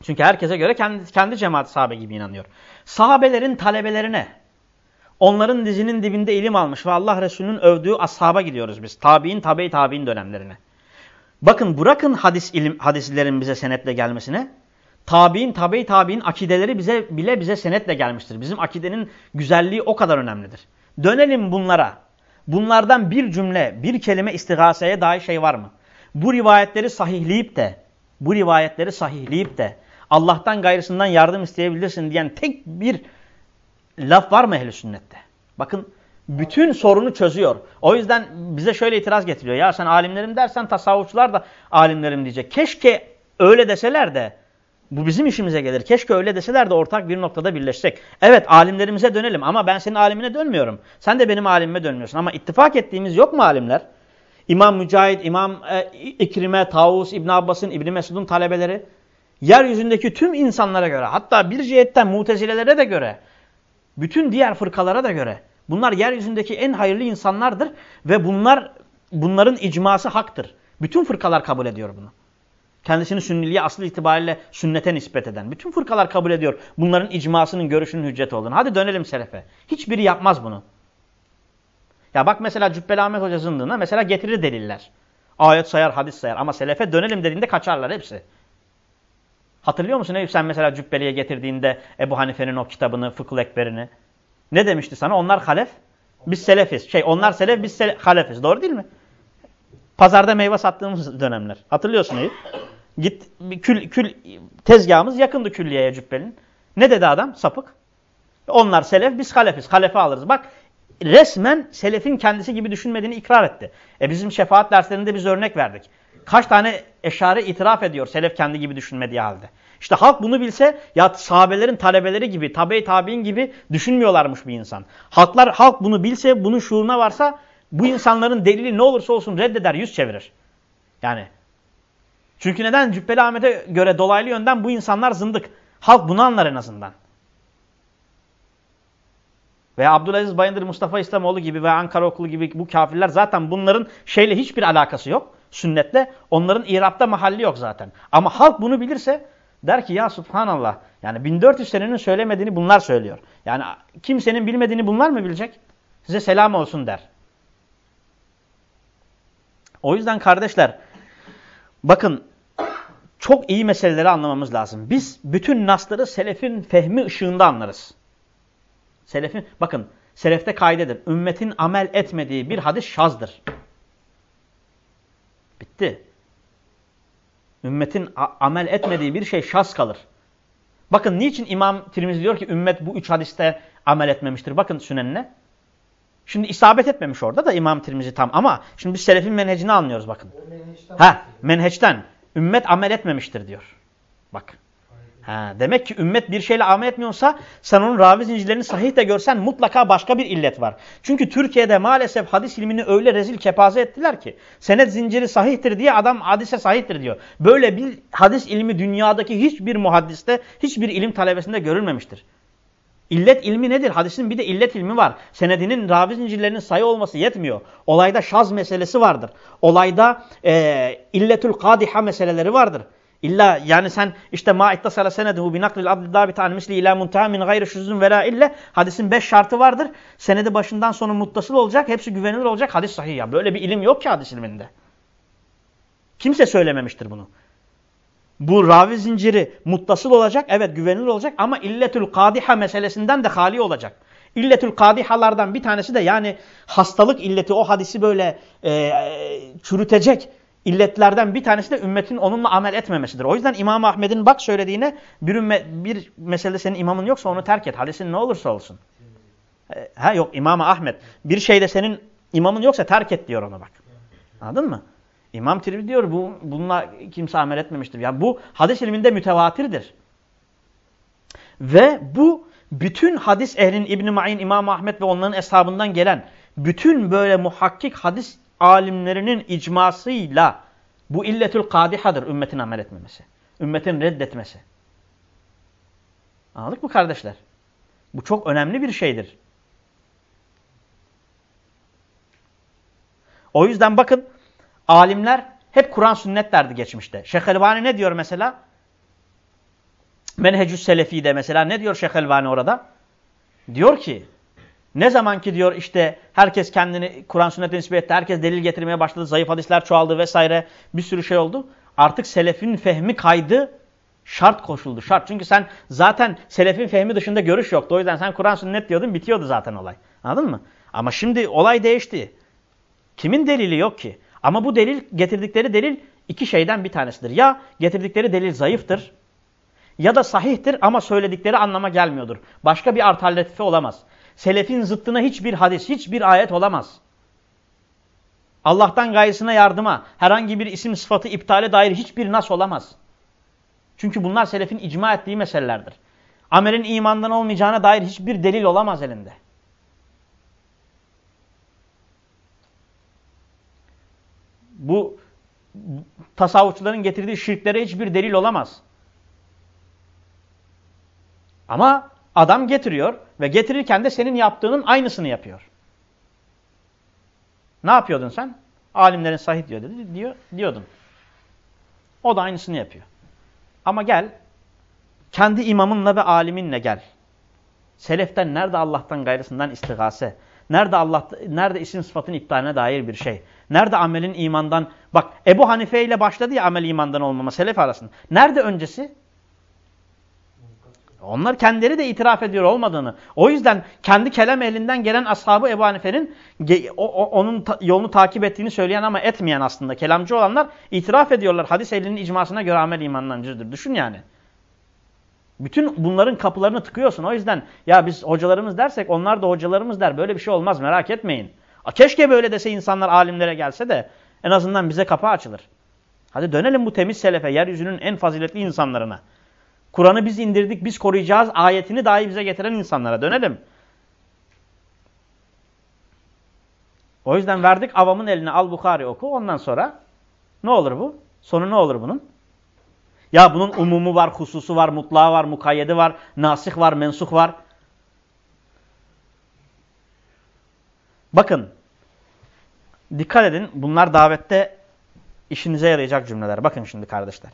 Çünkü herkese göre kendi, kendi cemaat sahabe gibi inanıyor. Sahabelerin talebelerine, onların dizinin dibinde ilim almış ve Allah Resulü'nün övdüğü ashaba gidiyoruz biz. Tabi'in, tabi tabi'in dönemlerine. Bakın bırakın hadis ilim, hadislerin bize senetle gelmesine. Tabi'in, tabi tabi'in akideleri bize bile bize senetle gelmiştir. Bizim akidenin güzelliği o kadar önemlidir. Dönelim bunlara. Bunlardan bir cümle, bir kelime istigaseye dair şey var mı? Bu rivayetleri sahihleyip de, bu rivayetleri sahihleyip de Allah'tan gayrısından yardım isteyebilirsin diyen tek bir laf var mı ehl sünnette? Bakın bütün sorunu çözüyor. O yüzden bize şöyle itiraz getiriyor. Ya sen alimlerim dersen tasavvufçular da alimlerim diyecek. Keşke öyle deseler de bu bizim işimize gelir. Keşke öyle deseler de ortak bir noktada birleşsek. Evet alimlerimize dönelim ama ben senin alimine dönmüyorum. Sen de benim alimime dönmüyorsun. Ama ittifak ettiğimiz yok mu alimler? İmam Mücahit, İmam e, İkrime, Tavus, İbn Abbas'ın, İbn Mesud'un talebeleri. Yeryüzündeki tüm insanlara göre hatta bir cihetten mutezilelere de göre bütün diğer fırkalara da göre bunlar yeryüzündeki en hayırlı insanlardır ve bunlar bunların icması haktır. Bütün fırkalar kabul ediyor bunu. Kendisini sünniliğe asıl itibariyle sünnete nispet eden. Bütün fırkalar kabul ediyor bunların icmasının görüşünün hüccet olduğunu. Hadi dönelim selefe. Hiçbiri yapmaz bunu. Ya bak mesela Cübbeli Ahmet Hoca zındığına mesela getirir deliller. Ayet sayar, hadis sayar ama selefe dönelim dediğinde kaçarlar hepsi. Hatırlıyor musun Eyüp sen mesela Cübbeli'ye getirdiğinde Ebu Hanife'nin o kitabını, Fıkıl Ekber'ini. Ne demişti sana? Onlar halef, biz selefiz. Şey onlar selef, biz sele halefiz. Doğru değil mi? Pazarda meyve sattığımız dönemler. Hatırlıyorsun Eyüp. Git kül, kül tezgahımız yakındı külliyeye Cübbeli'nin. Ne dedi adam? Sapık. Onlar selef, biz halefiz. Halefe alırız. Bak resmen selefin kendisi gibi düşünmediğini ikrar etti. E bizim şefaat derslerinde biz örnek verdik. Kaç tane eşare itiraf ediyor selef kendi gibi düşünmediği halde. İşte halk bunu bilse ya sahabelerin talebeleri gibi, tabi tabi'in gibi düşünmüyorlarmış bir insan. Halklar halk bunu bilse, bunun şuuruna varsa bu insanların delili ne olursa olsun reddeder, yüz çevirir. Yani çünkü neden? Cübbeli Ahmet'e göre dolaylı yönden bu insanlar zındık. Halk bunu anlar en azından. Ve Abdülaziz Bayındır, Mustafa İslamoğlu gibi ve Ankara Okulu gibi bu kafirler zaten bunların şeyle hiçbir alakası yok. Sünnetle. Onların İrab'da mahalli yok zaten. Ama halk bunu bilirse der ki ya subhanallah. Yani 1400 senenin söylemediğini bunlar söylüyor. Yani kimsenin bilmediğini bunlar mı bilecek? Size selam olsun der. O yüzden kardeşler bakın çok iyi meseleleri anlamamız lazım. Biz bütün nasları selefin fehmi ışığında anlarız. Selefin, bakın selefte kaydedir. Ümmetin amel etmediği bir hadis şazdır. Bitti. Ümmetin amel etmediği bir şey şaz kalır. Bakın niçin İmam Tirmizi diyor ki ümmet bu üç hadiste amel etmemiştir. Bakın sünenine. Şimdi isabet etmemiş orada da İmam Tirmizi tam ama şimdi biz selefin menhecini anlıyoruz bakın. Ha menheçten. Ümmet amel etmemiştir diyor. Bak. Ha, demek ki ümmet bir şeyle amel etmiyorsa sen onun ravi zincirlerini sahih de görsen mutlaka başka bir illet var. Çünkü Türkiye'de maalesef hadis ilmini öyle rezil kepaze ettiler ki senet zinciri sahihtir diye adam hadise sahihtir diyor. Böyle bir hadis ilmi dünyadaki hiçbir muhaddiste hiçbir ilim talebesinde görülmemiştir. İllet ilmi nedir? Hadisin bir de illet ilmi var. Senedinin ravi zincirlerinin sayı olması yetmiyor. Olayda şaz meselesi vardır. Olayda e, illetül kadiha meseleleri vardır. İlla yani sen işte ma ittasala seneduhu bi naklil abdi dabit an misli ila muntaha min gayri şuzun vera ille hadisin beş şartı vardır. Senedi başından sonu muttasıl olacak. Hepsi güvenilir olacak. Hadis sahih ya. Böyle bir ilim yok ki hadis ilminde. Kimse söylememiştir bunu. Bu ravi zinciri muttasıl olacak. Evet güvenilir olacak ama illetül kadiha meselesinden de hali olacak. İlletül kadihalardan bir tanesi de yani hastalık illeti o hadisi böyle e, çürütecek illetlerden bir tanesi de ümmetin onunla amel etmemesidir. O yüzden İmam Ahmed'in bak söylediğine bir, ümme, bir meselede senin imamın yoksa onu terk et. Hadisin ne olursa olsun. E, ha yok İmam Ahmed. Bir şeyde senin imamın yoksa terk et diyor ona bak. Anladın mı? İmam Tirmidhi diyor bu bununla kimse amel etmemiştir. Yani bu hadis ilminde mütevatirdir. Ve bu bütün hadis ehlinin İbn Ma'in, İmam Ahmed ve onların eshabından gelen bütün böyle muhakkik hadis alimlerinin icmasıyla bu illetül kadihadır ümmetin amel etmemesi. Ümmetin reddetmesi. Anladık mı kardeşler? Bu çok önemli bir şeydir. O yüzden bakın alimler hep Kur'an sünnet derdi geçmişte. Şeyh Elbani ne diyor mesela? Menhecü Selefi'de mesela ne diyor Şeyh Elbani orada? Diyor ki ne zaman ki diyor işte herkes kendini Kur'an sünnete nispet etti, herkes delil getirmeye başladı, zayıf hadisler çoğaldı vesaire bir sürü şey oldu. Artık selefin fehmi kaydı, şart koşuldu. Şart çünkü sen zaten selefin fehmi dışında görüş yoktu. O yüzden sen Kur'an sünnet diyordun bitiyordu zaten olay. Anladın mı? Ama şimdi olay değişti. Kimin delili yok ki? Ama bu delil getirdikleri delil iki şeyden bir tanesidir. Ya getirdikleri delil zayıftır ya da sahihtir ama söyledikleri anlama gelmiyordur. Başka bir alternatifi olamaz. Selefin zıttına hiçbir hadis, hiçbir ayet olamaz. Allah'tan gayesine yardıma, herhangi bir isim sıfatı iptale dair hiçbir nas olamaz. Çünkü bunlar selefin icma ettiği meselelerdir. Amelin imandan olmayacağına dair hiçbir delil olamaz elinde. Bu tasavvufçuların getirdiği şirklere hiçbir delil olamaz. Ama adam getiriyor ve getirirken de senin yaptığının aynısını yapıyor. Ne yapıyordun sen? Alimlerin sahih diyor dedi, diyor, diyordun. O da aynısını yapıyor. Ama gel, kendi imamınla ve aliminle gel. Seleften nerede Allah'tan gayrısından istigase? Nerede Allah nerede isim sıfatın iptaline dair bir şey? Nerede amelin imandan? Bak Ebu Hanife ile başladı ya amel imandan olmama selef arasında. Nerede öncesi? Onlar kendileri de itiraf ediyor olmadığını. O yüzden kendi kelam elinden gelen ashabı Ebu Hanife'nin onun yolunu takip ettiğini söyleyen ama etmeyen aslında kelamcı olanlar itiraf ediyorlar. Hadis elinin icmasına göre amel imanlancıdır. Düşün yani. Bütün bunların kapılarını tıkıyorsun. O yüzden ya biz hocalarımız dersek onlar da hocalarımız der. Böyle bir şey olmaz merak etmeyin. Keşke böyle dese insanlar alimlere gelse de en azından bize kapı açılır. Hadi dönelim bu temiz selefe, yeryüzünün en faziletli insanlarına. Kur'an'ı biz indirdik, biz koruyacağız ayetini dahi bize getiren insanlara dönelim. O yüzden verdik avamın eline al Bukhari oku. Ondan sonra ne olur bu? Sonu ne olur bunun? Ya bunun umumu var, hususu var, mutlağı var, mukayyedi var, nasih var, mensuh var. Bakın, dikkat edin bunlar davette işinize yarayacak cümleler. Bakın şimdi kardeşler.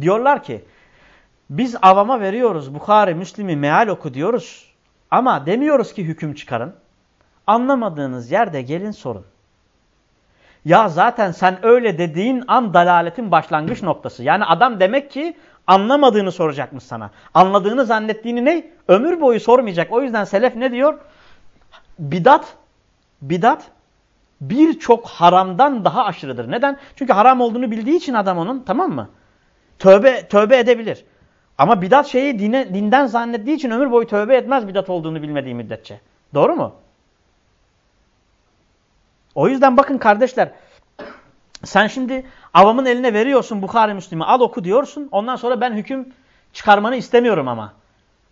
Diyorlar ki, biz avama veriyoruz, Bukhari, Müslim'i meal oku diyoruz. Ama demiyoruz ki hüküm çıkarın. Anlamadığınız yerde gelin sorun. Ya zaten sen öyle dediğin an dalaletin başlangıç noktası. Yani adam demek ki anlamadığını soracakmış sana. Anladığını zannettiğini ne? Ömür boyu sormayacak. O yüzden selef ne diyor? Bidat, bidat birçok haramdan daha aşırıdır. Neden? Çünkü haram olduğunu bildiği için adam onun tamam mı? Tövbe, tövbe edebilir. Ama bidat şeyi dine, dinden zannettiği için ömür boyu tövbe etmez bidat olduğunu bilmediği müddetçe. Doğru mu? O yüzden bakın kardeşler sen şimdi avamın eline veriyorsun Bukhari Müslim'i al oku diyorsun. Ondan sonra ben hüküm çıkarmanı istemiyorum ama.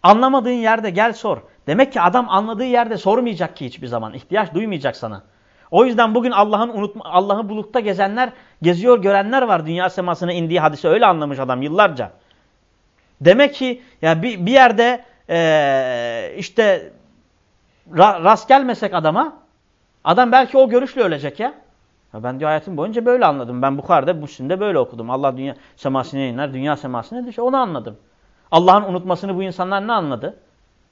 Anlamadığın yerde gel sor. Demek ki adam anladığı yerde sormayacak ki hiçbir zaman. ihtiyaç duymayacak sana. O yüzden bugün Allah'ın unutma Allah'ı bulukta gezenler, geziyor görenler var. Dünya semasına indiği hadise öyle anlamış adam yıllarca. Demek ki ya bir, bir yerde ee, işte ra, rast gelmesek adama Adam belki o görüşle ölecek ya. ya ben diyor hayatım boyunca böyle anladım. Ben Bukhar'da, Müslim'de böyle okudum. Allah dünya semasına iner, dünya semasına düşer. Onu anladım. Allah'ın unutmasını bu insanlar ne anladı?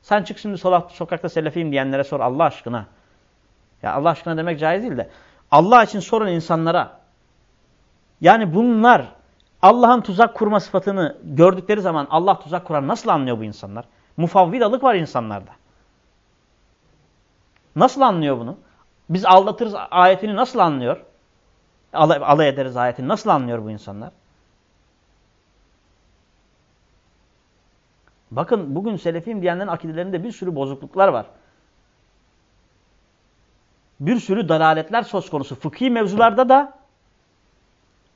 Sen çık şimdi sokakta selefiyim diyenlere sor Allah aşkına. Ya Allah aşkına demek caiz değil de. Allah için sorun insanlara. Yani bunlar Allah'ın tuzak kurma sıfatını gördükleri zaman Allah tuzak kurar nasıl anlıyor bu insanlar? Mufavvidalık var insanlarda. Nasıl anlıyor bunu? Biz aldatırız ayetini nasıl anlıyor? alay, ederiz ayetini. Nasıl anlıyor bu insanlar? Bakın bugün selefiyim diyenlerin akidelerinde bir sürü bozukluklar var. Bir sürü dalaletler söz konusu. Fıkhi mevzularda da,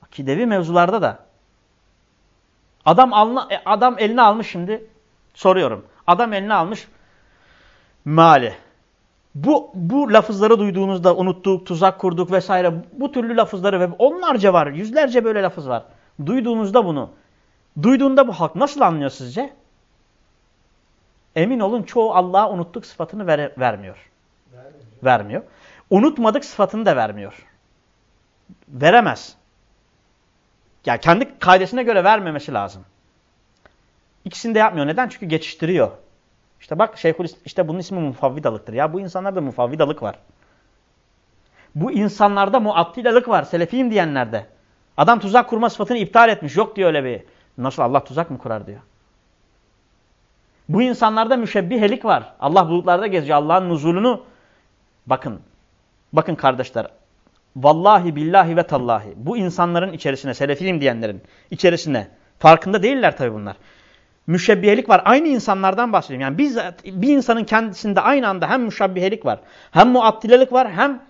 akidevi mevzularda da. Adam, alna, e, adam eline almış şimdi, soruyorum. Adam eline almış mali. Bu, bu lafızları duyduğunuzda unuttuk, tuzak kurduk vesaire bu türlü lafızları ve onlarca var, yüzlerce böyle lafız var. Duyduğunuzda bunu, duyduğunda bu halk nasıl anlıyor sizce? Emin olun çoğu Allah'a unuttuk sıfatını ver, vermiyor. Vermiyor. vermiyor. Unutmadık sıfatını da vermiyor. Veremez. Yani kendi kaidesine göre vermemesi lazım. İkisini de yapmıyor. Neden? Çünkü geçiştiriyor. İşte bak Şeyhül işte bunun ismi mufavvidalıktır. Ya bu insanlarda mufavvidalık var. Bu insanlarda muattilalık var. Selefiyim diyenlerde. Adam tuzak kurma sıfatını iptal etmiş. Yok diyor öyle bir. Nasıl Allah tuzak mı kurar diyor. Bu insanlarda müşebbihelik var. Allah bulutlarda geziyor. Allah'ın nuzulunu bakın. Bakın kardeşler. Vallahi billahi ve tallahi. Bu insanların içerisine, selefiyim diyenlerin içerisine farkında değiller tabi bunlar. Müşebbihelik var. Aynı insanlardan bahsediyorum. Yani bizzat bir insanın kendisinde aynı anda hem müşebbihelik var, hem muattilelik var, hem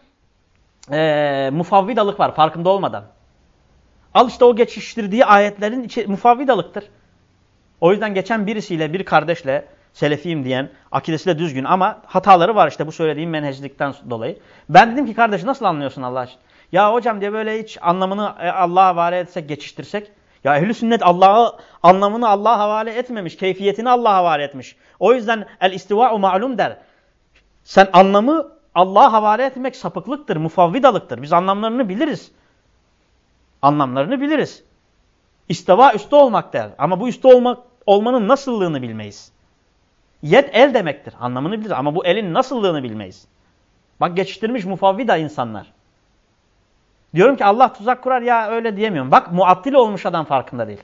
e, mufavvidalık var farkında olmadan. Al işte o geçiştirdiği ayetlerin içi, mufavvidalıktır. O yüzden geçen birisiyle, bir kardeşle selefiyim diyen, akidesi de düzgün ama hataları var işte bu söylediğim menheclikten dolayı. Ben dedim ki kardeş nasıl anlıyorsun Allah için? Ya hocam diye böyle hiç anlamını e, Allah'a havale etsek, geçiştirsek. Ya ehl sünnet Allah'ı anlamını Allah'a havale etmemiş, keyfiyetini Allah'a havale etmiş. O yüzden el istiva'u ma'lum der. Sen anlamı Allah'a havale etmek sapıklıktır, mufavvidalıktır. Biz anlamlarını biliriz. Anlamlarını biliriz. İsteva üstte olmak der. Ama bu üstte olmak, olmanın nasıllığını bilmeyiz. Yet el demektir. Anlamını biliriz ama bu elin nasıllığını bilmeyiz. Bak geçiştirmiş mufavvida insanlar. Diyorum ki Allah tuzak kurar ya öyle diyemiyorum. Bak muattil olmuş adam farkında değil.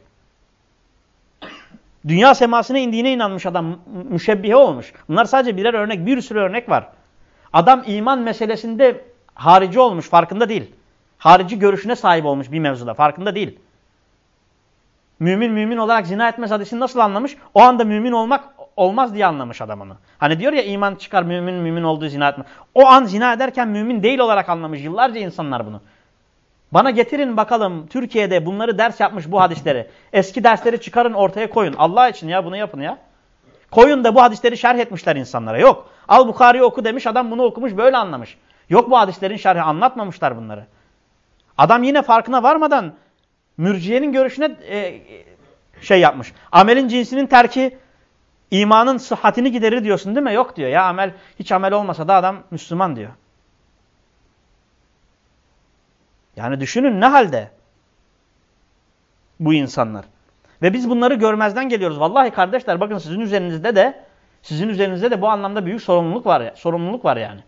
Dünya semasına indiğine inanmış adam müşebbihe olmuş. Bunlar sadece birer örnek, bir sürü örnek var. Adam iman meselesinde harici olmuş, farkında değil. Harici görüşüne sahip olmuş bir mevzuda, farkında değil. Mümin mümin olarak zina etmez hadisini nasıl anlamış? O anda mümin olmak olmaz diye anlamış adam onu. Hani diyor ya iman çıkar mümin mümin olduğu zina etmez. O an zina ederken mümin değil olarak anlamış yıllarca insanlar bunu. Bana getirin bakalım Türkiye'de bunları ders yapmış bu hadisleri. Eski dersleri çıkarın ortaya koyun. Allah için ya bunu yapın ya. Koyun da bu hadisleri şerh etmişler insanlara. Yok. Al Bukhari'yi oku demiş adam bunu okumuş böyle anlamış. Yok bu hadislerin şerhi anlatmamışlar bunları. Adam yine farkına varmadan mürciyenin görüşüne e, şey yapmış. Amelin cinsinin terki imanın sıhhatini giderir diyorsun değil mi? Yok diyor. Ya amel hiç amel olmasa da adam Müslüman diyor. Yani düşünün ne halde bu insanlar. Ve biz bunları görmezden geliyoruz. Vallahi kardeşler bakın sizin üzerinizde de sizin üzerinizde de bu anlamda büyük sorumluluk var. Sorumluluk var yani.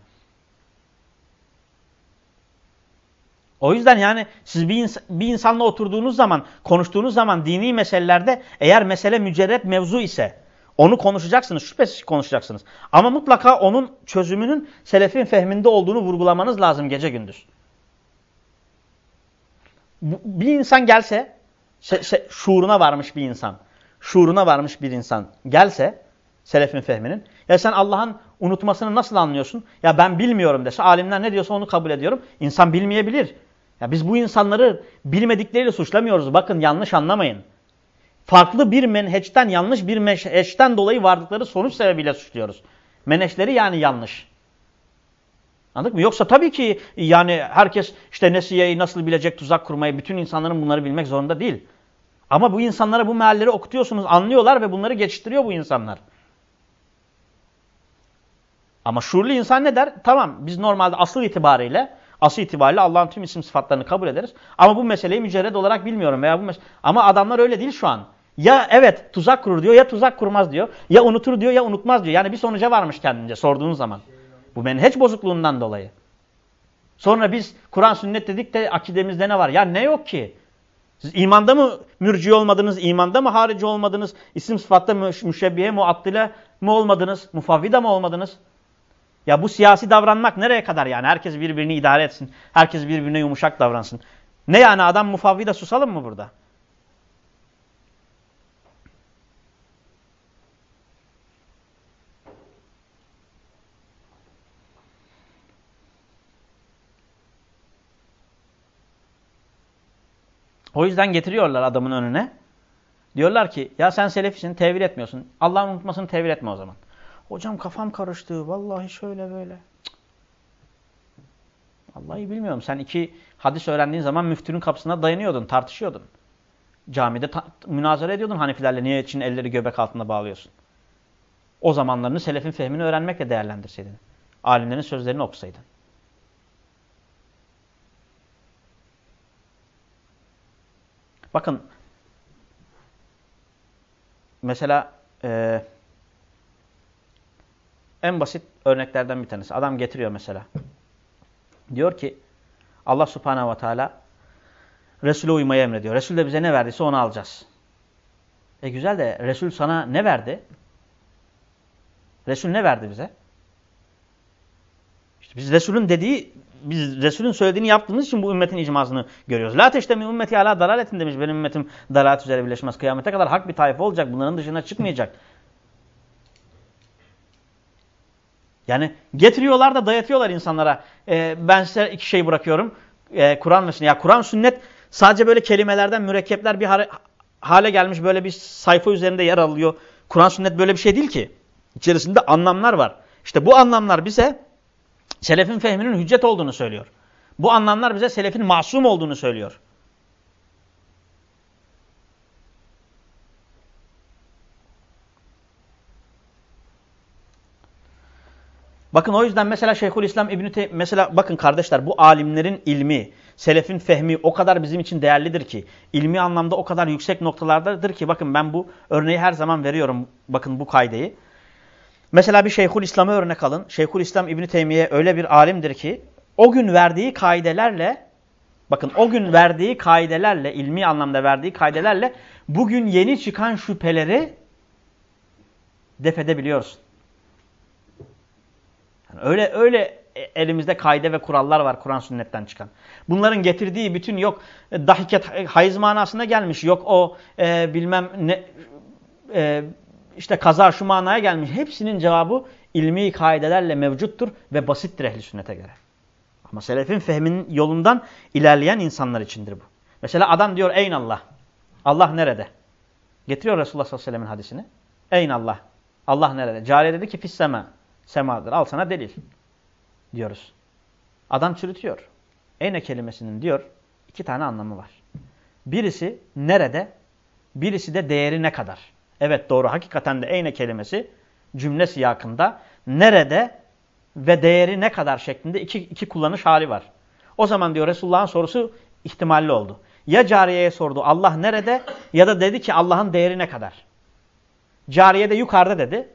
O yüzden yani siz bir, ins bir insanla oturduğunuz zaman, konuştuğunuz zaman dini meselelerde eğer mesele mücerret mevzu ise onu konuşacaksınız, şüphesiz konuşacaksınız. Ama mutlaka onun çözümünün selefin fehminde olduğunu vurgulamanız lazım gece gündüz. Bir insan gelse, şuuruna varmış bir insan, şuuruna varmış bir insan gelse, selefin fehminin, ya sen Allah'ın unutmasını nasıl anlıyorsun? Ya ben bilmiyorum dese, alimler ne diyorsa onu kabul ediyorum. İnsan bilmeyebilir. Ya biz bu insanları bilmedikleriyle suçlamıyoruz. Bakın yanlış anlamayın. Farklı bir menheçten, yanlış bir menheçten dolayı vardıkları sonuç sebebiyle suçluyoruz. Menheçleri yani yanlış. Anladık mı? Yoksa tabii ki yani herkes işte Nesiye'yi nasıl bilecek tuzak kurmayı, bütün insanların bunları bilmek zorunda değil. Ama bu insanlara bu mealleri okutuyorsunuz, anlıyorlar ve bunları geçiştiriyor bu insanlar. Ama şuurlu insan ne der? Tamam biz normalde asıl itibariyle Asıl itibariyle Allah'ın tüm isim sıfatlarını kabul ederiz. Ama bu meseleyi mücerred olarak bilmiyorum. veya bu Ama adamlar öyle değil şu an. Ya evet tuzak kurur diyor ya tuzak kurmaz diyor. Ya unutur diyor ya unutmaz diyor. Yani bir sonuca varmış kendince sorduğunuz zaman. Bu menheç bozukluğundan dolayı. Sonra biz Kur'an sünnet dedik de akidemizde ne var? Ya ne yok ki? Siz imanda mı mürci olmadınız, imanda mı harici olmadınız, isim sıfatta müşebbihe, muattile mi olmadınız, mufavvida mı olmadınız? Ya bu siyasi davranmak nereye kadar yani? Herkes birbirini idare etsin. Herkes birbirine yumuşak davransın. Ne yani adam mufavvida susalım mı burada? O yüzden getiriyorlar adamın önüne. Diyorlar ki ya sen selefisin tevil etmiyorsun. Allah'ın unutmasını tevil etme o zaman. Hocam kafam karıştı. Vallahi şöyle böyle. Cık. Vallahi bilmiyorum. Sen iki hadis öğrendiğin zaman müftünün kapısına dayanıyordun, tartışıyordun. Camide münazara ediyordun Hanefilerle. Niye için elleri göbek altında bağlıyorsun? O zamanlarını selefin fehmini öğrenmekle değerlendirseydin. Alimlerin sözlerini okusaydın. Bakın mesela e, en basit örneklerden bir tanesi. Adam getiriyor mesela. Diyor ki Allah subhanehu ve teala Resul'e uymayı emrediyor. Resul de bize ne verdiyse onu alacağız. E güzel de Resul sana ne verdi? Resul ne verdi bize? Biz Resul'ün dediği, biz Resul'ün söylediğini yaptığımız için bu ümmetin icmasını görüyoruz. La teştemi ümmeti ala dalaletin demiş. Benim ümmetim dalalet üzere birleşmez. Kıyamete kadar hak bir tayfa olacak. Bunların dışına çıkmayacak. Yani getiriyorlar da dayatıyorlar insanlara. Ee, ben size iki şey bırakıyorum. Ee, Kur'an ve sünnet. Ya Kur'an sünnet sadece böyle kelimelerden mürekkepler bir hale gelmiş böyle bir sayfa üzerinde yer alıyor. Kur'an sünnet böyle bir şey değil ki. İçerisinde anlamlar var. İşte bu anlamlar bize selefin fehminin hüccet olduğunu söylüyor. Bu anlamlar bize selefin masum olduğunu söylüyor. Bakın o yüzden mesela Şeyhülislam İbn Tey mesela bakın kardeşler bu alimlerin ilmi, selefin fehmi o kadar bizim için değerlidir ki, ilmi anlamda o kadar yüksek noktalardadır ki bakın ben bu örneği her zaman veriyorum bakın bu kaydeyi. Mesela bir Şeyhülislam'a örnek alın. Şeyhülislam İbn Teymiye öyle bir alimdir ki o gün verdiği kaidelerle bakın o gün verdiği kaidelerle ilmi anlamda verdiği kaidelerle bugün yeni çıkan şüpheleri def edebiliyorsun. Yani öyle öyle elimizde kaide ve kurallar var Kur'an sünnetten çıkan. Bunların getirdiği bütün yok dahiket hayız manasında gelmiş. Yok o e, bilmem ne e, işte kaza şu manaya gelmiş. Hepsinin cevabı ilmi kaidelerle mevcuttur ve basittir ehli sünnete göre. Ama selefin fehminin yolundan ilerleyen insanlar içindir bu. Mesela adam diyor eyn Allah. Allah nerede? Getiriyor Resulullah sallallahu aleyhi ve sellem'in hadisini. Eyn Allah. Allah nerede? Cariye dedi ki fissema semadır. Al sana delil diyoruz. Adam çürütüyor. Eyne kelimesinin diyor iki tane anlamı var. Birisi nerede, birisi de değeri ne kadar. Evet doğru hakikaten de eyne kelimesi cümle siyakında nerede ve değeri ne kadar şeklinde iki, iki kullanış hali var. O zaman diyor Resulullah'ın sorusu ihtimalli oldu. Ya cariyeye sordu Allah nerede ya da dedi ki Allah'ın değeri ne kadar. Cariye de yukarıda dedi.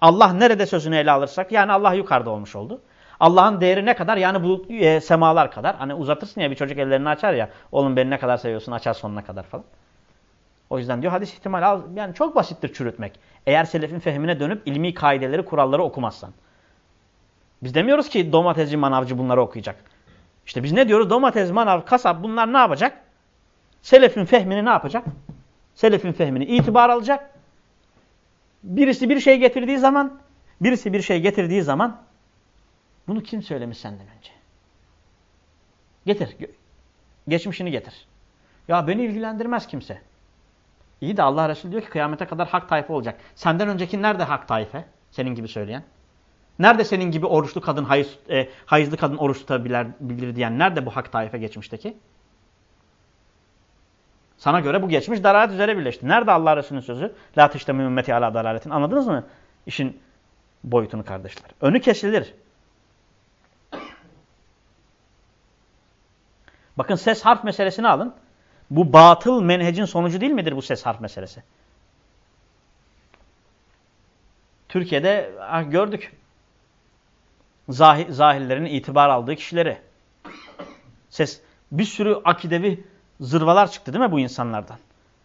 Allah nerede sözünü ele alırsak yani Allah yukarıda olmuş oldu. Allah'ın değeri ne kadar? Yani bu e, semalar kadar. Hani uzatırsın ya bir çocuk ellerini açar ya. Oğlum beni ne kadar seviyorsun açar sonuna kadar falan. O yüzden diyor hadis ihtimal az. Yani çok basittir çürütmek. Eğer selefin fehmine dönüp ilmi kaideleri, kuralları okumazsan. Biz demiyoruz ki domatesci, manavcı bunları okuyacak. İşte biz ne diyoruz? Domates, manav, kasap bunlar ne yapacak? Selefin fehmini ne yapacak? Selefin fehmini itibar alacak. Birisi bir şey getirdiği zaman, birisi bir şey getirdiği zaman bunu kim söylemiş senden önce? Getir. Geçmişini getir. Ya beni ilgilendirmez kimse. İyi de Allah Resulü diyor ki kıyamete kadar hak tayfa olacak. Senden önceki nerede hak tayfe? Senin gibi söyleyen. Nerede senin gibi oruçlu kadın, hayız, e, hayızlı kadın oruç tutabilir diyen? Nerede bu hak taife geçmişteki? Sana göre bu geçmiş dalalet üzere birleşti. Nerede Allah Resulü'nün sözü? La teştemi ümmeti ala dalaletin. Anladınız mı? İşin boyutunu kardeşler. Önü kesilir. Bakın ses harf meselesini alın. Bu batıl menhecin sonucu değil midir bu ses harf meselesi? Türkiye'de gördük. Zahir, zahirlerin itibar aldığı kişileri. Ses bir sürü akidevi zırvalar çıktı değil mi bu insanlardan?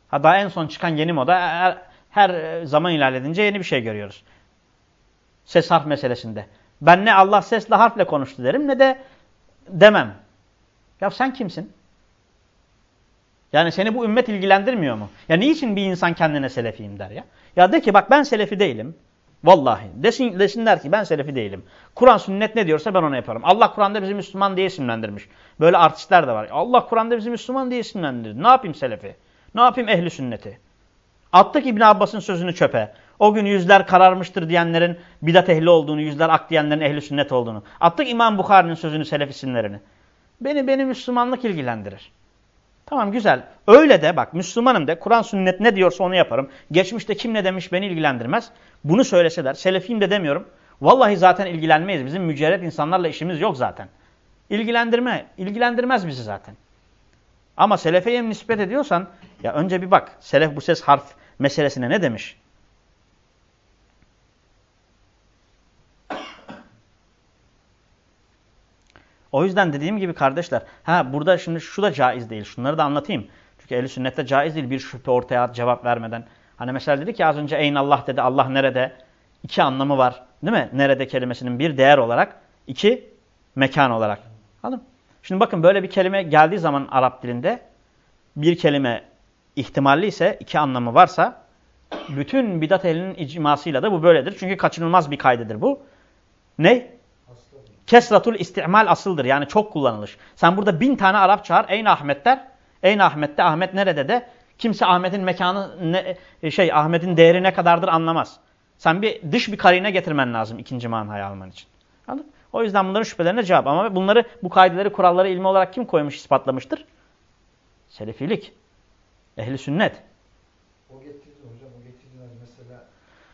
Ha daha en son çıkan yeni moda her, her zaman ilerledince yeni bir şey görüyoruz. Ses harf meselesinde. Ben ne Allah sesle harfle konuştu derim ne de demem. Ya sen kimsin? Yani seni bu ümmet ilgilendirmiyor mu? Ya niçin bir insan kendine selefiyim der ya? Ya de ki bak ben selefi değilim. Vallahi. Desin, desinler ki ben selefi değilim. Kur'an sünnet ne diyorsa ben onu yaparım. Allah Kur'an'da bizi Müslüman diye isimlendirmiş. Böyle artistler de var. Allah Kur'an'da bizi Müslüman diye isimlendirdi. Ne yapayım selefi? Ne yapayım ehli sünneti? Attık İbn Abbas'ın sözünü çöpe. O gün yüzler kararmıştır diyenlerin bidat ehli olduğunu, yüzler ak diyenlerin ehli sünnet olduğunu. Attık İmam Bukhari'nin sözünü, selef isimlerini. Beni, beni Müslümanlık ilgilendirir. Tamam güzel. Öyle de bak Müslümanım de Kur'an sünnet ne diyorsa onu yaparım. Geçmişte kim ne demiş beni ilgilendirmez. Bunu söyleseler. Selefiyim de demiyorum. Vallahi zaten ilgilenmeyiz. Bizim mücerret insanlarla işimiz yok zaten. İlgilendirme, ilgilendirmez bizi zaten. Ama selefeye nispet ediyorsan ya önce bir bak. Selef bu ses harf meselesine ne demiş? O yüzden dediğim gibi kardeşler, ha burada şimdi şu da caiz değil. Şunları da anlatayım. Çünkü ehli sünnette caiz değil bir şüphe ortaya at cevap vermeden. Hani mesela dedi ki az önce eyn Allah dedi. Allah nerede? İki anlamı var. Değil mi? Nerede kelimesinin bir değer olarak, iki mekan olarak. Anladın Şimdi bakın böyle bir kelime geldiği zaman Arap dilinde bir kelime ihtimalli ise, iki anlamı varsa bütün bidat ehlinin icmasıyla da bu böyledir. Çünkü kaçınılmaz bir kaydedir bu. Ne? Kesratul istimal asıldır. Yani çok kullanılır. Sen burada bin tane Arap çağır. Eyn Ahmet der. Eyn Ahmet'te Ahmet nerede de kimse Ahmet'in mekanı ne, e, şey Ahmet'in değeri ne kadardır anlamaz. Sen bir dış bir karine getirmen lazım ikinci manayı alman için. Anladın? O yüzden bunların şüphelerine cevap. Ama bunları bu kaideleri kuralları ilmi olarak kim koymuş ispatlamıştır? Selefilik. Ehli sünnet. O getirdin mesela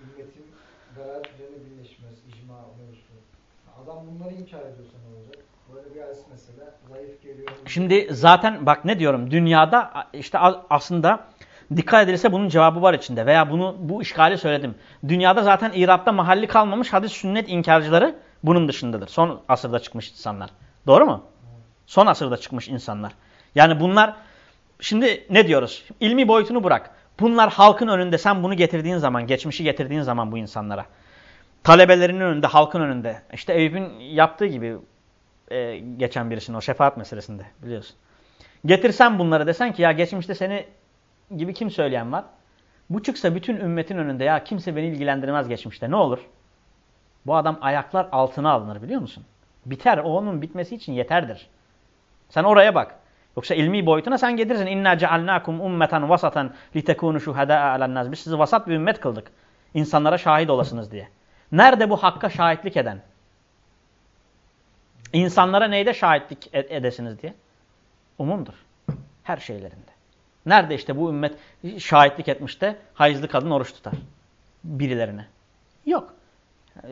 ümmetin beraat üzerine birleşmez. icma mevzusu. Adam bunları inkar ediyorsa olacak? Böyle bir hadis mesela zayıf geliyor. Şimdi zaten bak ne diyorum dünyada işte aslında dikkat edilirse bunun cevabı var içinde veya bunu bu işgali söyledim. Dünyada zaten İrab'da mahalli kalmamış hadis sünnet inkarcıları bunun dışındadır. Son asırda çıkmış insanlar. Doğru mu? Son asırda çıkmış insanlar. Yani bunlar şimdi ne diyoruz? İlmi boyutunu bırak. Bunlar halkın önünde sen bunu getirdiğin zaman, geçmişi getirdiğin zaman bu insanlara. Talebelerinin önünde, halkın önünde. İşte Eyüp'ün yaptığı gibi e, geçen birisinin o şefaat meselesinde biliyorsun. Getirsen bunları desen ki ya geçmişte seni gibi kim söyleyen var? Bu çıksa bütün ümmetin önünde ya kimse beni ilgilendirmez geçmişte ne olur? Bu adam ayaklar altına alınır biliyor musun? Biter. O onun bitmesi için yeterdir. Sen oraya bak. Yoksa ilmi boyutuna sen getirirsin. İnna cealnakum ummeten vasatan litekunu şuhada'a alennas. Biz sizi vasat bir ümmet kıldık. İnsanlara şahit olasınız diye. Nerede bu hakka şahitlik eden? İnsanlara neyde şahitlik edesiniz diye? Umumdur. Her şeylerinde. Nerede işte bu ümmet şahitlik etmiş de hayızlı kadın oruç tutar? Birilerine. Yok. Ee,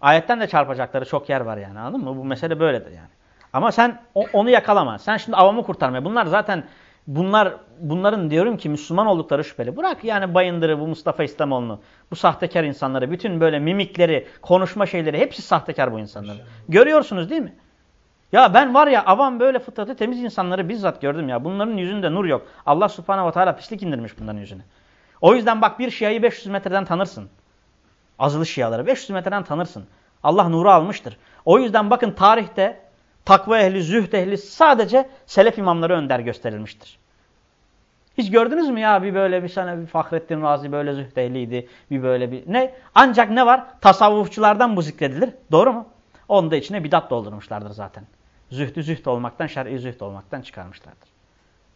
ayetten de çarpacakları çok yer var yani anladın mı? Bu mesele böyledir yani. Ama sen onu yakalama. Sen şimdi avamı kurtarmaya. Bunlar zaten bunlar bunların diyorum ki Müslüman oldukları şüpheli. Bırak yani Bayındır'ı bu Mustafa İslamoğlu'nu. Bu sahtekar insanları. Bütün böyle mimikleri, konuşma şeyleri hepsi sahtekar bu insanların. Görüyorsunuz değil mi? Ya ben var ya avam böyle fıtratı temiz insanları bizzat gördüm ya. Bunların yüzünde nur yok. Allah subhanehu ve teala pislik indirmiş bunların yüzüne. O yüzden bak bir şiayı 500 metreden tanırsın. Azılı şiaları 500 metreden tanırsın. Allah nuru almıştır. O yüzden bakın tarihte takva ehli, zühd ehli sadece selef imamları önder gösterilmiştir. Hiç gördünüz mü ya bir böyle bir sana bir Fahrettin Razi böyle zühd ehliydi. Bir böyle bir ne? Ancak ne var? Tasavvufçulardan bu zikredilir. Doğru mu? Onu da içine bidat doldurmuşlardır zaten. Zühdü zühd olmaktan, şer'i zühd olmaktan çıkarmışlardır.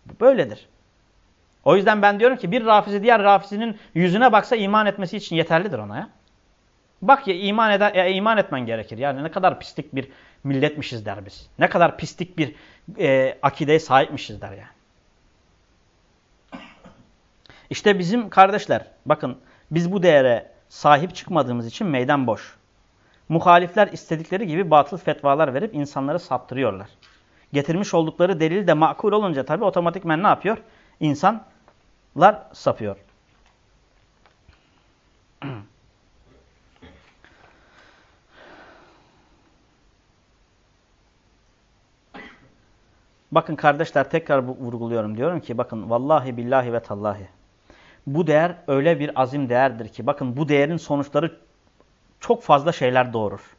Bu böyledir. O yüzden ben diyorum ki bir rafizi diğer rafizinin yüzüne baksa iman etmesi için yeterlidir ona ya. Bak ya iman, eder, ya iman etmen gerekir. Yani ne kadar pislik bir milletmişiz der biz. Ne kadar pislik bir e, akideye sahipmişiz der yani. İşte bizim kardeşler bakın biz bu değere sahip çıkmadığımız için meydan boş. Muhalifler istedikleri gibi batıl fetvalar verip insanları saptırıyorlar. Getirmiş oldukları delil de makul olunca tabi otomatikmen ne yapıyor? İnsanlar sapıyor. Bakın kardeşler tekrar vurguluyorum. Diyorum ki bakın vallahi billahi ve tallahi. Bu değer öyle bir azim değerdir ki bakın bu değerin sonuçları çok fazla şeyler doğurur.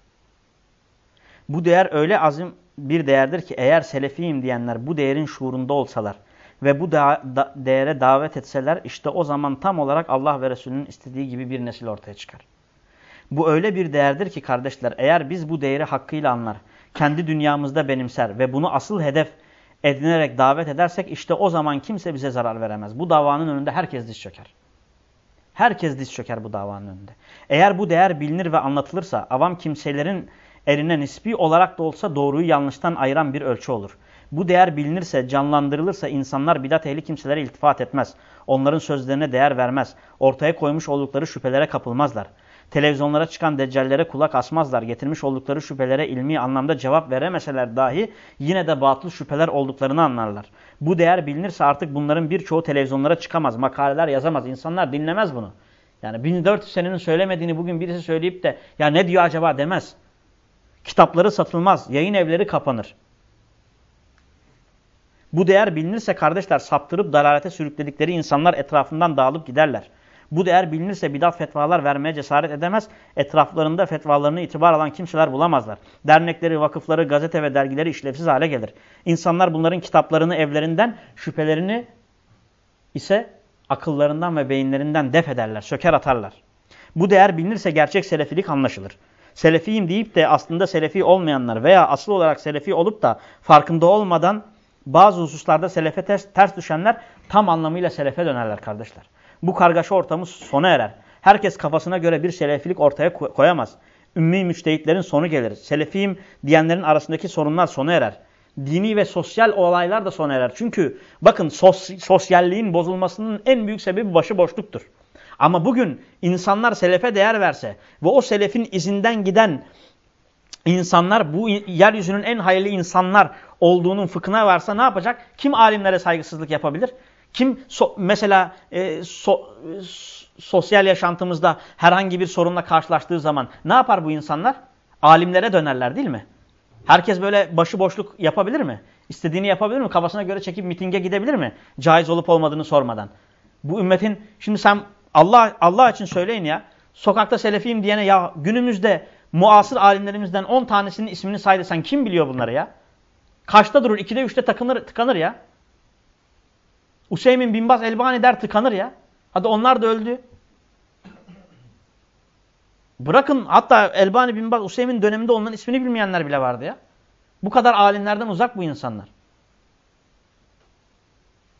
Bu değer öyle azim bir değerdir ki eğer selefiyim diyenler bu değerin şuurunda olsalar ve bu da, da, değere davet etseler işte o zaman tam olarak Allah ve Resulünün istediği gibi bir nesil ortaya çıkar. Bu öyle bir değerdir ki kardeşler eğer biz bu değeri hakkıyla anlar, kendi dünyamızda benimser ve bunu asıl hedef edinerek davet edersek işte o zaman kimse bize zarar veremez. Bu davanın önünde herkes diz çöker. Herkes diz çöker bu davanın önünde. Eğer bu değer bilinir ve anlatılırsa avam kimselerin eline nispi olarak da olsa doğruyu yanlıştan ayıran bir ölçü olur. Bu değer bilinirse, canlandırılırsa insanlar bidat ehli kimselere iltifat etmez. Onların sözlerine değer vermez. Ortaya koymuş oldukları şüphelere kapılmazlar. Televizyonlara çıkan deccallere kulak asmazlar. Getirmiş oldukları şüphelere ilmi anlamda cevap veremeseler dahi yine de batıl şüpheler olduklarını anlarlar. Bu değer bilinirse artık bunların birçoğu televizyonlara çıkamaz, makaleler yazamaz. İnsanlar dinlemez bunu. Yani 1400 senenin söylemediğini bugün birisi söyleyip de ya ne diyor acaba demez. Kitapları satılmaz, yayın evleri kapanır. Bu değer bilinirse kardeşler saptırıp dalalete sürükledikleri insanlar etrafından dağılıp giderler. Bu değer bilinirse bidat fetvalar vermeye cesaret edemez. Etraflarında fetvalarını itibar alan kimseler bulamazlar. Dernekleri, vakıfları, gazete ve dergileri işlevsiz hale gelir. İnsanlar bunların kitaplarını evlerinden, şüphelerini ise akıllarından ve beyinlerinden def ederler, söker atarlar. Bu değer bilinirse gerçek selefilik anlaşılır. Selefiyim deyip de aslında selefi olmayanlar veya asıl olarak selefi olup da farkında olmadan bazı hususlarda selefe ters, ters düşenler tam anlamıyla selefe dönerler kardeşler. Bu kargaşa ortamı sona erer. Herkes kafasına göre bir selefilik ortaya koyamaz. Ümmi müçtehitlerin sonu gelir. Selefiyim diyenlerin arasındaki sorunlar sona erer. Dini ve sosyal olaylar da sona erer. Çünkü bakın sos sosyalliğin bozulmasının en büyük sebebi başıboşluktur. Ama bugün insanlar selefe değer verse ve o selefin izinden giden insanlar bu yeryüzünün en hayırlı insanlar olduğunun fıkhına varsa ne yapacak? Kim alimlere saygısızlık yapabilir? Kim so mesela e, so sosyal yaşantımızda herhangi bir sorunla karşılaştığı zaman ne yapar bu insanlar? Alimlere dönerler değil mi? Herkes böyle başıboşluk yapabilir mi? İstediğini yapabilir mi? Kafasına göre çekip mitinge gidebilir mi? Caiz olup olmadığını sormadan. Bu ümmetin şimdi sen Allah Allah için söyleyin ya. Sokakta selefiyim diyene ya günümüzde muasır alimlerimizden 10 tanesinin ismini saydı. Sen kim biliyor bunları ya? Kaçta durur? 2'de 3'te takınır, tıkanır ya. Useymin Binbaz Elbani der tıkanır ya. Hadi onlar da öldü. Bırakın hatta Elbani Binbaz Useymin döneminde onların ismini bilmeyenler bile vardı ya. Bu kadar alimlerden uzak bu insanlar.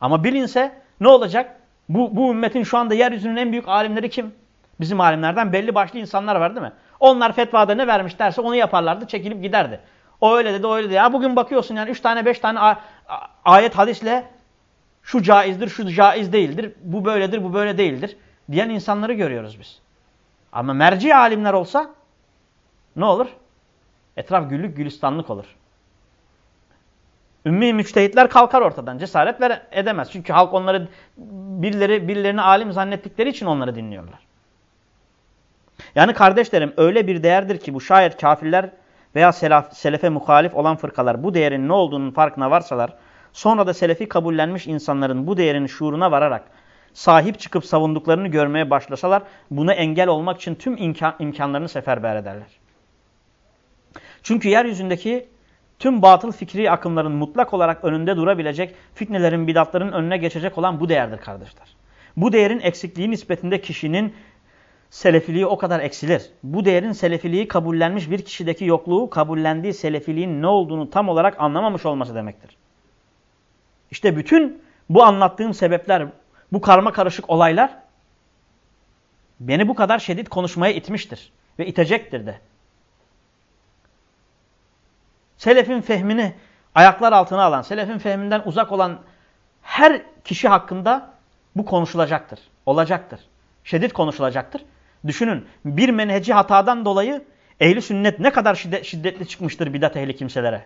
Ama bilinse ne olacak? Bu, bu ümmetin şu anda yeryüzünün en büyük alimleri kim? Bizim alimlerden belli başlı insanlar var değil mi? Onlar fetvada ne vermişlerse onu yaparlardı, çekilip giderdi. O öyle dedi, o öyle dedi. Ya bugün bakıyorsun yani üç tane beş tane ayet hadisle şu caizdir, şu caiz değildir, bu böyledir, bu böyle değildir diyen insanları görüyoruz biz. Ama merci alimler olsa ne olur? Etraf güllük gülistanlık olur. Ümmi müçtehitler kalkar ortadan. Cesaret edemez. Çünkü halk onları birileri birilerini alim zannettikleri için onları dinliyorlar. Yani kardeşlerim öyle bir değerdir ki bu şayet kafirler veya selef, selefe muhalif olan fırkalar bu değerin ne olduğunun farkına varsalar Sonra da selefi kabullenmiş insanların bu değerin şuuruna vararak sahip çıkıp savunduklarını görmeye başlasalar buna engel olmak için tüm imkan, imkanlarını seferber ederler. Çünkü yeryüzündeki tüm batıl fikri akımların mutlak olarak önünde durabilecek, fitnelerin, bidatların önüne geçecek olan bu değerdir kardeşler. Bu değerin eksikliği nispetinde kişinin selefiliği o kadar eksilir. Bu değerin selefiliği kabullenmiş bir kişideki yokluğu kabullendiği selefiliğin ne olduğunu tam olarak anlamamış olması demektir. İşte bütün bu anlattığım sebepler, bu karma karışık olaylar beni bu kadar şiddet konuşmaya itmiştir ve itecektir de. Selefin fehmini ayaklar altına alan, selefin fehminden uzak olan her kişi hakkında bu konuşulacaktır, olacaktır. Şiddet konuşulacaktır. Düşünün bir menheci hatadan dolayı ehli sünnet ne kadar şiddetli çıkmıştır bidat ehli kimselere.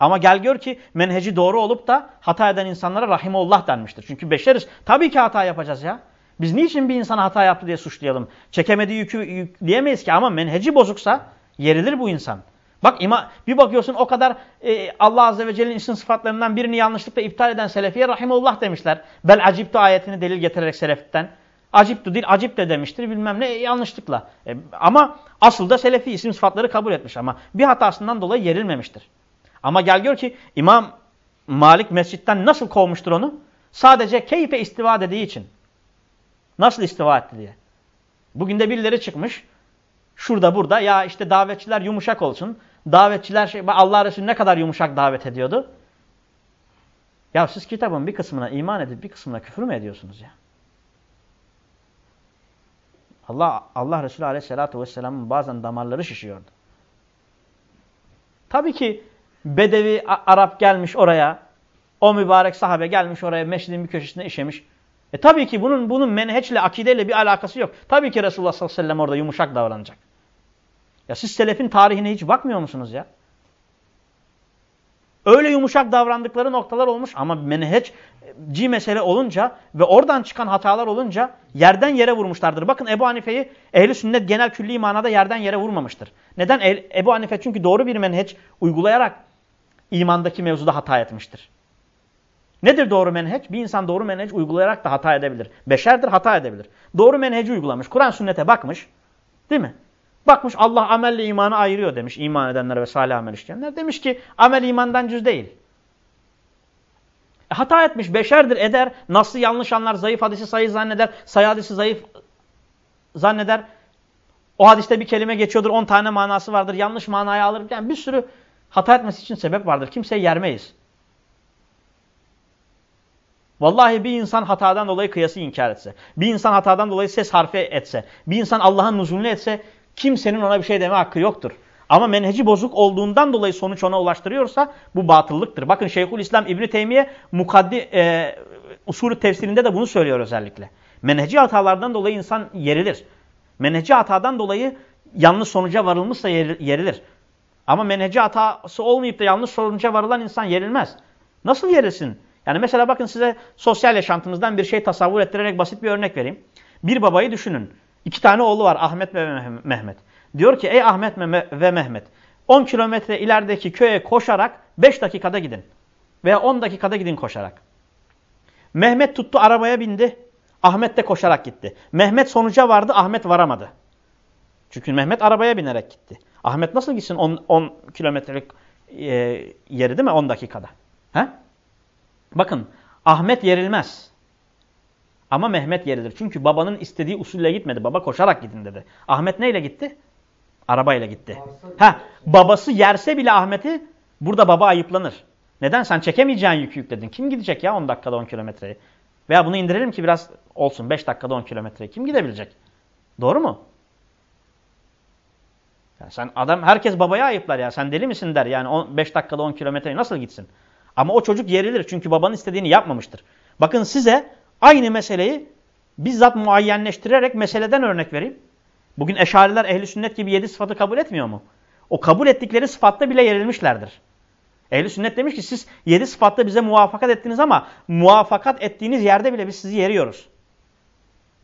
Ama gel gör ki menheci doğru olup da hata eden insanlara rahimullah denmiştir. Çünkü beşeriz. Tabii ki hata yapacağız ya. Biz niçin bir insana hata yaptı diye suçlayalım? Çekemediği yükü yükleyemeyiz ki ama menheci bozuksa yerilir bu insan. Bak ima, bir bakıyorsun o kadar e, Allah Azze ve Celle'nin isim sıfatlarından birini yanlışlıkla iptal eden selefiye rahimullah demişler. Bel aciptu ayetini delil getirerek seleften. Aciptu değil acip de demiştir bilmem ne yanlışlıkla. E, ama asıl da selefi isim sıfatları kabul etmiş ama bir hatasından dolayı yerilmemiştir. Ama gel gör ki İmam Malik mescitten nasıl kovmuştur onu? Sadece keyfe istiva dediği için. Nasıl istiva etti diye. Bugün de birileri çıkmış. Şurada burada ya işte davetçiler yumuşak olsun. Davetçiler şey Allah Resulü ne kadar yumuşak davet ediyordu. Ya siz kitabın bir kısmına iman edip bir kısmına küfür mü ediyorsunuz ya? Allah Allah Resulü Aleyhisselatü Vesselam'ın bazen damarları şişiyordu. Tabii ki Bedevi Arap gelmiş oraya. O mübarek sahabe gelmiş oraya meşridin bir köşesine işemiş. E tabii ki bunun bunun menheçle, akideyle bir alakası yok. Tabii ki Resulullah sallallahu aleyhi ve sellem orada yumuşak davranacak. Ya siz selefin tarihine hiç bakmıyor musunuz ya? Öyle yumuşak davrandıkları noktalar olmuş ama menheçci mesele olunca ve oradan çıkan hatalar olunca yerden yere vurmuşlardır. Bakın Ebu Hanife'yi ehli sünnet genel külli manada yerden yere vurmamıştır. Neden? Ebu Hanife çünkü doğru bir menheç uygulayarak imandaki mevzuda hata etmiştir. Nedir doğru menheç? Bir insan doğru menheç uygulayarak da hata edebilir. Beşerdir hata edebilir. Doğru menheci uygulamış. Kur'an sünnete bakmış. Değil mi? Bakmış Allah amelle imanı ayırıyor demiş iman edenler ve salih amel işleyenler. Demiş ki amel imandan cüz değil. E, hata etmiş beşerdir eder. Nasıl yanlış anlar zayıf hadisi sayı zanneder. Sayı hadisi zayıf zanneder. O hadiste bir kelime geçiyordur on tane manası vardır. Yanlış manayı alır. Yani bir sürü hata etmesi için sebep vardır. Kimseyi yermeyiz. Vallahi bir insan hatadan dolayı kıyası inkar etse, bir insan hatadan dolayı ses harfi etse, bir insan Allah'ın nuzulünü etse kimsenin ona bir şey deme hakkı yoktur. Ama menheci bozuk olduğundan dolayı sonuç ona ulaştırıyorsa bu batıllıktır. Bakın Şeyhülislam İbni Teymiye mukaddi, e, usulü tefsirinde de bunu söylüyor özellikle. Menheci hatalardan dolayı insan yerilir. Menheci hatadan dolayı yanlış sonuca varılmışsa yerilir. Ama menheci hatası olmayıp da yanlış sonuca varılan insan yerilmez. Nasıl yerilsin? Yani mesela bakın size sosyal yaşantımızdan bir şey tasavvur ettirerek basit bir örnek vereyim. Bir babayı düşünün. İki tane oğlu var Ahmet ve Mehmet. Diyor ki ey Ahmet ve Mehmet 10 kilometre ilerideki köye koşarak 5 dakikada gidin. Veya 10 dakikada gidin koşarak. Mehmet tuttu arabaya bindi. Ahmet de koşarak gitti. Mehmet sonuca vardı Ahmet varamadı. Çünkü Mehmet arabaya binerek gitti. Ahmet nasıl gitsin 10, 10 kilometrelik e, yeri değil mi 10 dakikada? He? Bakın Ahmet yerilmez. Ama Mehmet yerilir. Çünkü babanın istediği usulle gitmedi. Baba koşarak gidin dedi. Ahmet neyle gitti? Arabayla gitti. Ha, babası yerse bile Ahmet'i burada baba ayıplanır. Neden? Sen çekemeyeceğin yükü yükledin. Kim gidecek ya 10 dakikada 10 kilometreyi? Veya bunu indirelim ki biraz olsun 5 dakikada 10 kilometreyi. Kim gidebilecek? Doğru mu? Yani sen adam herkes babaya ayıplar ya. Sen deli misin der. Yani 5 dakikada 10 kilometreyi nasıl gitsin? Ama o çocuk yerilir çünkü babanın istediğini yapmamıştır. Bakın size aynı meseleyi bizzat muayyenleştirerek meseleden örnek vereyim. Bugün eşariler ehli sünnet gibi yedi sıfatı kabul etmiyor mu? O kabul ettikleri sıfatta bile yerilmişlerdir. Ehli sünnet demiş ki siz yedi sıfatta bize muvaffakat ettiniz ama muvaffakat ettiğiniz yerde bile biz sizi yeriyoruz.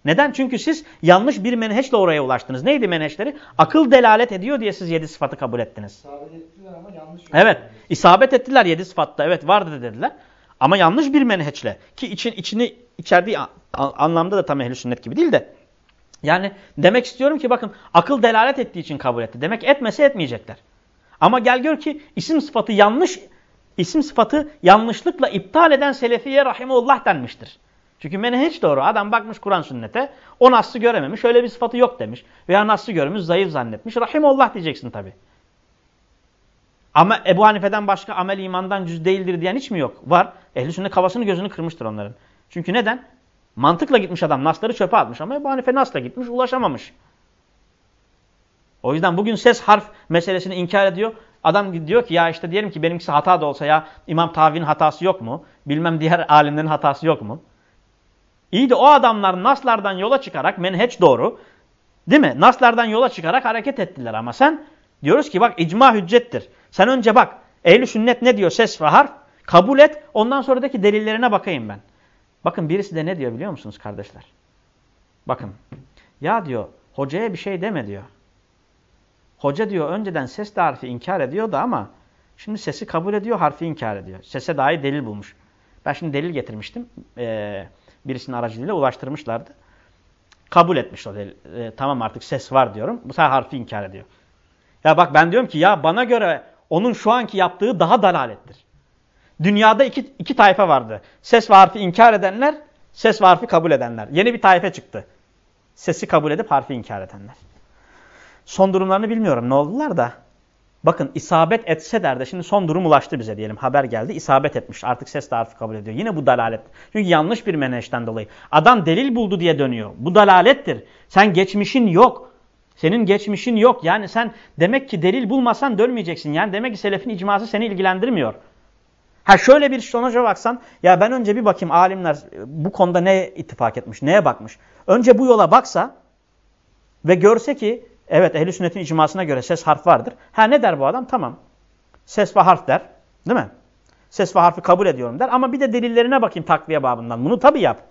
Neden? Çünkü siz yanlış bir menheçle oraya ulaştınız. Neydi menheçleri? Akıl delalet ediyor diye siz yedi sıfatı kabul ettiniz. İsabet ettiler ama yanlış. Evet. İsabet ettiler yedi sıfatta. Evet vardı dediler. Ama yanlış bir menheçle. Ki için, içini içerdiği anlamda da tam ehli sünnet gibi değil de. Yani demek istiyorum ki bakın akıl delalet ettiği için kabul etti. Demek etmese etmeyecekler. Ama gel gör ki isim sıfatı yanlış, isim sıfatı yanlışlıkla iptal eden Selefiye Rahimullah denmiştir. Çünkü menheç doğru. Adam bakmış Kur'an sünnete. O naslı görememiş. Öyle bir sıfatı yok demiş. Veya naslı görmüş zayıf zannetmiş. Rahimullah diyeceksin tabi. Ama Ebu Hanife'den başka amel imandan cüz değildir diyen hiç mi yok? Var. Ehli sünnet kafasını gözünü kırmıştır onların. Çünkü neden? Mantıkla gitmiş adam. Nasları çöpe atmış. Ama Ebu Hanife nasla gitmiş ulaşamamış. O yüzden bugün ses harf meselesini inkar ediyor. Adam diyor ki ya işte diyelim ki benimkisi hata da olsa ya İmam Tavi'nin hatası yok mu? Bilmem diğer alimlerin hatası yok mu? İyi de o adamlar naslardan yola çıkarak menheç doğru. Değil mi? Naslardan yola çıkarak hareket ettiler ama sen diyoruz ki bak icma hüccettir. Sen önce bak ehl sünnet ne diyor ses ve harf kabul et ondan sonraki delillerine bakayım ben. Bakın birisi de ne diyor biliyor musunuz kardeşler? Bakın ya diyor hocaya bir şey deme diyor. Hoca diyor önceden ses de harfi inkar ediyordu ama şimdi sesi kabul ediyor harfi inkar ediyor. Sese dahi delil bulmuş. Ben şimdi delil getirmiştim. Ee, birisinin aracılığıyla ulaştırmışlardı. Kabul etmiş o delil. E, tamam artık ses var diyorum. Bu sefer harfi inkar ediyor. Ya bak ben diyorum ki ya bana göre onun şu anki yaptığı daha dalalettir. Dünyada iki, iki tayfa vardı. Ses ve harfi inkar edenler, ses ve harfi kabul edenler. Yeni bir tayfa çıktı. Sesi kabul edip harfi inkar edenler. Son durumlarını bilmiyorum ne oldular da. Bakın isabet etse derdi. Şimdi son durum ulaştı bize diyelim. Haber geldi. isabet etmiş. Artık ses harfi kabul ediyor. Yine bu dalalet. Çünkü yanlış bir menheşten dolayı. Adam delil buldu diye dönüyor. Bu dalalettir. Sen geçmişin yok. Senin geçmişin yok. Yani sen demek ki delil bulmasan dönmeyeceksin. Yani demek ki selefin icması seni ilgilendirmiyor. Ha şöyle bir sonuca baksan ya ben önce bir bakayım alimler bu konuda ne ittifak etmiş, neye bakmış. Önce bu yola baksa ve görse ki evet ehli sünnetin icmasına göre ses harf vardır. Ha ne der bu adam? Tamam. Ses ve harf der. Değil mi? Ses ve harfi kabul ediyorum der. Ama bir de delillerine bakayım takviye babından. Bunu tabii yap.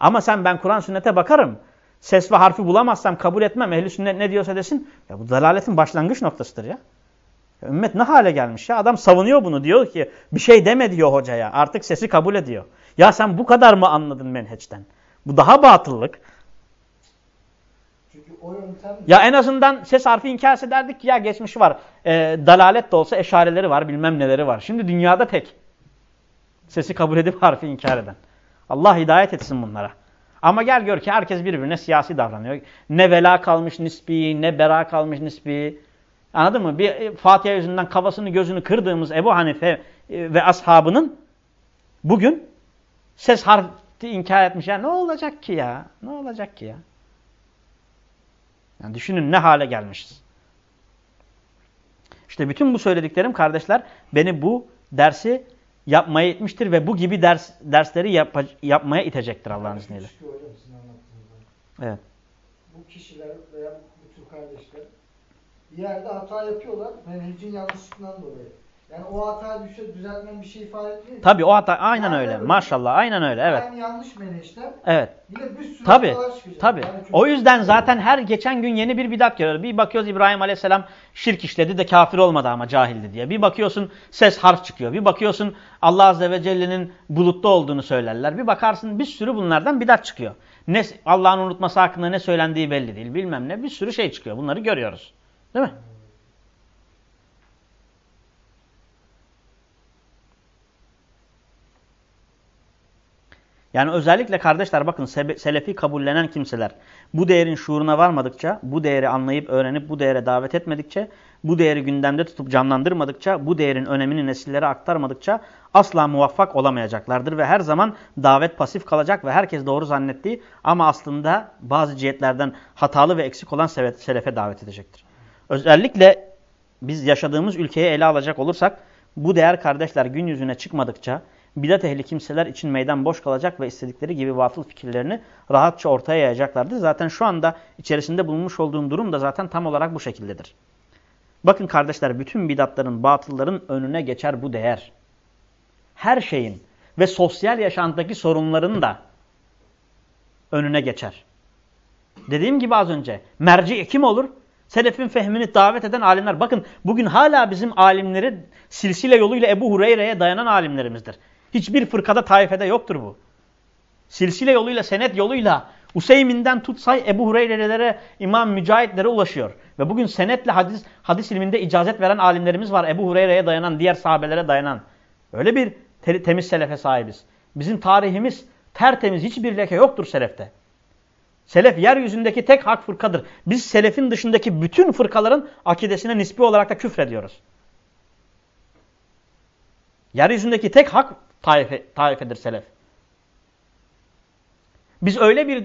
Ama sen ben Kur'an sünnete bakarım. Ses ve harfi bulamazsam kabul etmem. Ehli sünnet ne diyorsa desin. Ya bu dalaletin başlangıç noktasıdır ya. ya. Ümmet ne hale gelmiş ya. Adam savunuyor bunu. Diyor ki bir şey deme diyor hocaya. Artık sesi kabul ediyor. Ya sen bu kadar mı anladın menheçten? Bu daha batıllık. Ya en azından ses harfi inkar ederdik ki ya geçmişi var. E, dalalet de olsa eşareleri var bilmem neleri var. Şimdi dünyada tek. Sesi kabul edip harfi inkar eden. Allah hidayet etsin bunlara. Ama gel gör ki herkes birbirine siyasi davranıyor. Ne vela kalmış nispi, ne bera kalmış nispi. Anladın mı? Bir e, Fatiha yüzünden kafasını gözünü kırdığımız Ebu Hanife e, ve ashabının bugün ses harfi inkar etmiş. Ya ne olacak ki ya? Ne olacak ki ya? Yani düşünün ne hale gelmişiz. İşte bütün bu söylediklerim kardeşler beni bu dersi yapmaya itmiştir ve bu gibi ders dersleri yap yapmaya itecektir Allah'ın izniyle. Evet. Bu kişiler veya bu tür kardeşler bir yerde hata yapıyorlar menhecin yanlışlıktan dolayı. Yani o hata düşe düzeltmen bir şey ifade etmiyor. Tabii o hata aynen yani öyle. öyle. Maşallah aynen öyle. Evet. Yani yanlış menheşten. Evet. Yine bir sürü tabii, çıkacak. Tabii. Yani o yüzden zaten her geçen gün yeni bir bidat görüyor. Bir bakıyoruz İbrahim Aleyhisselam şirk işledi de kafir olmadı ama cahildi diye. Bir bakıyorsun ses harf çıkıyor. Bir bakıyorsun Allah Azze ve Celle'nin bulutta olduğunu söylerler. Bir bakarsın bir sürü bunlardan bidat çıkıyor. Ne Allah'ın unutması hakkında ne söylendiği belli değil. Bilmem ne bir sürü şey çıkıyor. Bunları görüyoruz. Değil mi? Yani özellikle kardeşler bakın selefi kabullenen kimseler bu değerin şuuruna varmadıkça, bu değeri anlayıp öğrenip bu değere davet etmedikçe, bu değeri gündemde tutup canlandırmadıkça, bu değerin önemini nesillere aktarmadıkça asla muvaffak olamayacaklardır. Ve her zaman davet pasif kalacak ve herkes doğru zannettiği ama aslında bazı cihetlerden hatalı ve eksik olan selefe davet edecektir. Özellikle biz yaşadığımız ülkeyi ele alacak olursak bu değer kardeşler gün yüzüne çıkmadıkça, bidat ehli kimseler için meydan boş kalacak ve istedikleri gibi batıl fikirlerini rahatça ortaya yayacaklardır. Zaten şu anda içerisinde bulunmuş olduğum durum da zaten tam olarak bu şekildedir. Bakın kardeşler bütün bidatların, batılların önüne geçer bu değer. Her şeyin ve sosyal yaşantındaki sorunların da önüne geçer. Dediğim gibi az önce merci kim olur? Selefin fehmini davet eden alimler. Bakın bugün hala bizim alimleri silsile yoluyla Ebu Hureyre'ye dayanan alimlerimizdir. Hiçbir fırkada taifede yoktur bu. Silsile yoluyla, senet yoluyla Useymin'den tutsay Ebu Hureyre'lere, İmam Mücahitlere ulaşıyor. Ve bugün senetle hadis, hadis ilminde icazet veren alimlerimiz var. Ebu Hureyre'ye dayanan, diğer sahabelere dayanan. Öyle bir te temiz selefe sahibiz. Bizim tarihimiz tertemiz, hiçbir leke yoktur selefte. Selef yeryüzündeki tek hak fırkadır. Biz selefin dışındaki bütün fırkaların akidesine nispi olarak da küfrediyoruz. Yeryüzündeki tek hak taife, taifedir selef. Biz öyle bir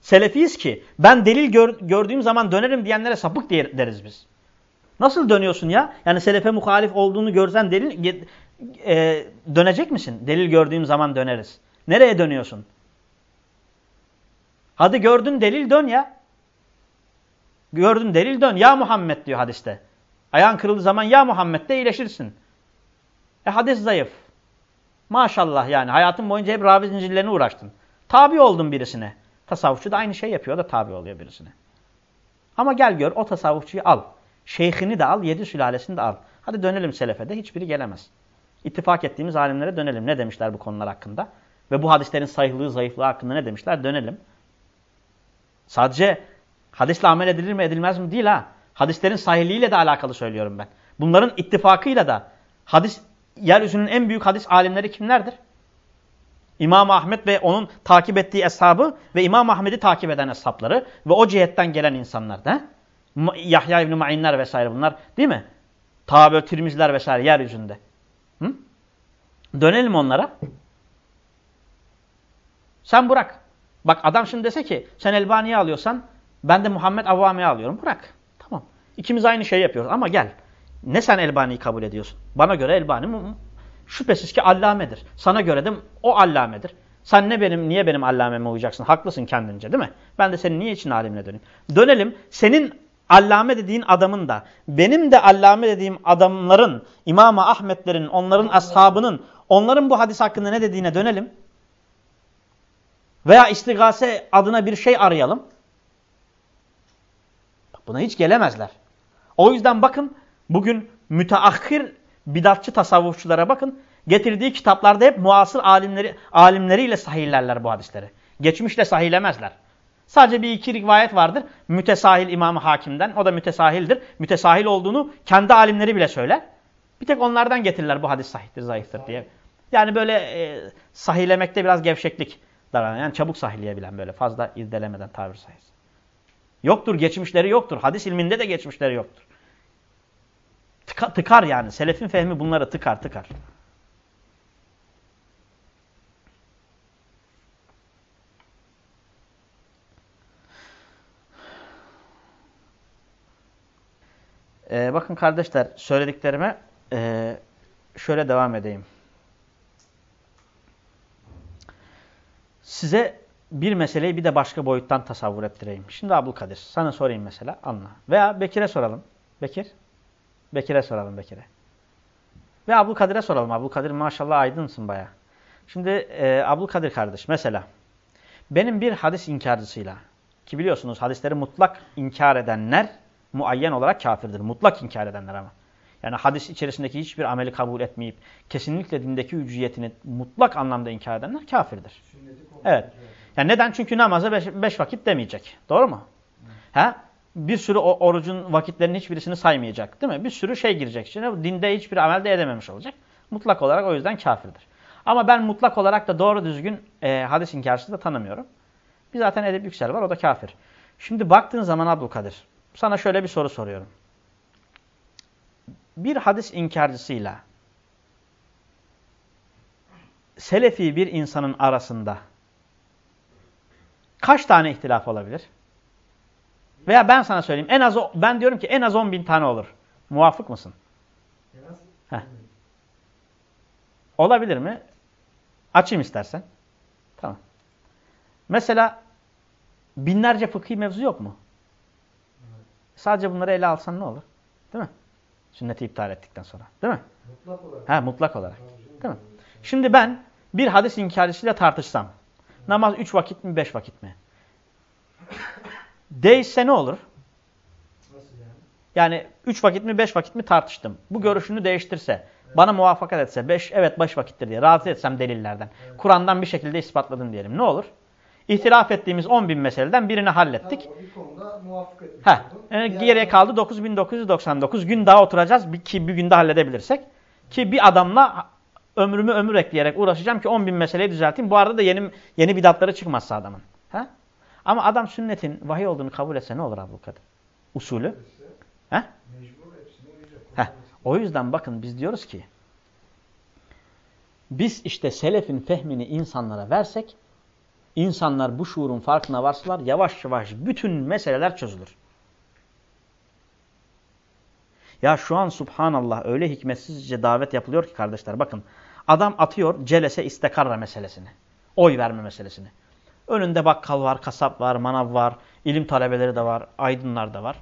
selefiyiz ki ben delil gör, gördüğüm zaman dönerim diyenlere sapık deriz biz. Nasıl dönüyorsun ya? Yani selefe muhalif olduğunu görsen delil e, dönecek misin? Delil gördüğüm zaman döneriz. Nereye dönüyorsun? Hadi gördün delil dön ya. Gördün delil dön. Ya Muhammed diyor hadiste. Ayağın kırıldığı zaman ya Muhammed de iyileşirsin. E hadis zayıf. Maşallah yani hayatın boyunca hep ravi zincirlerine uğraştın. Tabi oldun birisine. Tasavvufçu da aynı şey yapıyor da tabi oluyor birisine. Ama gel gör o tasavvufçuyu al. Şeyhini de al, yedi sülalesini de al. Hadi dönelim selefede hiçbiri gelemez. İttifak ettiğimiz alimlere dönelim. Ne demişler bu konular hakkında? Ve bu hadislerin sayılığı, zayıflığı hakkında ne demişler? Dönelim. Sadece hadisle amel edilir mi edilmez mi değil ha. Hadislerin sahihliğiyle de alakalı söylüyorum ben. Bunların ittifakıyla da hadis yeryüzünün en büyük hadis alimleri kimlerdir? İmam Ahmet ve onun takip ettiği eshabı ve İmam Ahmet'i takip eden eshapları ve o cihetten gelen insanlar da. Yahya İbni Ma'inler vesaire bunlar değil mi? Ta böyle Tirmizler vesaire yeryüzünde. Hı? Dönelim onlara. Sen bırak. Bak adam şimdi dese ki sen Elbani'yi alıyorsan ben de Muhammed Avvami'yi alıyorum. Bırak. Tamam. İkimiz aynı şeyi yapıyoruz ama gel. Ne sen Elbani'yi kabul ediyorsun? Bana göre Elbani şüphesiz ki allamedir. Sana göre de o allamedir. Sen ne benim, niye benim allameme uyacaksın? Haklısın kendince değil mi? Ben de senin niye için alimine döneyim? Dönelim. Senin allame dediğin adamın da, benim de allame dediğim adamların, İmam Ahmetlerin, onların ashabının, onların bu hadis hakkında ne dediğine dönelim. Veya istigase adına bir şey arayalım. Buna hiç gelemezler. O yüzden bakın bugün müteahhir bidatçı tasavvufçulara bakın. Getirdiği kitaplarda hep muasır alimleri, alimleriyle sahihlerler bu hadisleri. Geçmişle sahihlemezler. Sadece bir iki rivayet vardır. Mütesahil İmam Hakim'den. O da mütesahildir. Mütesahil olduğunu kendi alimleri bile söyler. Bir tek onlardan getirirler bu hadis sahihtir, zayıftır diye. Yani böyle e, sahihlemekte biraz gevşeklik. Yani çabuk sahihleyebilen böyle fazla irdelemeden tabir sayısı. Yoktur, geçmişleri yoktur. Hadis ilminde de geçmişleri yoktur. Tıka, tıkar yani. Selefin fehmi bunları tıkar tıkar. Ee, bakın kardeşler söylediklerime e, şöyle devam edeyim. Size bir meseleyi bir de başka boyuttan tasavvur ettireyim. Şimdi Abdülkadir sana sorayım mesela anla. Veya Bekir'e soralım. Bekir. Bekir'e soralım Bekir'e. Ve Abdülkadir'e soralım. Abdülkadir maşallah aydınsın baya. Şimdi e, Abdülkadir kardeş mesela benim bir hadis inkarcısıyla ki biliyorsunuz hadisleri mutlak inkar edenler muayyen olarak kafirdir. Mutlak inkar edenler ama. Yani hadis içerisindeki hiçbir ameli kabul etmeyip kesinlikle dindeki ücriyetini mutlak anlamda inkar edenler kafirdir. Evet. Yani neden? Çünkü namaza beş, beş vakit demeyecek. Doğru mu? Hı. Ha? Bir sürü orucun vakitlerinin hiçbirisini saymayacak. Değil mi? Bir sürü şey girecek içine. Dinde hiçbir amel de edememiş olacak. Mutlak olarak o yüzden kafirdir. Ama ben mutlak olarak da doğru düzgün e, hadis inkarcısı da tanımıyorum. Bir zaten Edip Yüksel var. O da kafir. Şimdi baktığın zaman Abdülkadir sana şöyle bir soru soruyorum. Bir hadis inkarcısıyla selefi bir insanın arasında kaç tane ihtilaf olabilir? Veya ben sana söyleyeyim. En az ben diyorum ki en az 10 bin tane olur. Muvafık mısın? Heh. Olabilir mi? Açayım istersen. Tamam. Mesela binlerce fıkhi mevzu yok mu? Sadece bunları ele alsan ne olur? Değil mi? Sünneti iptal ettikten sonra. Değil mi? Mutlak olarak. Ha, mutlak olarak. Değil mi? Şimdi ben bir hadis inkarcısıyla tartışsam. Namaz üç vakit mi beş vakit mi? Değişse ne olur? Yani? Yani üç vakit mi beş vakit mi tartıştım. Bu görüşünü değiştirse. Evet. Bana muvaffakat etse. Beş, evet beş vakittir diye. Razı etsem delillerden. Evet. Kur'an'dan bir şekilde ispatladım diyelim. Ne olur? İhtilaf ettiğimiz 10 bin meseleden birini hallettik. Tamam, bir konuda muvaffak etmiş Heh, yani geriye kaldı 9999 gün daha oturacağız ki bir günde halledebilirsek. Ki bir adamla ömrümü ömür ekleyerek uğraşacağım ki 10 bin meseleyi düzelteyim. Bu arada da yeni yeni bidatları çıkmazsa adamın. He? Ama adam sünnetin vahiy olduğunu kabul etse ne olur Abdülkadir? Usulü. He? Heh. O yüzden bakın biz diyoruz ki biz işte selefin fehmini insanlara versek insanlar bu şuurun farkına varsalar yavaş yavaş bütün meseleler çözülür. Ya şu an subhanallah öyle hikmetsizce davet yapılıyor ki kardeşler bakın. Adam atıyor celese istekarra meselesini. Oy verme meselesini. Önünde bakkal var, kasap var, manav var, ilim talebeleri de var, aydınlar da var.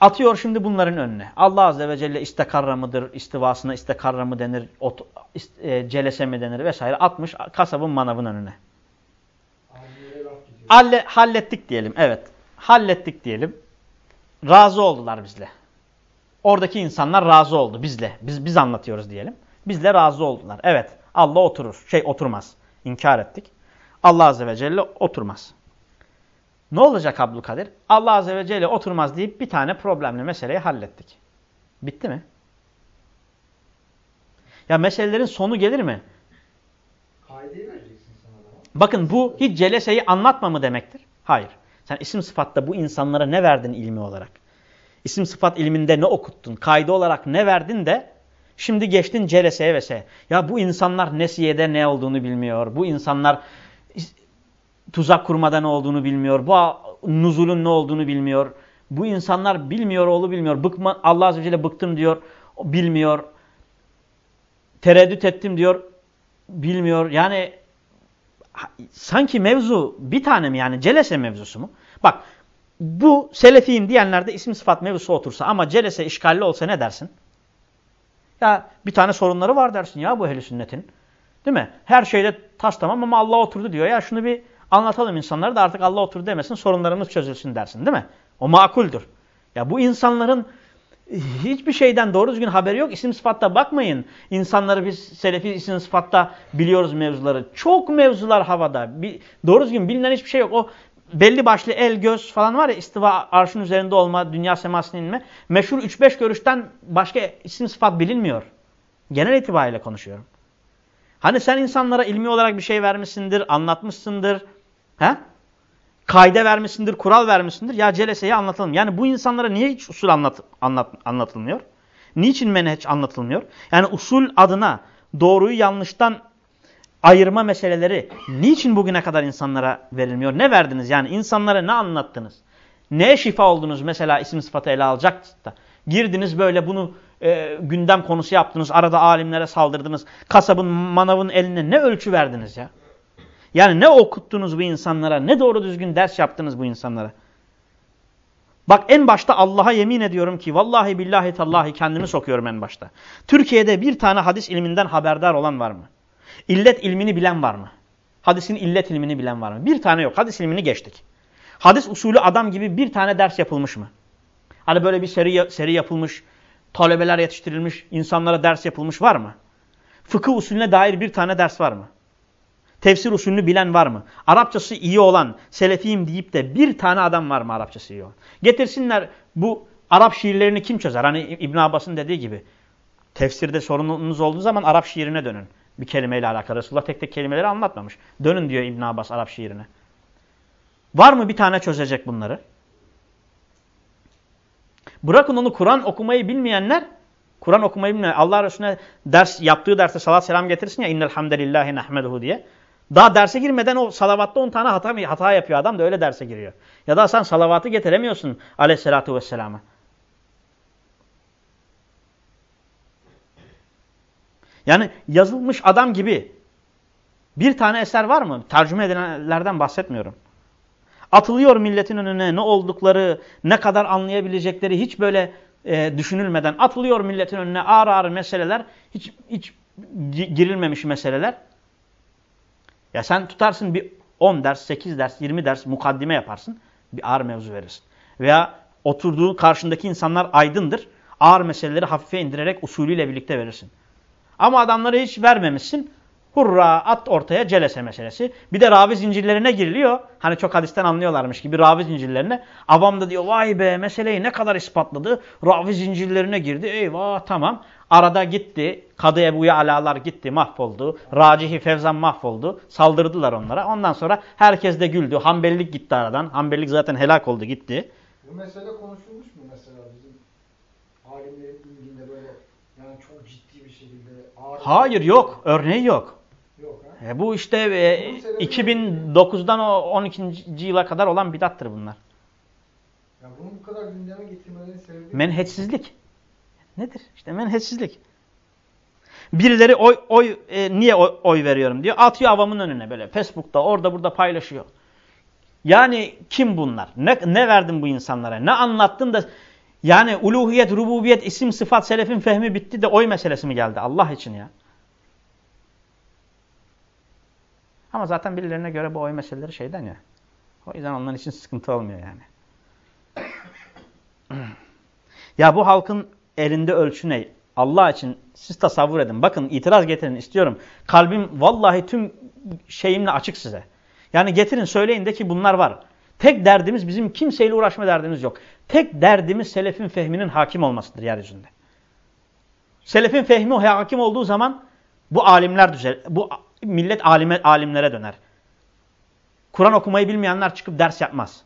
Atıyor şimdi bunların önüne. Allah Azze ve Celle istekarra mıdır, istivasına istekarra mı denir, ot, ist, e, celese mi denir vesaire. Atmış kasabın manavın önüne. Halle, hallettik diyelim, evet. Hallettik diyelim. Razı oldular bizle. Oradaki insanlar razı oldu bizle. Biz, biz anlatıyoruz diyelim. Bizle razı oldular. Evet, Allah oturur. Şey oturmaz. İnkar ettik. Allah Azze ve Celle oturmaz. Ne olacak Abdülkadir? Allah Azze ve Celle oturmaz deyip bir tane problemli meseleyi hallettik. Bitti mi? Ya meselelerin sonu gelir mi? Kaideyi vereceksin sana da. Bakın bu hiç celeseyi anlatma mı demektir? Hayır. Sen isim sıfatta bu insanlara ne verdin ilmi olarak? İsim sıfat ilminde ne okuttun? Kaydı olarak ne verdin de şimdi geçtin celeseye ve Ya bu insanlar nesiyede ne olduğunu bilmiyor. Bu insanlar tuzak kurmada ne olduğunu bilmiyor. Bu nuzulun ne olduğunu bilmiyor. Bu insanlar bilmiyor oğlu bilmiyor. Bıkma, Allah Azze ve Celle bıktım diyor. Bilmiyor. Tereddüt ettim diyor. Bilmiyor. Yani sanki mevzu bir tane mi yani celese mevzusu mu? Bak bu selefiyim diyenlerde isim sıfat mevzusu otursa ama celese işgalli olsa ne dersin? Ya bir tane sorunları var dersin ya bu ehli sünnetin. Değil mi? Her şeyde tas tamam ama Allah oturdu diyor. Ya şunu bir anlatalım insanlara da artık Allah oturdu demesin sorunlarımız çözülsün dersin değil mi? O makuldür. Ya bu insanların hiçbir şeyden doğru düzgün haberi yok. İsim sıfatta bakmayın. İnsanları biz selefi isim sıfatta biliyoruz mevzuları. Çok mevzular havada. Bir, doğru düzgün bilinen hiçbir şey yok. O belli başlı el, göz falan var ya istiva arşın üzerinde olma, dünya semasına inme. Meşhur 3-5 görüşten başka isim sıfat bilinmiyor. Genel itibariyle konuşuyorum. Hani sen insanlara ilmi olarak bir şey vermişsindir, anlatmışsındır. He? Kaide vermişsindir, kural vermişsindir. Ya celeseyi anlatalım. Yani bu insanlara niye hiç usul anlat, anlat, anlatılmıyor? Niçin menheç anlatılmıyor? Yani usul adına doğruyu yanlıştan ayırma meseleleri niçin bugüne kadar insanlara verilmiyor? Ne verdiniz? Yani insanlara ne anlattınız? Neye şifa oldunuz mesela isim sıfatı ele alacak da? Girdiniz böyle bunu e, gündem konusu yaptınız. Arada alimlere saldırdınız. Kasabın, manavın eline ne ölçü verdiniz ya? Yani ne okuttunuz bu insanlara? Ne doğru düzgün ders yaptınız bu insanlara? Bak en başta Allah'a yemin ediyorum ki vallahi billahi tallahi kendimi sokuyorum en başta. Türkiye'de bir tane hadis ilminden haberdar olan var mı? İllet ilmini bilen var mı? Hadisin illet ilmini bilen var mı? Bir tane yok. Hadis ilmini geçtik. Hadis usulü adam gibi bir tane ders yapılmış mı? Hani böyle bir seri, seri yapılmış, talebeler yetiştirilmiş, insanlara ders yapılmış var mı? Fıkıh usulüne dair bir tane ders var mı? Tefsir usulünü bilen var mı? Arapçası iyi olan, selefiyim deyip de bir tane adam var mı Arapçası iyi olan? Getirsinler bu Arap şiirlerini kim çözer? Hani İbn Abbas'ın dediği gibi. Tefsirde sorununuz olduğu zaman Arap şiirine dönün. Bir kelimeyle alakalı. Resulullah tek tek kelimeleri anlatmamış. Dönün diyor İbn Abbas Arap şiirine. Var mı bir tane çözecek bunları? Bırakın onu Kur'an okumayı bilmeyenler, Kur'an okumayı bilmeyen Allah Resulüne ders yaptığı derste salat selam getirsin ya innel hamdelillahi nahmeduhu diye. Daha derse girmeden o salavatta 10 tane hata, hata yapıyor adam da öyle derse giriyor. Ya da sen salavatı getiremiyorsun aleyhissalatü vesselama. Yani yazılmış adam gibi bir tane eser var mı? Tercüme edilenlerden bahsetmiyorum. Atılıyor milletin önüne ne oldukları, ne kadar anlayabilecekleri hiç böyle e, düşünülmeden atılıyor milletin önüne ağır ağır meseleler, hiç, hiç girilmemiş meseleler. Ya sen tutarsın bir 10 ders, 8 ders, 20 ders mukaddime yaparsın. Bir ağır mevzu verirsin. Veya oturduğu karşındaki insanlar aydındır. Ağır meseleleri hafife indirerek usulüyle birlikte verirsin. Ama adamları hiç vermemişsin. Hurra at ortaya celese meselesi. Bir de ravi zincirlerine giriliyor. Hani çok hadisten anlıyorlarmış gibi ravi zincirlerine. Avam da diyor vay be meseleyi ne kadar ispatladı. Ravi zincirlerine girdi. Eyvah tamam. Arada gitti. Kadı Ebu Ya'lalar gitti mahvoldu. Racihi Fevzan mahvoldu. Saldırdılar onlara. Ondan sonra herkes de güldü. Hanbelilik gitti aradan. Hanbelilik zaten helak oldu gitti. Bu mesele konuşulmuş mu mesela bizim alimlerin ilginde böyle yani çok ciddi bir şekilde ağır Hayır yok. Örneği yok. Yok ha? E, bu işte e, 2009'dan o 12. yıla kadar olan bidattır bunlar. Ya bunu bu kadar gündeme getirmelerinin sebebi... Menheçsizlik. Nedir? İşte menheçsizlik. Birileri oy, oy e, niye oy, oy veriyorum diyor. Atıyor avamın önüne böyle. Facebook'ta orada burada paylaşıyor. Yani kim bunlar? Ne, ne verdin bu insanlara? Ne anlattın da yani uluhiyet, rububiyet, isim, sıfat, selefin fehmi bitti de oy meselesi mi geldi? Allah için ya. Ama zaten birilerine göre bu oy meseleleri şeyden ya. O yüzden onların için sıkıntı olmuyor yani. ya bu halkın elinde ölçü ne? Allah için siz tasavvur edin. Bakın itiraz getirin istiyorum. Kalbim vallahi tüm şeyimle açık size. Yani getirin söyleyin de ki bunlar var. Tek derdimiz bizim kimseyle uğraşma derdimiz yok. Tek derdimiz selefin fehminin hakim olmasıdır yeryüzünde. Selefin fehmi hakim olduğu zaman bu alimler düzel, bu millet alime, alimlere döner. Kur'an okumayı bilmeyenler çıkıp ders yapmaz.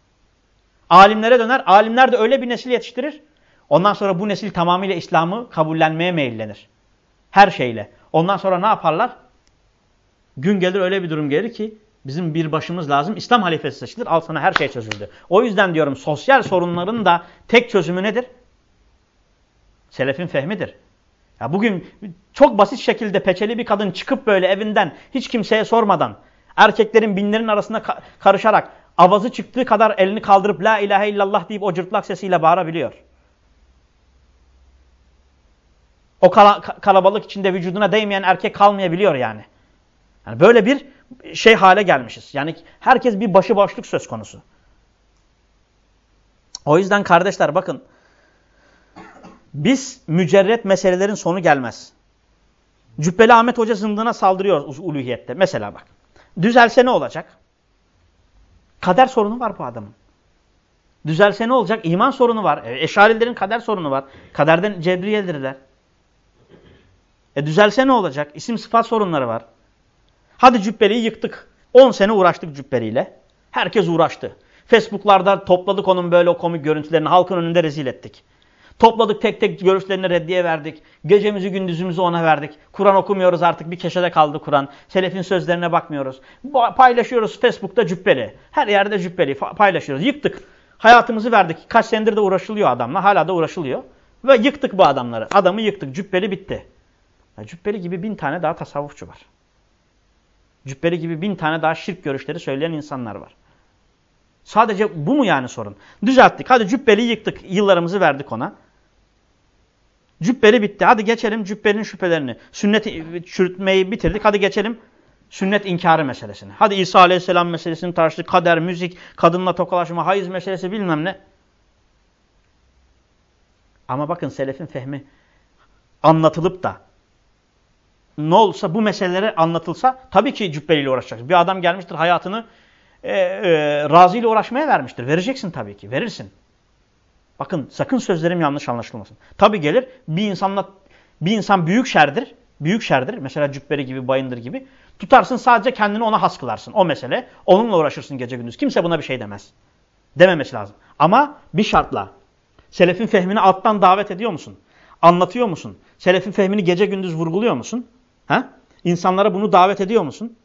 Alimlere döner. Alimler de öyle bir nesil yetiştirir. Ondan sonra bu nesil tamamıyla İslam'ı kabullenmeye meyillenir. Her şeyle. Ondan sonra ne yaparlar? Gün gelir öyle bir durum gelir ki bizim bir başımız lazım. İslam halifesi seçilir. Al sana her şey çözüldü. O yüzden diyorum sosyal sorunların da tek çözümü nedir? Selefin fehmidir. Ya bugün çok basit şekilde peçeli bir kadın çıkıp böyle evinden hiç kimseye sormadan erkeklerin binlerin arasında ka karışarak avazı çıktığı kadar elini kaldırıp la ilahe illallah deyip o cırtlak sesiyle bağırabiliyor. O kala kalabalık içinde vücuduna değmeyen erkek kalmayabiliyor yani. yani. Böyle bir şey hale gelmişiz. Yani herkes bir başıboşluk söz konusu. O yüzden kardeşler bakın biz mücerret meselelerin sonu gelmez. Cübbeli Ahmet Hoca zındığına saldırıyor uluhiyette. Mesela bak. Düzelse ne olacak? Kader sorunu var bu adamın. Düzelse ne olacak? İman sorunu var. E, eşarilerin kader sorunu var. Kaderden cebriyedirler. E düzelse ne olacak? İsim sıfat sorunları var. Hadi cübbeliyi yıktık. 10 sene uğraştık cübbeliyle. Herkes uğraştı. Facebook'larda topladık onun böyle o komik görüntülerini. Halkın önünde rezil ettik. Topladık tek tek görüşlerine reddiye verdik. Gecemizi gündüzümüzü ona verdik. Kur'an okumuyoruz artık bir keşede kaldı Kur'an. Selefin sözlerine bakmıyoruz. Paylaşıyoruz Facebook'ta cübbeli. Her yerde cübbeli paylaşıyoruz. Yıktık. Hayatımızı verdik. Kaç senedir de uğraşılıyor adamla. Hala da uğraşılıyor. Ve yıktık bu adamları. Adamı yıktık. Cübbeli bitti. Cübbeli gibi bin tane daha tasavvufçu var. Cübbeli gibi bin tane daha şirk görüşleri söyleyen insanlar var. Sadece bu mu yani sorun? Düzelttik. Hadi cübbeli yıktık. Yıllarımızı verdik ona. Cübbeli bitti. Hadi geçelim cübbenin şüphelerini. Sünneti çürütmeyi bitirdik. Hadi geçelim sünnet inkarı meselesine. Hadi İsa aleyhisselam meselesini tartıştık. Kader, müzik, kadınla tokalaşma, hayız meselesi bilmem ne. Ama bakın selefin fehmi anlatılıp da ne olsa bu meseleleri anlatılsa tabii ki cübbeliyle uğraşacak. Bir adam gelmiştir hayatını e, e, razı ile uğraşmaya vermiştir. Vereceksin tabii ki. Verirsin. Bakın sakın sözlerim yanlış anlaşılmasın. Tabii gelir bir insanla bir insan büyük şerdir. Büyük şerdir. Mesela cübbeli gibi, bayındır gibi. Tutarsın sadece kendini ona has kılarsın. O mesele. Onunla uğraşırsın gece gündüz. Kimse buna bir şey demez. Dememesi lazım. Ama bir şartla. Selefin fehmini alttan davet ediyor musun? Anlatıyor musun? Selefin fehmini gece gündüz vurguluyor musun? Ha? İnsanlara bunu davet ediyor musun?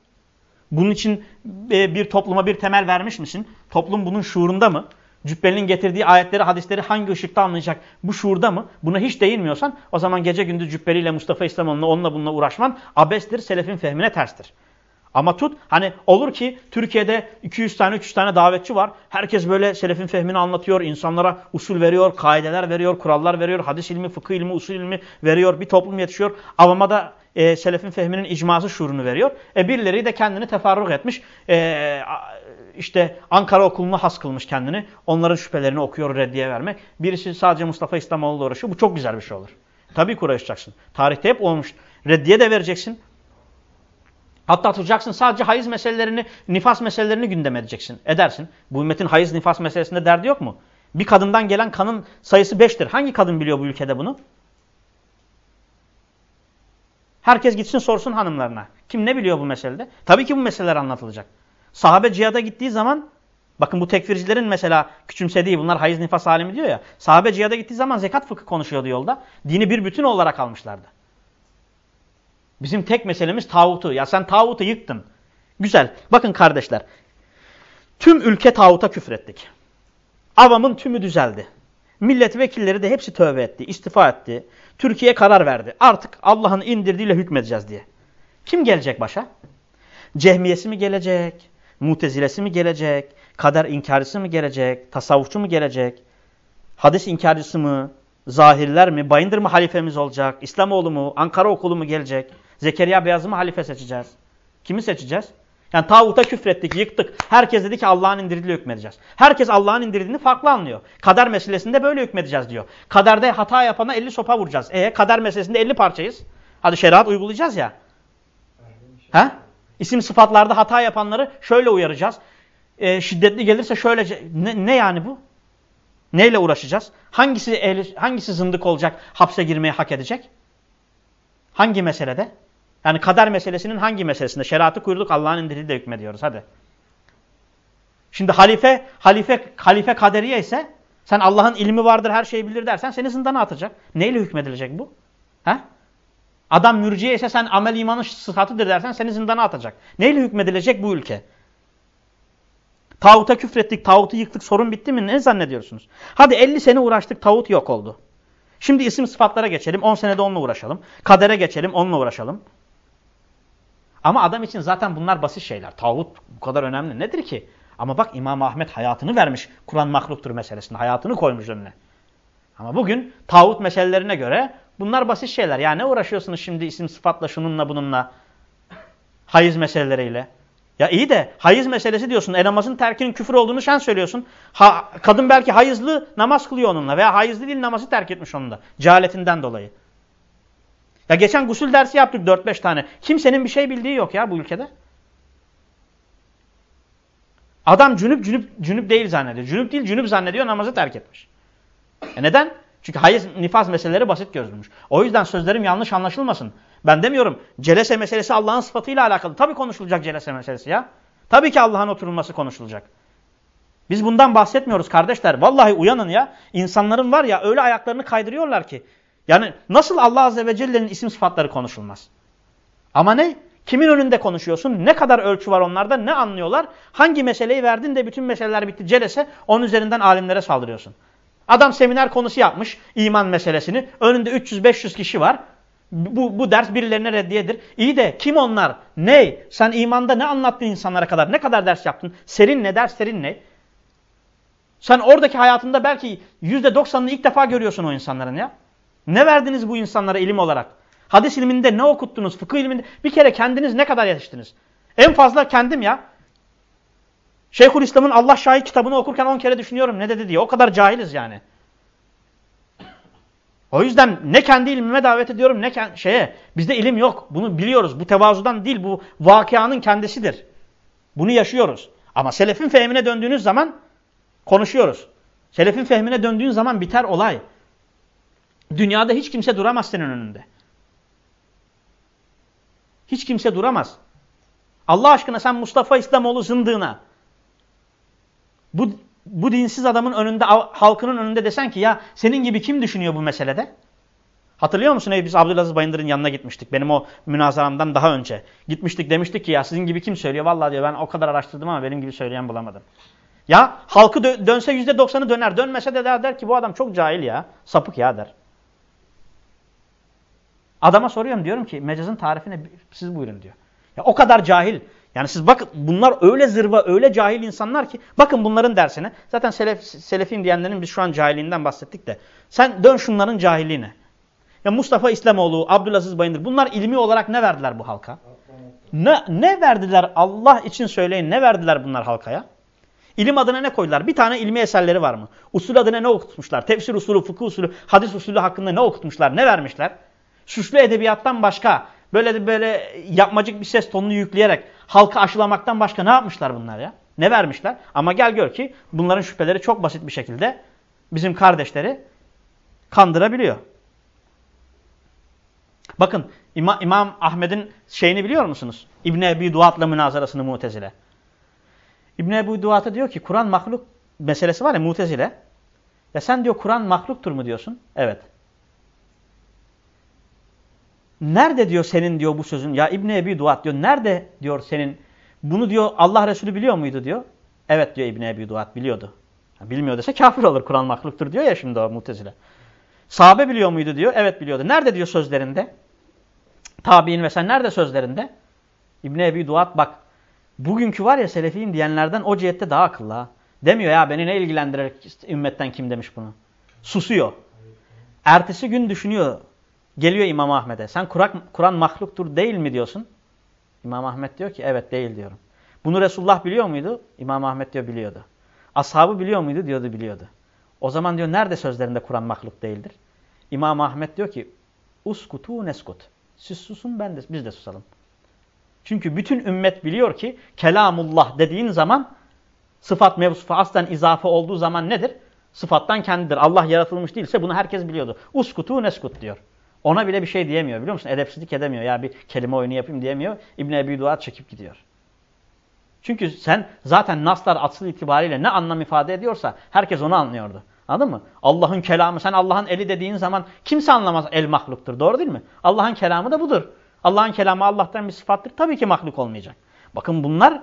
Bunun için e, bir topluma bir temel vermiş misin? Toplum bunun şuurunda mı? Cübbelinin getirdiği ayetleri, hadisleri hangi ışıkta anlayacak? Bu şuurda mı? Buna hiç değinmiyorsan o zaman gece gündüz cübbeliyle Mustafa İslamoğlu'na onunla bununla uğraşman abestir, selefin fehmine terstir. Ama tut hani olur ki Türkiye'de 200 tane 300 tane davetçi var. Herkes böyle selefin fehmini anlatıyor. insanlara usul veriyor, kaideler veriyor, kurallar veriyor. Hadis ilmi, fıkıh ilmi, usul ilmi veriyor. Bir toplum yetişiyor. Avama da e, selefin fehminin icması şuurunu veriyor. E birileri de kendini teferruk etmiş. E, işte Ankara okuluna has kılmış kendini. Onların şüphelerini okuyor reddiye vermek. Birisi sadece Mustafa İslamoğlu'la uğraşıyor. Bu çok güzel bir şey olur. Tabii ki uğraşacaksın. Tarihte hep olmuş. Reddiye de vereceksin. Hatta tutacaksın sadece hayız meselelerini, nifas meselelerini gündem edeceksin. Edersin. Bu ümmetin hayız nifas meselesinde derdi yok mu? Bir kadından gelen kanın sayısı beştir. Hangi kadın biliyor bu ülkede bunu? Herkes gitsin sorsun hanımlarına. Kim ne biliyor bu meselede? Tabii ki bu meseleler anlatılacak. Sahabe cihada gittiği zaman bakın bu tekfircilerin mesela küçümsediği bunlar hayız nifas alemi diyor ya. Sahabe cihada gittiği zaman zekat fıkı konuşuyordu yolda. Dini bir bütün olarak almışlardı. Bizim tek meselemiz tağutu. Ya sen tağutu yıktın. Güzel. Bakın kardeşler. Tüm ülke tağuta küfrettik. Avamın tümü düzeldi. Milletvekilleri de hepsi tövbe etti, istifa etti. Türkiye karar verdi. Artık Allah'ın indirdiğiyle hükmedeceğiz diye. Kim gelecek başa? Cehmiyesi mi gelecek? Mutezilesi mi gelecek? Kader inkarcısı mı gelecek? Tasavvufçu mu gelecek? Hadis inkarcısı mı? Zahirler mi? Bayındır mı halifemiz olacak? İslamoğlu mu? Ankara okulu mu gelecek? Zekeriya Beyaz'ı mı halife seçeceğiz? Kimi seçeceğiz? Yani tağuta küfrettik, yıktık. Herkes dedi ki Allah'ın indirdiğiyle hükmedeceğiz. Herkes Allah'ın indirdiğini farklı anlıyor. Kader meselesinde böyle hükmedeceğiz diyor. Kaderde hata yapana 50 sopa vuracağız. E kader meselesinde 50 parçayız. Hadi şeriat uygulayacağız ya. Ha? İsim sıfatlarda hata yapanları şöyle uyaracağız. E, şiddetli gelirse şöyle ne, ne yani bu? Neyle uğraşacağız? Hangisi ehli, hangisi zındık olacak, hapse girmeye hak edecek? Hangi meselede? Yani kader meselesinin hangi meselesinde? Şeriatı kuyruk Allah'ın indirdiği de hükmediyoruz. Hadi. Şimdi halife, halife, halife kaderiye ise sen Allah'ın ilmi vardır her şeyi bilir dersen seni zindana atacak. Neyle hükmedilecek bu? He? Adam mürciye ise sen amel imanın sıhhatıdır dersen seni zindana atacak. Neyle hükmedilecek bu ülke? Tağuta küfrettik, tağutu yıktık, sorun bitti mi? Ne zannediyorsunuz? Hadi 50 sene uğraştık, tağut yok oldu. Şimdi isim sıfatlara geçelim, 10 senede onunla uğraşalım. Kadere geçelim, onunla uğraşalım. Ama adam için zaten bunlar basit şeyler. Tağut bu kadar önemli nedir ki? Ama bak İmam Ahmet hayatını vermiş Kur'an mahluktur meselesinde. Hayatını koymuş önüne. Ama bugün tağut meselelerine göre bunlar basit şeyler. Ya ne uğraşıyorsunuz şimdi isim sıfatla şununla bununla? Hayız meseleleriyle. Ya iyi de hayız meselesi diyorsun. E namazın terkinin küfür olduğunu sen söylüyorsun. Ha, kadın belki hayızlı namaz kılıyor onunla veya hayızlı değil namazı terk etmiş onunla. Cehaletinden dolayı. Ya geçen gusül dersi yaptık 4-5 tane. Kimsenin bir şey bildiği yok ya bu ülkede. Adam cünüp cünüp cünüp değil zannediyor. Cünüp değil cünüp zannediyor namazı terk etmiş. E neden? Çünkü hayız nifaz meseleleri basit gözlümüş. O yüzden sözlerim yanlış anlaşılmasın. Ben demiyorum celese meselesi Allah'ın sıfatıyla alakalı. Tabii konuşulacak celese meselesi ya. Tabii ki Allah'ın oturulması konuşulacak. Biz bundan bahsetmiyoruz kardeşler. Vallahi uyanın ya. İnsanların var ya öyle ayaklarını kaydırıyorlar ki. Yani nasıl Allah Azze ve Celle'nin isim sıfatları konuşulmaz? Ama ne? Kimin önünde konuşuyorsun? Ne kadar ölçü var onlarda? Ne anlıyorlar? Hangi meseleyi verdin de bütün meseleler bitti celese onun üzerinden alimlere saldırıyorsun. Adam seminer konusu yapmış iman meselesini. Önünde 300-500 kişi var. Bu, bu ders birilerine reddiyedir. İyi de kim onlar? Ne? Sen imanda ne anlattın insanlara kadar? Ne kadar ders yaptın? Serin ne ders, serin ne? Sen oradaki hayatında belki %90'ını ilk defa görüyorsun o insanların ya. Ne verdiniz bu insanlara ilim olarak? Hadis ilminde ne okuttunuz? Fıkıh ilminde bir kere kendiniz ne kadar yetiştiniz? En fazla kendim ya. Şeyhülislam'ın Allah şahit kitabını okurken 10 kere düşünüyorum ne dedi diye. O kadar cahiliz yani. O yüzden ne kendi ilmime davet ediyorum ne şeye. Bizde ilim yok. Bunu biliyoruz. Bu tevazudan değil. Bu vakianın kendisidir. Bunu yaşıyoruz. Ama selefin fehmine döndüğünüz zaman konuşuyoruz. Selefin fehmine döndüğün zaman biter olay. Dünyada hiç kimse duramaz senin önünde. Hiç kimse duramaz. Allah aşkına sen Mustafa İslamoğlu zındığına bu, bu dinsiz adamın önünde, halkının önünde desen ki ya senin gibi kim düşünüyor bu meselede? Hatırlıyor musun? Biz Abdülaziz Bayındır'ın yanına gitmiştik. Benim o münazaramdan daha önce. Gitmiştik demiştik ki ya sizin gibi kim söylüyor? Vallahi diyor ben o kadar araştırdım ama benim gibi söyleyen bulamadım. Ya halkı dö dönse yüzde doksanı döner. Dönmese de der, der ki bu adam çok cahil ya. Sapık ya der. Adama soruyorum diyorum ki mecazın tarifini siz buyurun diyor. Ya o kadar cahil. Yani siz bakın bunlar öyle zırva, öyle cahil insanlar ki bakın bunların dersine. Zaten selef, selefiyim diyenlerin biz şu an cahilliğinden bahsettik de. Sen dön şunların cahilliğine. Ya Mustafa İslamoğlu, Abdülaziz Bayındır bunlar ilmi olarak ne verdiler bu halka? Ne, ne verdiler Allah için söyleyin ne verdiler bunlar halkaya? İlim adına ne koydular? Bir tane ilmi eserleri var mı? Usul adına ne okutmuşlar? Tefsir usulü, fıkıh usulü, hadis usulü hakkında ne okutmuşlar? Ne vermişler? Süslü edebiyattan başka böyle de böyle yapmacık bir ses tonunu yükleyerek halka aşılamaktan başka ne yapmışlar bunlar ya? Ne vermişler? Ama gel gör ki bunların şüpheleri çok basit bir şekilde bizim kardeşleri kandırabiliyor. Bakın İma, İmam Ahmet'in şeyini biliyor musunuz? İbn Ebi Duat'la münazarasını Mutezile. İbn Ebi Duat'a diyor ki Kur'an mahluk meselesi var ya Mutezile. Ya sen diyor Kur'an mahluktur mu diyorsun? Evet. Nerede diyor senin diyor bu sözün? Ya İbn Ebi Duat diyor. Nerede diyor senin? Bunu diyor Allah Resulü biliyor muydu diyor. Evet diyor İbn Ebi Duat biliyordu. Bilmiyor dese kafir olur. Kur'an mahluktur diyor ya şimdi o mutezile. Sahabe biliyor muydu diyor. Evet biliyordu. Nerede diyor sözlerinde? Tabi'in ve sen nerede sözlerinde? İbn Ebi Duat bak. Bugünkü var ya selefiyim diyenlerden o cihette daha akıllı ha. Demiyor ya beni ne ilgilendirir ümmetten kim demiş bunu. Susuyor. Ertesi gün düşünüyor. Geliyor İmam Ahmet'e. Sen Kur'an Kur mahluktur değil mi diyorsun? İmam Ahmet diyor ki evet değil diyorum. Bunu Resulullah biliyor muydu? İmam Ahmet diyor biliyordu. Ashabı biliyor muydu? Diyordu biliyordu. O zaman diyor nerede sözlerinde Kur'an mahluk değildir? İmam Ahmet diyor ki uskutu neskut. Siz susun ben de biz de susalım. Çünkü bütün ümmet biliyor ki kelamullah dediğin zaman sıfat mevsufu aslen izafe olduğu zaman nedir? Sıfattan kendidir. Allah yaratılmış değilse bunu herkes biliyordu. Uskutu neskut diyor. Ona bile bir şey diyemiyor biliyor musun? Edepsizlik edemiyor. Ya bir kelime oyunu yapayım diyemiyor. İbn Ebi Duat çekip gidiyor. Çünkü sen zaten naslar asıl itibariyle ne anlam ifade ediyorsa herkes onu anlıyordu. Anladın mı? Allah'ın kelamı sen Allah'ın eli dediğin zaman kimse anlamaz el mahluktur. Doğru değil mi? Allah'ın kelamı da budur. Allah'ın kelamı Allah'tan bir sıfattır. Tabii ki mahluk olmayacak. Bakın bunlar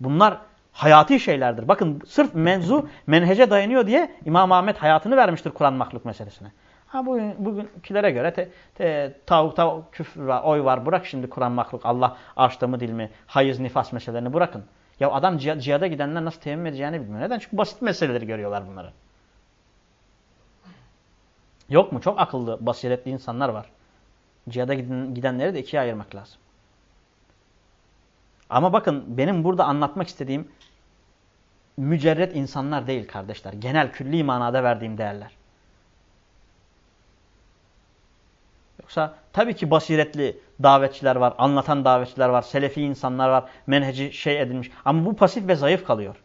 bunlar hayati şeylerdir. Bakın sırf menzu menhece dayanıyor diye İmam Ahmet hayatını vermiştir Kur'an mahluk meselesine. Ha bugün bugünkilere göre te, te, tavuk tavuk küfür var, oy var. Bırak şimdi Kur'an mahluk. Allah arşta mı dil mi? Hayız nifas meselelerini bırakın. Ya adam cihada gidenler nasıl temmim edeceğini bilmiyor. Neden? Çünkü basit meseleleri görüyorlar bunları. Yok mu? Çok akıllı, basiretli insanlar var. Cihada gidenleri de ikiye ayırmak lazım. Ama bakın benim burada anlatmak istediğim mücerret insanlar değil kardeşler. Genel külli manada verdiğim değerler. Yoksa tabii ki basiretli davetçiler var, anlatan davetçiler var, selefi insanlar var, menheci şey edilmiş. Ama bu pasif ve zayıf kalıyor.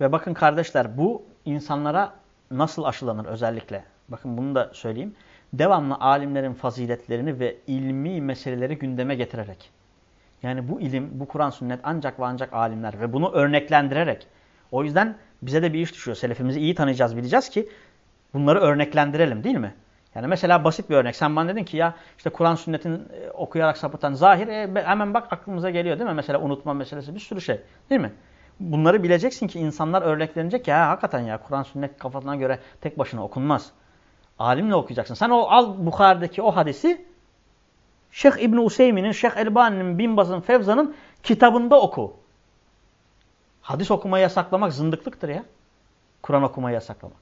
Ve bakın kardeşler bu insanlara nasıl aşılanır özellikle? Bakın bunu da söyleyeyim. Devamlı alimlerin faziletlerini ve ilmi meseleleri gündeme getirerek. Yani bu ilim, bu Kur'an sünnet ancak ve ancak alimler ve bunu örneklendirerek. O yüzden bize de bir iş düşüyor. Selefimizi iyi tanıyacağız, bileceğiz ki bunları örneklendirelim değil mi? Yani mesela basit bir örnek. Sen bana dedin ki ya işte Kur'an sünnetin e, okuyarak sapıtan zahir e, hemen bak aklımıza geliyor değil mi? Mesela unutma meselesi bir sürü şey değil mi? bunları bileceksin ki insanlar örneklenecek ya hakikaten ya Kur'an sünnet kafasına göre tek başına okunmaz. Alimle okuyacaksın. Sen o al Bukhari'deki o hadisi Şeyh İbn Useymi'nin, Şeyh Elbani'nin, Binbaz'ın, Fevza'nın kitabında oku. Hadis okumayı yasaklamak zındıklıktır ya. Kur'an okumayı yasaklamak.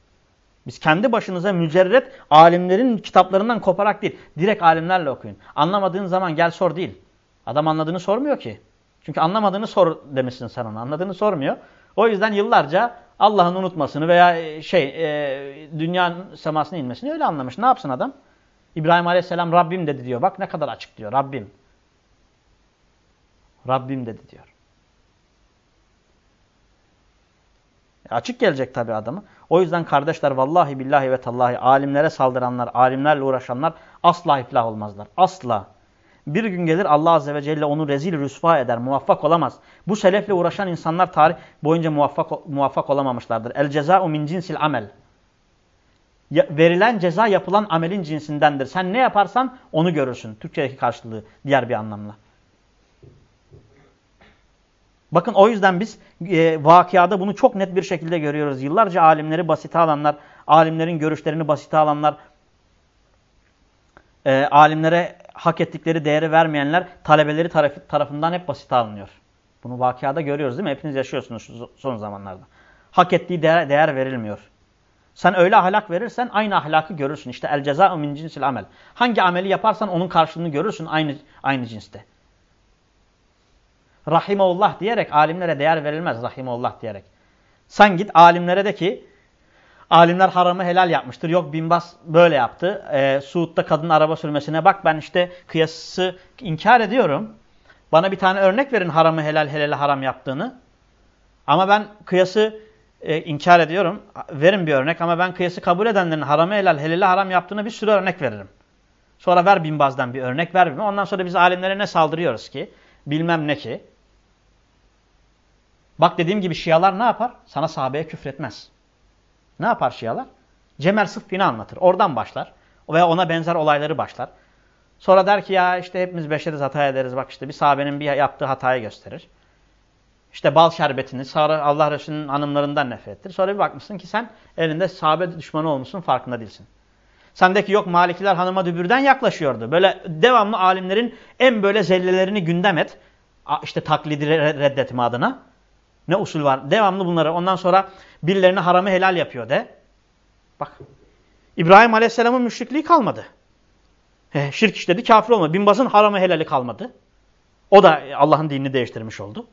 Biz kendi başınıza mücerret alimlerin kitaplarından koparak değil, direkt alimlerle okuyun. Anlamadığın zaman gel sor değil. Adam anladığını sormuyor ki. Çünkü anlamadığını sor demişsin sen ona. Anladığını sormuyor. O yüzden yıllarca Allah'ın unutmasını veya e, şey e, dünyanın semasına inmesini öyle anlamış. Ne yapsın adam? İbrahim Aleyhisselam Rabbim dedi diyor. Bak ne kadar açık diyor. Rabbim. Rabbim dedi diyor. E, açık gelecek tabi adamı. O yüzden kardeşler vallahi billahi ve tallahi alimlere saldıranlar, alimlerle uğraşanlar asla iflah olmazlar. Asla. Bir gün gelir Allah Azze ve Celle onu rezil rüsva eder, muvaffak olamaz. Bu selefle uğraşan insanlar tarih boyunca muvaffak, muvaffak olamamışlardır. El ceza'u min cinsil amel. Ya, verilen ceza yapılan amelin cinsindendir. Sen ne yaparsan onu görürsün. Türkçedeki karşılığı diğer bir anlamla. Bakın o yüzden biz e, vakıada bunu çok net bir şekilde görüyoruz. Yıllarca alimleri basite alanlar, alimlerin görüşlerini basite alanlar, e, alimlere hak ettikleri değeri vermeyenler talebeleri taraf tarafından hep basit alınıyor. Bunu vakıada görüyoruz değil mi? Hepiniz yaşıyorsunuz son zamanlarda. Hak ettiği değer, değer verilmiyor. Sen öyle ahlak verirsen aynı ahlakı görürsün. İşte el ceza'u min cinsil amel. Hangi ameli yaparsan onun karşılığını görürsün aynı aynı cinste. Rahimeullah diyerek alimlere değer verilmez. Rahimeullah diyerek. Sen git alimlere de ki Alimler haramı helal yapmıştır. Yok Binbas böyle yaptı. E, Suud'da kadın araba sürmesine bak ben işte kıyası inkar ediyorum. Bana bir tane örnek verin haramı helal helali haram yaptığını. Ama ben kıyası e, inkar ediyorum. Verin bir örnek ama ben kıyası kabul edenlerin haramı helal helali haram yaptığını bir sürü örnek veririm. Sonra ver Binbaz'dan bir örnek ver. Ondan sonra biz alimlere ne saldırıyoruz ki? Bilmem ne ki. Bak dediğim gibi şialar ne yapar? Sana sahabeye küfretmez. Ne yapar Şialar? Cemer Sıffin'i anlatır. Oradan başlar. Veya ona benzer olayları başlar. Sonra der ki ya işte hepimiz beşeriz hata ederiz. Bak işte bir sahabenin bir yaptığı hatayı gösterir. İşte bal şerbetini sonra Allah Resulü'nün hanımlarından nefret ettir. Sonra bir bakmışsın ki sen elinde sahabe düşmanı olmuşsun farkında değilsin. Sendeki yok Malikiler hanıma dübürden yaklaşıyordu. Böyle devamlı alimlerin en böyle zellelerini gündem et. İşte taklidi reddetme adına. Ne usul var? Devamlı bunları. Ondan sonra birilerine haramı helal yapıyor de. Bak. İbrahim Aleyhisselam'ın müşrikliği kalmadı. He, şirk işledi kafir olmadı. Binbaz'ın haramı helali kalmadı. O da Allah'ın dinini değiştirmiş oldu.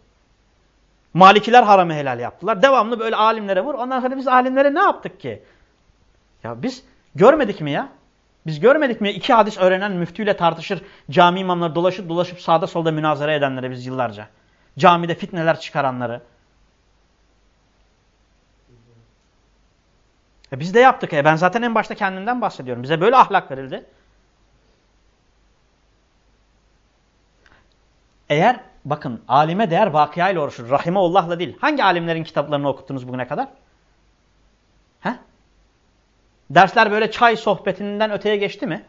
Malikiler haramı helal yaptılar. Devamlı böyle alimlere vur. Ondan sonra biz alimlere ne yaptık ki? Ya biz görmedik mi ya? Biz görmedik mi iki hadis öğrenen müftüyle tartışır, cami imamları dolaşıp dolaşıp sağda solda münazara edenleri biz yıllarca. Camide fitneler çıkaranları. E biz de yaptık. E ben zaten en başta kendimden bahsediyorum. Bize böyle ahlak verildi. Eğer bakın alime değer vakıayla uğraşır. Rahimeallah'la değil. Hangi alimlerin kitaplarını okuttunuz bugüne kadar? He? Dersler böyle çay sohbetinden öteye geçti mi?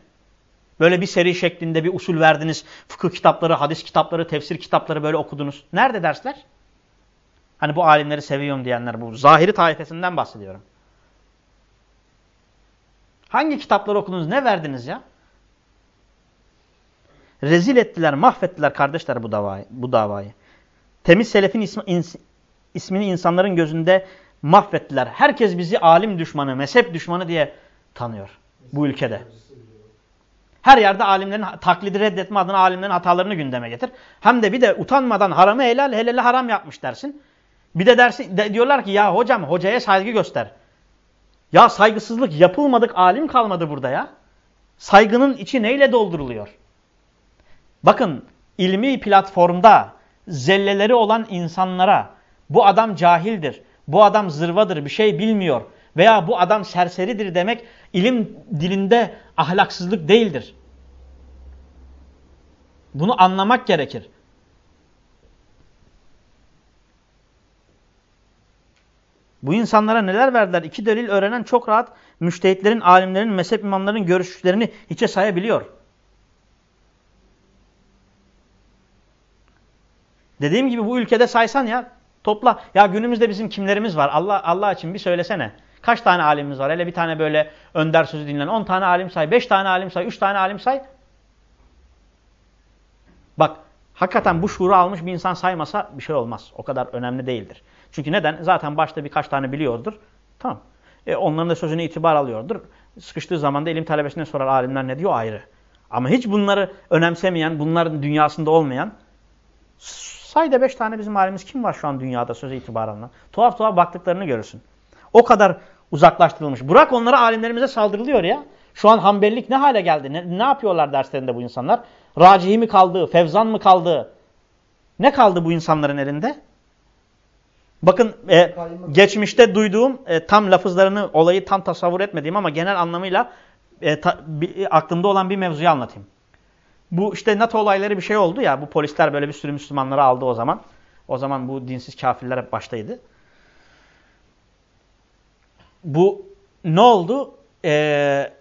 Böyle bir seri şeklinde bir usul verdiniz. Fıkıh kitapları, hadis kitapları, tefsir kitapları böyle okudunuz. Nerede dersler? Hani bu alimleri seviyorum diyenler bu. Zahiri taifesinden bahsediyorum. Hangi kitapları okudunuz? Ne verdiniz ya? Rezil ettiler, mahvettiler kardeşler bu davayı. Bu davayı. Temiz selefin ismi, ins, ismini insanların gözünde mahvettiler. Herkes bizi alim düşmanı, mezhep düşmanı diye tanıyor bu ülkede. Her yerde alimlerin taklidi reddetme adına alimlerin hatalarını gündeme getir. Hem de bir de utanmadan haramı helal, helali haram yapmış dersin. Bir de dersin de diyorlar ki ya hocam hocaya saygı göster. Ya saygısızlık yapılmadık alim kalmadı burada ya. Saygının içi neyle dolduruluyor? Bakın ilmi platformda zelleleri olan insanlara bu adam cahildir, bu adam zırvadır, bir şey bilmiyor veya bu adam serseridir demek ilim dilinde ahlaksızlık değildir. Bunu anlamak gerekir. Bu insanlara neler verdiler? İki delil öğrenen çok rahat müştehitlerin, alimlerin, mezhep imamlarının görüşlerini hiçe sayabiliyor. Dediğim gibi bu ülkede saysan ya topla. Ya günümüzde bizim kimlerimiz var? Allah Allah için bir söylesene. Kaç tane alimimiz var? Hele bir tane böyle önder sözü dinlenen 10 tane alim say, 5 tane alim say, 3 tane alim say. Bak hakikaten bu şuuru almış bir insan saymasa bir şey olmaz. O kadar önemli değildir. Çünkü neden? Zaten başta birkaç tane biliyordur. Tamam. E, onların da sözüne itibar alıyordur. Sıkıştığı zaman da ilim talebesine sorar alimler ne diyor ayrı. Ama hiç bunları önemsemeyen, bunların dünyasında olmayan sayda beş tane bizim alimimiz kim var şu an dünyada söze itibarla? Tuhaf tuhaf baktıklarını görürsün. O kadar uzaklaştırılmış. Bırak onlara alimlerimize saldırılıyor ya. Şu an Hanbelilik ne hale geldi? Ne, ne yapıyorlar derslerinde bu insanlar? Racihi mi kaldı? Fevzan mı kaldı? Ne kaldı bu insanların elinde? Bakın e, geçmişte duyduğum e, tam lafızlarını, olayı tam tasavvur etmediğim ama genel anlamıyla e, ta, bir, aklımda olan bir mevzuyu anlatayım. Bu işte NATO olayları bir şey oldu ya, bu polisler böyle bir sürü Müslümanları aldı o zaman. O zaman bu dinsiz kafirler hep baştaydı. Bu ne oldu? Ee,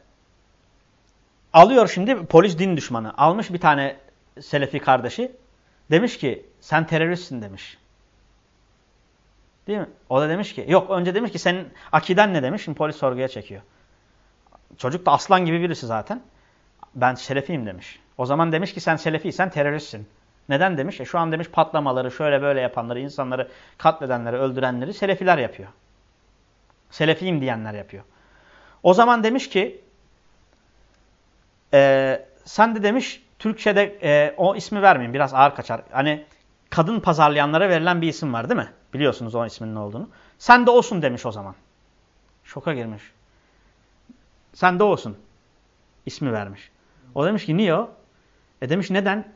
alıyor şimdi polis din düşmanı. Almış bir tane Selefi kardeşi. Demiş ki sen teröristsin demiş. Değil mi? O da demiş ki yok önce demiş ki senin akiden ne demiş. Şimdi polis sorguya çekiyor. Çocuk da aslan gibi birisi zaten. Ben şerefiyim demiş. O zaman demiş ki sen selefiysen teröristsin. Neden demiş? E şu an demiş patlamaları şöyle böyle yapanları, insanları katledenleri, öldürenleri selefiler yapıyor. Selefiyim diyenler yapıyor. O zaman demiş ki e, sen de demiş Türkçe'de e, o ismi vermeyin biraz ağır kaçar. Hani kadın pazarlayanlara verilen bir isim var değil mi? Biliyorsunuz o ismin ne olduğunu. Sen de olsun demiş o zaman. Şoka girmiş. Sen de olsun. ismi vermiş. O demiş ki niye o? E demiş neden?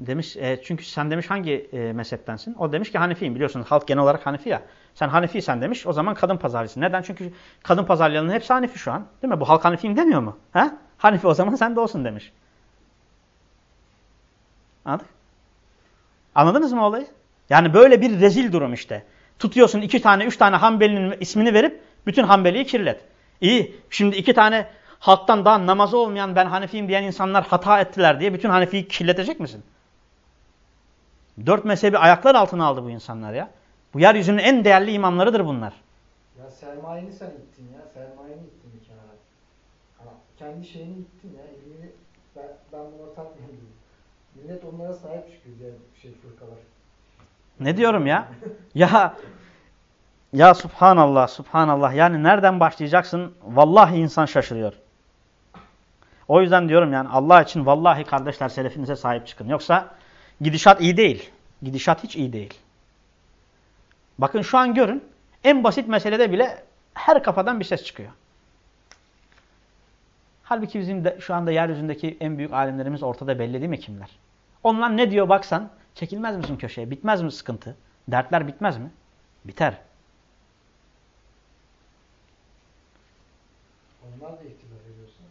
Demiş e, çünkü sen demiş hangi e, mezheptensin? O demiş ki Hanefiyim biliyorsunuz halk genel olarak Hanefi ya. Sen Hanefiysen demiş o zaman kadın pazarlısın. Neden? Çünkü kadın pazarlayanların hepsi Hanefi şu an. Değil mi? Bu halk Hanefiyim demiyor mu? He? Hanefi o zaman sen de olsun demiş. Anladık? Anladınız mı olayı? Yani böyle bir rezil durum işte. Tutuyorsun iki tane, üç tane Hanbeli'nin ismini verip bütün Hanbeli'yi kirlet. İyi. Şimdi iki tane halktan daha namazı olmayan ben Hanefiyim diyen insanlar hata ettiler diye bütün Hanefi'yi kirletecek misin? Dört mezhebi ayaklar altına aldı bu insanlar ya. Bu yeryüzünün en değerli imamlarıdır bunlar. Ya sermayeni sen ittin ya. Sermayeni ittin bir kenara. kendi şeyini ittin ya. Ben, ben buna takmıyorum. Millet onlara sahip çıkıyor diğer şey fırkalar. Ne diyorum ya? ya ya subhanallah subhanallah yani nereden başlayacaksın? Vallahi insan şaşırıyor. O yüzden diyorum yani Allah için vallahi kardeşler selefinize sahip çıkın. Yoksa gidişat iyi değil. Gidişat hiç iyi değil. Bakın şu an görün en basit meselede bile her kafadan bir ses çıkıyor. Halbuki bizim de şu anda yeryüzündeki en büyük alimlerimiz ortada belli değil mi kimler? Onlar ne diyor baksan çekilmez misin köşeye? Bitmez mi sıkıntı? Dertler bitmez mi? Biter. Onlar da ihtilaf ediyorsa.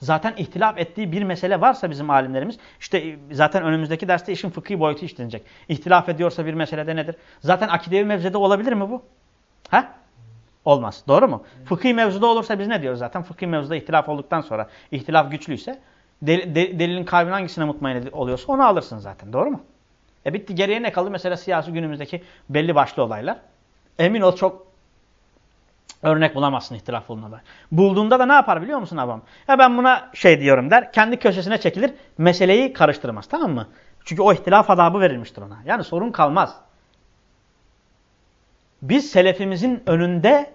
Zaten ihtilaf ettiği bir mesele varsa bizim alimlerimiz, işte zaten önümüzdeki derste işin fıkhi boyutu işlenecek. İhtilaf ediyorsa bir meselede nedir? Zaten akidevi mevzede olabilir mi bu? Ha? Olmaz. Doğru mu? Fıkhi mevzuda olursa biz ne diyoruz zaten? Fıkhi mevzuda ihtilaf olduktan sonra, ihtilaf güçlüyse, del, de, delilin kalbin hangisine mutmain oluyorsa onu alırsın zaten. Doğru mu? E bitti. Geriye ne kaldı? Mesela siyasi günümüzdeki belli başlı olaylar. Emin ol çok örnek bulamazsın ihtilaf bulunada. Bulduğunda da ne yapar biliyor musun abam? Ya ben buna şey diyorum der. Kendi köşesine çekilir. Meseleyi karıştırmaz. Tamam mı? Çünkü o ihtilaf adabı verilmiştir ona. Yani sorun kalmaz. Biz selefimizin önünde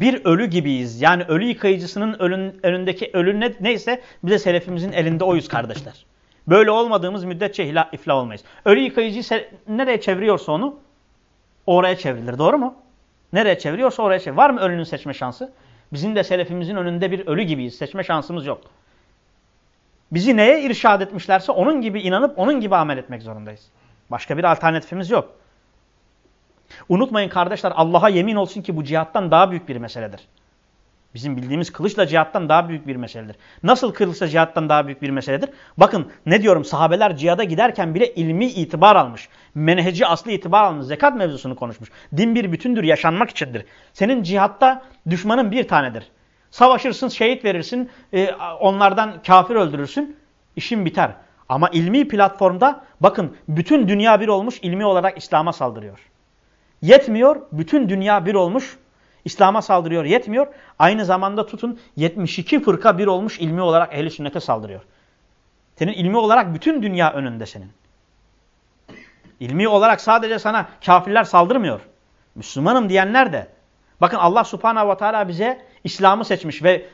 bir ölü gibiyiz. Yani ölü yıkayıcısının önündeki ölü ne, neyse bize selefimizin elinde oyuz kardeşler. Böyle olmadığımız müddetçe iflah olmayız. Ölü yıkayıcıyı nereye çeviriyorsa onu oraya çevrilir. Doğru mu? Nereye çeviriyorsa oraya çevir. Var mı ölünün seçme şansı? Bizim de selefimizin önünde bir ölü gibiyiz. Seçme şansımız yok. Bizi neye irşad etmişlerse onun gibi inanıp onun gibi amel etmek zorundayız. Başka bir alternatifimiz yok. Unutmayın kardeşler Allah'a yemin olsun ki bu cihattan daha büyük bir meseledir. Bizim bildiğimiz kılıçla cihattan daha büyük bir meseledir. Nasıl kılıçla cihattan daha büyük bir meseledir? Bakın ne diyorum sahabeler cihada giderken bile ilmi itibar almış. Menheci aslı itibar almış. Zekat mevzusunu konuşmuş. Din bir bütündür yaşanmak içindir. Senin cihatta düşmanın bir tanedir. Savaşırsın şehit verirsin e, onlardan kafir öldürürsün işin biter. Ama ilmi platformda bakın bütün dünya bir olmuş ilmi olarak İslam'a saldırıyor. Yetmiyor bütün dünya bir olmuş İslam'a saldırıyor yetmiyor. Aynı zamanda tutun 72 fırka bir olmuş ilmi olarak ehli sünnete saldırıyor. Senin ilmi olarak bütün dünya önünde senin. İlmi olarak sadece sana kafirler saldırmıyor. Müslümanım diyenler de. Bakın Allah subhanahu ve teala bize İslam'ı seçmiş ve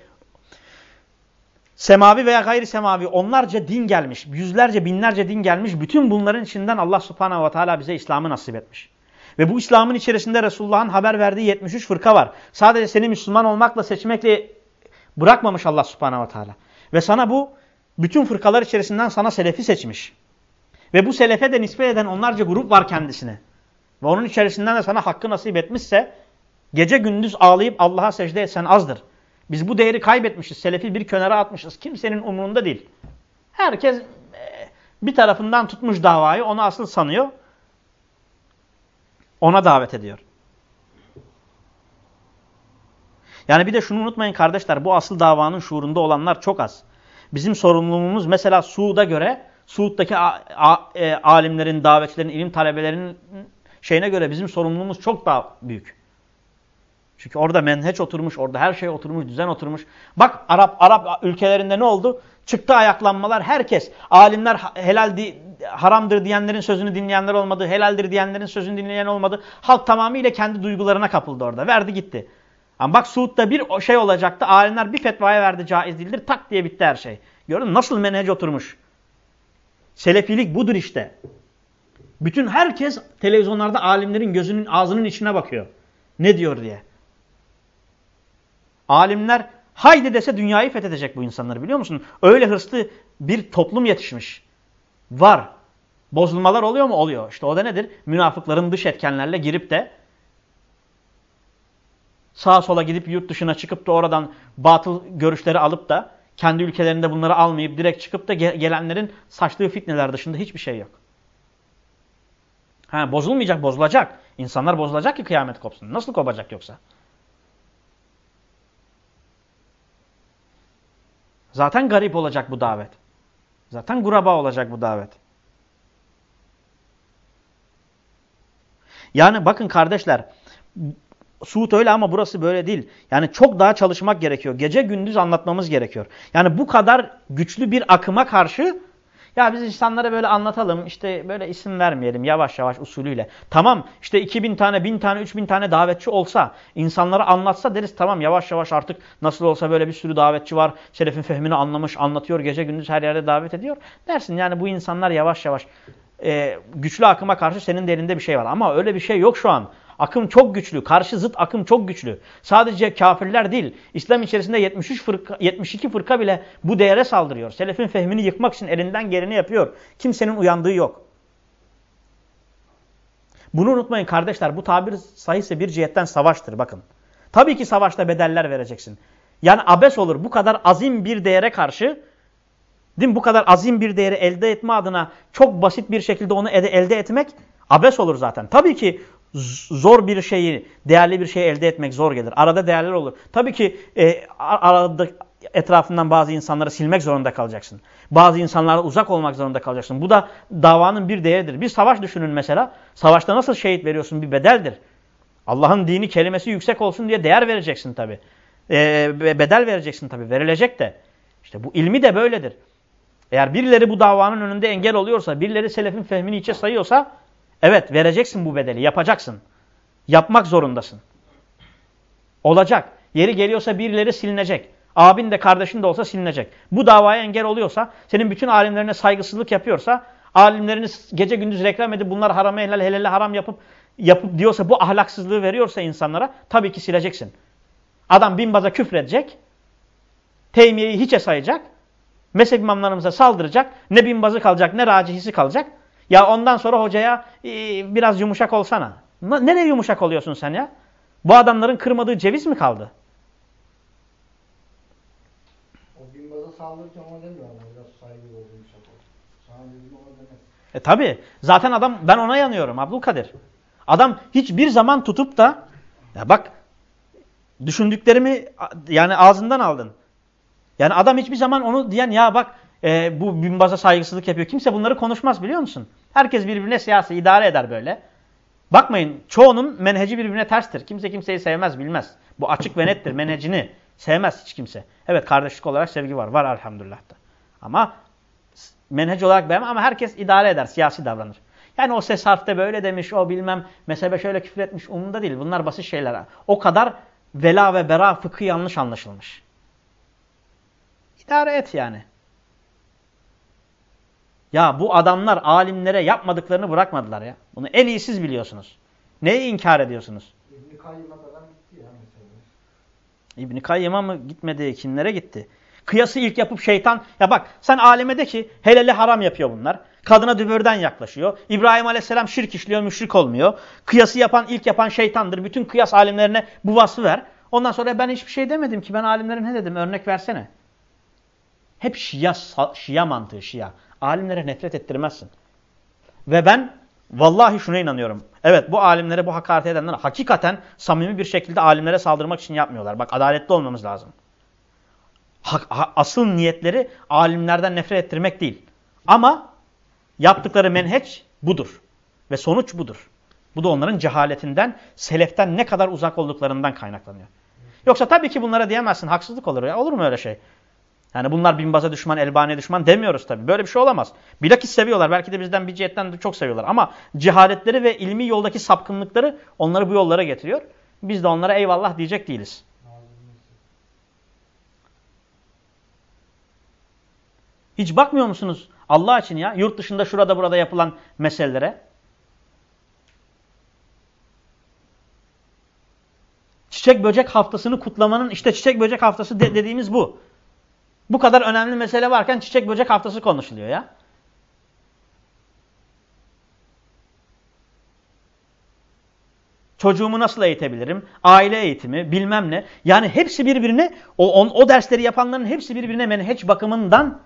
semavi veya gayri semavi onlarca din gelmiş. Yüzlerce binlerce din gelmiş. Bütün bunların içinden Allah subhanahu ve teala bize İslam'ı nasip etmiş. Ve bu İslam'ın içerisinde Resulullah'ın haber verdiği 73 fırka var. Sadece seni Müslüman olmakla seçmekle bırakmamış Allah subhanehu ve teala. Ve sana bu bütün fırkalar içerisinden sana selefi seçmiş. Ve bu selefe de nispet eden onlarca grup var kendisine. Ve onun içerisinden de sana hakkı nasip etmişse gece gündüz ağlayıp Allah'a secde etsen azdır. Biz bu değeri kaybetmişiz. Selefi bir kenara atmışız. Kimsenin umurunda değil. Herkes bir tarafından tutmuş davayı onu asıl sanıyor. Ona davet ediyor. Yani bir de şunu unutmayın kardeşler bu asıl davanın şuurunda olanlar çok az. Bizim sorumluluğumuz mesela Suud'a göre Suud'daki e, alimlerin, davetçilerin, ilim talebelerinin şeyine göre bizim sorumluluğumuz çok daha büyük. Çünkü orada menheç oturmuş, orada her şey oturmuş, düzen oturmuş. Bak Arap Arap ülkelerinde ne oldu? Çıktı ayaklanmalar. Herkes, alimler helal haramdır diyenlerin sözünü dinleyenler olmadı, helaldir diyenlerin sözünü dinleyen olmadı. Halk tamamıyla kendi duygularına kapıldı orada. Verdi gitti. Ama bak Suud'da bir şey olacaktı. Alimler bir fetvaya verdi caiz değildir. Tak diye bitti her şey. Gördün mü? Nasıl menhec oturmuş? Selefilik budur işte. Bütün herkes televizyonlarda alimlerin gözünün ağzının içine bakıyor. Ne diyor diye. Alimler haydi dese dünyayı fethedecek bu insanları biliyor musun? Öyle hırslı bir toplum yetişmiş. Var. Bozulmalar oluyor mu? Oluyor. İşte o da nedir? Münafıkların dış etkenlerle girip de sağa sola gidip yurt dışına çıkıp da oradan batıl görüşleri alıp da kendi ülkelerinde bunları almayıp direkt çıkıp da gelenlerin saçtığı fitneler dışında hiçbir şey yok. Ha, bozulmayacak, bozulacak. İnsanlar bozulacak ki kıyamet kopsun. Nasıl kopacak yoksa? Zaten garip olacak bu davet. Zaten guraba olacak bu davet. Yani bakın kardeşler Suud öyle ama burası böyle değil. Yani çok daha çalışmak gerekiyor. Gece gündüz anlatmamız gerekiyor. Yani bu kadar güçlü bir akıma karşı ya biz insanlara böyle anlatalım işte böyle isim vermeyelim yavaş yavaş usulüyle. Tamam işte 2000 tane 1000 tane 3000 tane davetçi olsa insanlara anlatsa deriz tamam yavaş yavaş artık nasıl olsa böyle bir sürü davetçi var. Selefin fehmini anlamış anlatıyor gece gündüz her yerde davet ediyor. Dersin yani bu insanlar yavaş yavaş e, güçlü akıma karşı senin de elinde bir şey var. Ama öyle bir şey yok şu an. Akım çok güçlü. Karşı zıt akım çok güçlü. Sadece kafirler değil. İslam içerisinde 73 fırka, 72 fırka bile bu değere saldırıyor. Selefin fehmini yıkmak için elinden geleni yapıyor. Kimsenin uyandığı yok. Bunu unutmayın kardeşler. Bu tabir sahihse bir cihetten savaştır. Bakın. Tabii ki savaşta bedeller vereceksin. Yani abes olur. Bu kadar azim bir değere karşı değil mi? Bu kadar azim bir değeri elde etme adına çok basit bir şekilde onu elde etmek abes olur zaten. Tabii ki zor bir şeyi, değerli bir şeyi elde etmek zor gelir. Arada değerler olur. Tabii ki e, arada etrafından bazı insanları silmek zorunda kalacaksın. Bazı insanlarla uzak olmak zorunda kalacaksın. Bu da davanın bir değeridir. Bir savaş düşünün mesela. Savaşta nasıl şehit veriyorsun bir bedeldir. Allah'ın dini kelimesi yüksek olsun diye değer vereceksin tabi. Ee, bedel vereceksin tabi. Verilecek de. İşte bu ilmi de böyledir. Eğer birileri bu davanın önünde engel oluyorsa, birileri selefin fehmini içe sayıyorsa, evet vereceksin bu bedeli, yapacaksın. Yapmak zorundasın. Olacak. Yeri geliyorsa birileri silinecek. Abin de kardeşin de olsa silinecek. Bu davaya engel oluyorsa, senin bütün alimlerine saygısızlık yapıyorsa, alimleriniz gece gündüz reklam edip bunlar haram helal helal haram yapıp yapıp diyorsa bu ahlaksızlığı veriyorsa insanlara tabii ki sileceksin. Adam binbaza küfredecek. Teymiye'yi hiçe sayacak. Mezhep imamlarımıza saldıracak. Ne binbazı kalacak ne racihisi kalacak. Ya ondan sonra hocaya e, biraz yumuşak olsana. Nereye yumuşak oluyorsun sen ya? Bu adamların kırmadığı ceviz mi kaldı? O binbaza saldırırken ona demiyor ama biraz saygılı ol, yumuşak ol. Sana dediğim ona demez. E tabi. Zaten adam ben ona yanıyorum Abdülkadir. Adam hiçbir zaman tutup da ya bak düşündüklerimi yani ağzından aldın. Yani adam hiçbir zaman onu diyen ya bak e, bu binbaza saygısızlık yapıyor. Kimse bunları konuşmaz biliyor musun? Herkes birbirine siyasi idare eder böyle. Bakmayın çoğunun menheci birbirine terstir. Kimse kimseyi sevmez bilmez. Bu açık ve nettir menhecini. Sevmez hiç kimse. Evet kardeşlik olarak sevgi var. Var elhamdülillah da. Ama menhec olarak beğenmem ama herkes idare eder. Siyasi davranır. Yani o ses harfte böyle demiş, o bilmem mezhebe şöyle küfür etmiş umurunda değil. Bunlar basit şeyler. O kadar vela ve bera fıkı yanlış anlaşılmış. İdare et yani. Ya bu adamlar alimlere yapmadıklarını bırakmadılar ya. Bunu en iyi siz biliyorsunuz. Neyi inkar ediyorsunuz? İbn-i Kayyım'a gitti ya mesela. İbn-i Kayyım'a mı gitmedi? Kimlere gitti? Kıyası ilk yapıp şeytan... Ya bak sen aleme de ki helali haram yapıyor bunlar. Kadına dübürden yaklaşıyor. İbrahim aleyhisselam şirk işliyor, müşrik olmuyor. Kıyası yapan, ilk yapan şeytandır. Bütün kıyas alimlerine bu vasfı ver. Ondan sonra ben hiçbir şey demedim ki. Ben alimlere ne dedim? Örnek versene. Hep şia, şia mantığı, şia. Alimlere nefret ettirmezsin. Ve ben vallahi şuna inanıyorum. Evet bu alimlere bu hakaret edenler hakikaten samimi bir şekilde alimlere saldırmak için yapmıyorlar. Bak adaletli olmamız lazım. Asıl niyetleri alimlerden nefret ettirmek değil. Ama Yaptıkları menheç budur. Ve sonuç budur. Bu da onların cehaletinden, seleften ne kadar uzak olduklarından kaynaklanıyor. Yoksa tabii ki bunlara diyemezsin. Haksızlık olur ya. Olur mu öyle şey? Yani bunlar binbaza düşman, elbaniye düşman demiyoruz tabii. Böyle bir şey olamaz. Bilakis seviyorlar. Belki de bizden bir cihetten de çok seviyorlar. Ama cehaletleri ve ilmi yoldaki sapkınlıkları onları bu yollara getiriyor. Biz de onlara eyvallah diyecek değiliz. Hiç bakmıyor musunuz Allah için ya yurt dışında şurada burada yapılan meselelere? Çiçek böcek haftasını kutlamanın işte çiçek böcek haftası de dediğimiz bu. Bu kadar önemli mesele varken çiçek böcek haftası konuşuluyor ya. Çocuğumu nasıl eğitebilirim? Aile eğitimi, bilmem ne. Yani hepsi birbirine, o, on, o dersleri yapanların hepsi birbirine menheç bakımından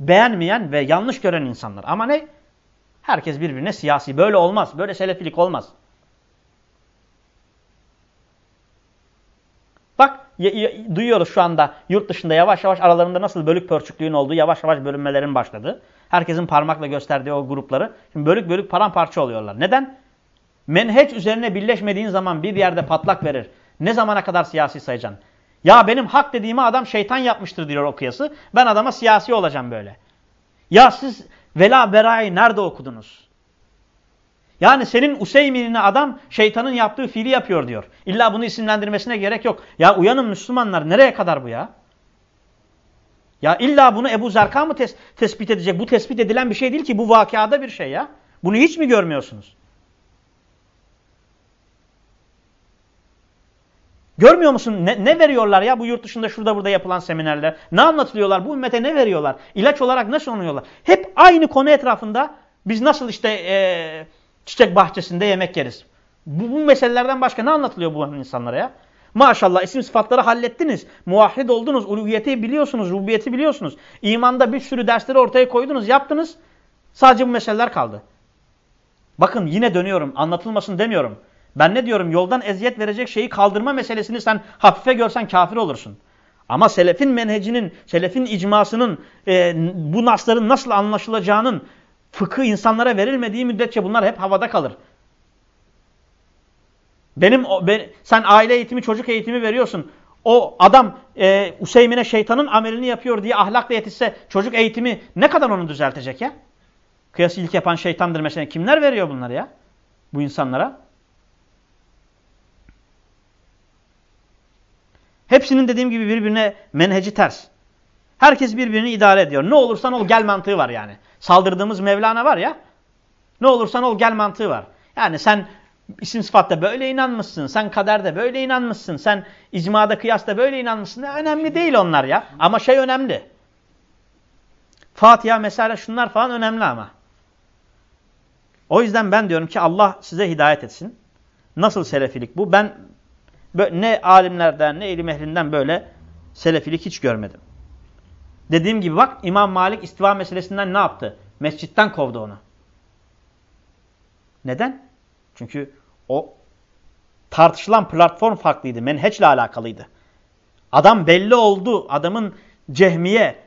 beğenmeyen ve yanlış gören insanlar. Ama ne? Herkes birbirine siyasi. Böyle olmaz. Böyle selefilik olmaz. Bak duyuyoruz şu anda yurt dışında yavaş yavaş aralarında nasıl bölük pörçüklüğün olduğu, yavaş yavaş bölünmelerin başladı. Herkesin parmakla gösterdiği o grupları. Şimdi bölük bölük paramparça oluyorlar. Neden? Menheç üzerine birleşmediğin zaman bir yerde patlak verir. Ne zamana kadar siyasi sayacaksın? Ya benim hak dediğimi adam şeytan yapmıştır diyor o kıyası. Ben adama siyasi olacağım böyle. Ya siz vela berayı nerede okudunuz? Yani senin Useymin'ine adam şeytanın yaptığı fiili yapıyor diyor. İlla bunu isimlendirmesine gerek yok. Ya uyanın Müslümanlar nereye kadar bu ya? Ya illa bunu Ebu Zerka mı tes tespit edecek? Bu tespit edilen bir şey değil ki bu vakıada bir şey ya. Bunu hiç mi görmüyorsunuz? Görmüyor musun? Ne, ne veriyorlar ya bu yurt dışında şurada burada yapılan seminerler? Ne anlatılıyorlar? Bu ümmete ne veriyorlar? İlaç olarak ne sunuyorlar? Hep aynı konu etrafında biz nasıl işte e, çiçek bahçesinde yemek yeriz. Bu, bu meselelerden başka ne anlatılıyor bu insanlara ya? Maşallah isim sıfatları hallettiniz. Muvahhid oldunuz. Uluhiyeti biliyorsunuz. Rububiyeti biliyorsunuz. İmanda bir sürü dersleri ortaya koydunuz. Yaptınız. Sadece bu meseleler kaldı. Bakın yine dönüyorum. Anlatılmasın demiyorum. Ben ne diyorum? Yoldan eziyet verecek şeyi kaldırma meselesini sen hafife görsen kafir olursun. Ama selefin menhecinin, selefin icmasının, e, bu nasların nasıl anlaşılacağının fıkı insanlara verilmediği müddetçe bunlar hep havada kalır. Benim ben, sen aile eğitimi, çocuk eğitimi veriyorsun. O adam e, Useymin'e şeytanın amelini yapıyor diye ahlakla yetişse çocuk eğitimi ne kadar onu düzeltecek ya? Kıyas ilk yapan şeytandır mesela. Kimler veriyor bunları ya? Bu insanlara. Hepsinin dediğim gibi birbirine menheci ters. Herkes birbirini idare ediyor. Ne olursan ol gel mantığı var yani. Saldırdığımız Mevlana var ya. Ne olursan ol gel mantığı var. Yani sen isim sıfatta böyle inanmışsın. Sen kaderde böyle inanmışsın. Sen icmada kıyasta böyle inanmışsın. Önemli değil onlar ya. Ama şey önemli. Fatiha mesela şunlar falan önemli ama. O yüzden ben diyorum ki Allah size hidayet etsin. Nasıl selefilik bu? Ben ne alimlerden ne ilim ehlinden böyle selefilik hiç görmedim. Dediğim gibi bak İmam Malik istiva meselesinden ne yaptı? Mescitten kovdu onu. Neden? Çünkü o tartışılan platform farklıydı. Menheçle alakalıydı. Adam belli oldu. Adamın cehmiye,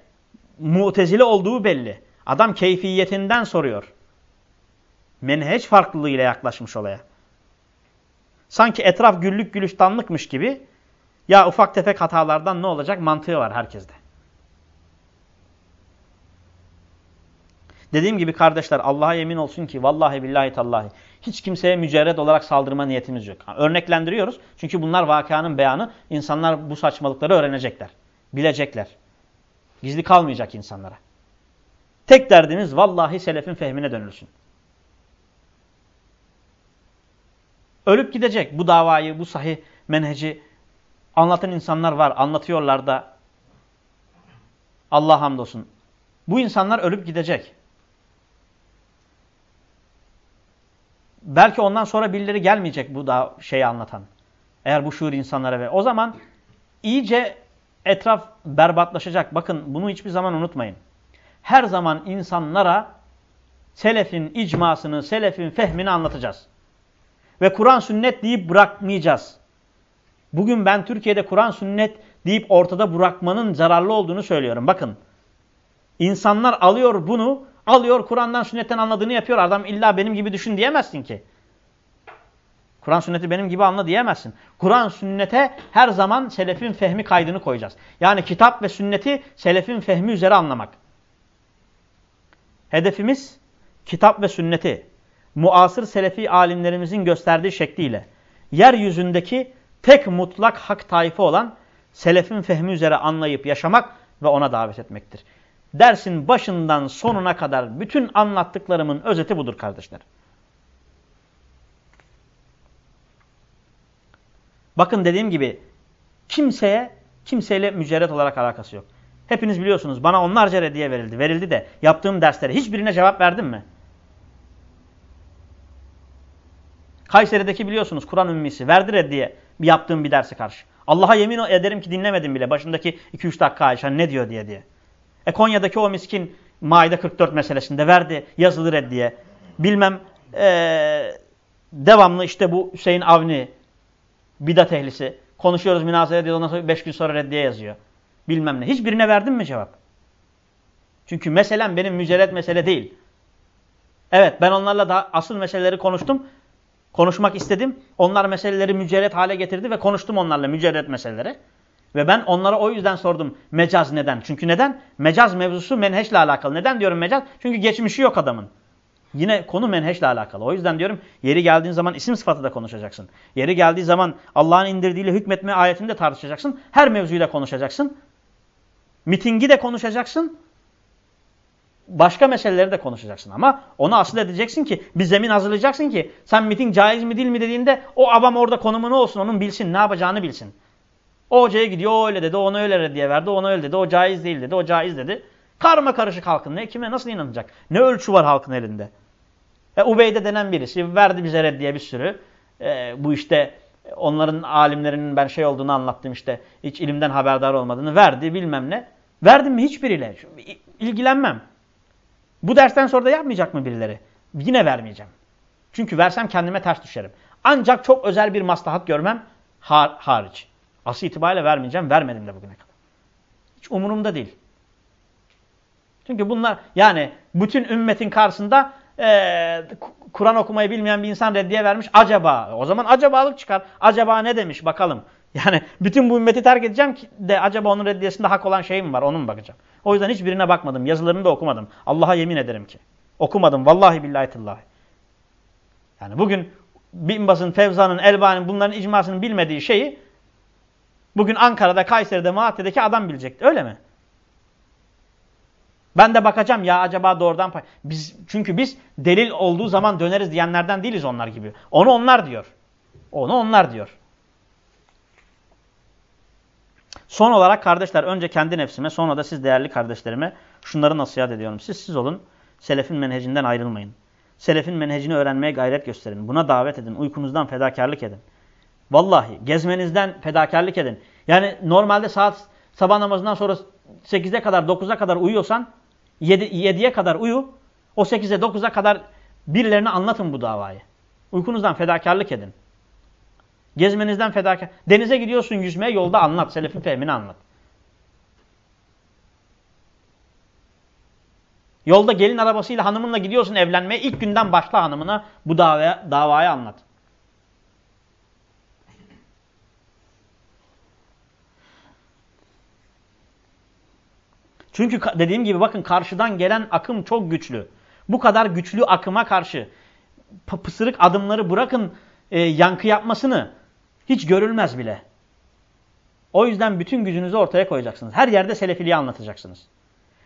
mutezile olduğu belli. Adam keyfiyetinden soruyor. Menheç farklılığıyla yaklaşmış olaya. Sanki etraf güllük gülüştanlıkmış gibi ya ufak tefek hatalardan ne olacak mantığı var herkeste. Dediğim gibi kardeşler Allah'a yemin olsun ki vallahi billahi tallahi hiç kimseye mücerred olarak saldırma niyetimiz yok. Örneklendiriyoruz çünkü bunlar vakanın beyanı. İnsanlar bu saçmalıkları öğrenecekler. Bilecekler. Gizli kalmayacak insanlara. Tek derdimiz vallahi selefin fehmine dönülsün. Ölüp gidecek bu davayı, bu sahih menheci anlatan insanlar var. Anlatıyorlar da Allah hamdolsun. Bu insanlar ölüp gidecek. Belki ondan sonra birileri gelmeyecek bu da şeyi anlatan. Eğer bu şuur insanlara ve o zaman iyice etraf berbatlaşacak. Bakın bunu hiçbir zaman unutmayın. Her zaman insanlara selefin icmasını, selefin fehmini anlatacağız. Ve Kur'an sünnet deyip bırakmayacağız. Bugün ben Türkiye'de Kur'an sünnet deyip ortada bırakmanın zararlı olduğunu söylüyorum. Bakın insanlar alıyor bunu Alıyor Kur'an'dan sünnetten anladığını yapıyor. Adam illa benim gibi düşün diyemezsin ki. Kur'an sünneti benim gibi anla diyemezsin. Kur'an sünnete her zaman selefin fehmi kaydını koyacağız. Yani kitap ve sünneti selefin fehmi üzere anlamak. Hedefimiz kitap ve sünneti muasır selefi alimlerimizin gösterdiği şekliyle yeryüzündeki tek mutlak hak taifi olan selefin fehmi üzere anlayıp yaşamak ve ona davet etmektir. Dersin başından sonuna kadar bütün anlattıklarımın özeti budur kardeşler. Bakın dediğim gibi kimseye kimseyle mücerret olarak alakası yok. Hepiniz biliyorsunuz bana onlarca reddiye verildi. Verildi de yaptığım derslere hiçbirine cevap verdim mi? Kayseri'deki biliyorsunuz Kur'an ümmisi verdi reddiye yaptığım bir derse karşı. Allah'a yemin ederim ki dinlemedim bile başındaki 2-3 dakika Ayşe ne diyor diye diye. E Konya'daki o miskin Maide 44 meselesinde verdi yazılı reddiye. Bilmem ee, devamlı işte bu Hüseyin Avni bidat ehlisi. Konuşuyoruz münazara ediyor ondan sonra 5 gün sonra reddiye yazıyor. Bilmem ne. Hiçbirine verdin mi cevap? Çünkü meselem benim mücerret mesele değil. Evet ben onlarla da asıl meseleleri konuştum. Konuşmak istedim. Onlar meseleleri mücerret hale getirdi ve konuştum onlarla mücerret meseleleri. Ve ben onlara o yüzden sordum mecaz neden? Çünkü neden? Mecaz mevzusu menheşle alakalı. Neden diyorum mecaz? Çünkü geçmişi yok adamın. Yine konu menheşle alakalı. O yüzden diyorum yeri geldiğin zaman isim sıfatı da konuşacaksın. Yeri geldiği zaman Allah'ın indirdiğiyle hükmetme ayetini de tartışacaksın. Her mevzuyu da konuşacaksın. Mitingi de konuşacaksın. Başka meseleleri de konuşacaksın ama onu asıl edeceksin ki bir zemin hazırlayacaksın ki sen miting caiz mi değil mi dediğinde o avam orada konumu ne olsun onun bilsin ne yapacağını bilsin. O hocaya gidiyor o öyle dedi onu öyle diye verdi onu öyle dedi o caiz değil dedi o caiz dedi. Karma karışık halkın ne kime nasıl inanacak? Ne ölçü var halkın elinde? E, Ubeyde denen birisi verdi bize reddiye bir sürü. E, bu işte onların alimlerinin ben şey olduğunu anlattım işte hiç ilimden haberdar olmadığını verdi bilmem ne. Verdim mi hiçbiriyle? İlgilenmem. Bu dersten sonra da yapmayacak mı birileri? Yine vermeyeceğim. Çünkü versem kendime ters düşerim. Ancak çok özel bir maslahat görmem har hariç. Asıl itibariyle vermeyeceğim. Vermedim de bugüne kadar. Hiç umurumda değil. Çünkü bunlar yani bütün ümmetin karşısında e, Kur'an okumayı bilmeyen bir insan reddiye vermiş. Acaba o zaman acabalık çıkar. Acaba ne demiş bakalım. Yani bütün bu ümmeti terk edeceğim ki de acaba onun reddiyesinde hak olan şey mi var onu mu bakacağım. O yüzden hiçbirine bakmadım. Yazılarını da okumadım. Allah'a yemin ederim ki. Okumadım. Vallahi billahi tillahi. Yani bugün Binbas'ın, Fevza'nın, Elbani'nin bunların icmasının bilmediği şeyi bugün Ankara'da, Kayseri'de, Malatya'daki adam bilecekti. Öyle mi? Ben de bakacağım ya acaba doğrudan pay. Biz çünkü biz delil olduğu zaman döneriz diyenlerden değiliz onlar gibi. Onu onlar diyor. Onu onlar diyor. Son olarak kardeşler önce kendi nefsime sonra da siz değerli kardeşlerime şunları nasihat ediyorum. Siz siz olun. Selefin menhecinden ayrılmayın. Selefin menhecini öğrenmeye gayret gösterin. Buna davet edin. Uykunuzdan fedakarlık edin. Vallahi gezmenizden fedakarlık edin. Yani normalde saat sabah namazından sonra 8'e kadar 9'a kadar uyuyorsan 7, 7'ye kadar uyu. O 8'e 9'a kadar birilerine anlatın bu davayı. Uykunuzdan fedakarlık edin. Gezmenizden fedakar. Denize gidiyorsun yüzmeye yolda anlat. Selefin fehmini anlat. Yolda gelin arabasıyla hanımınla gidiyorsun evlenmeye. ilk günden başla hanımına bu davaya, davayı anlat. Çünkü dediğim gibi bakın karşıdan gelen akım çok güçlü. Bu kadar güçlü akıma karşı pısırık adımları bırakın e, yankı yapmasını hiç görülmez bile. O yüzden bütün gücünüzü ortaya koyacaksınız. Her yerde selefiliği anlatacaksınız.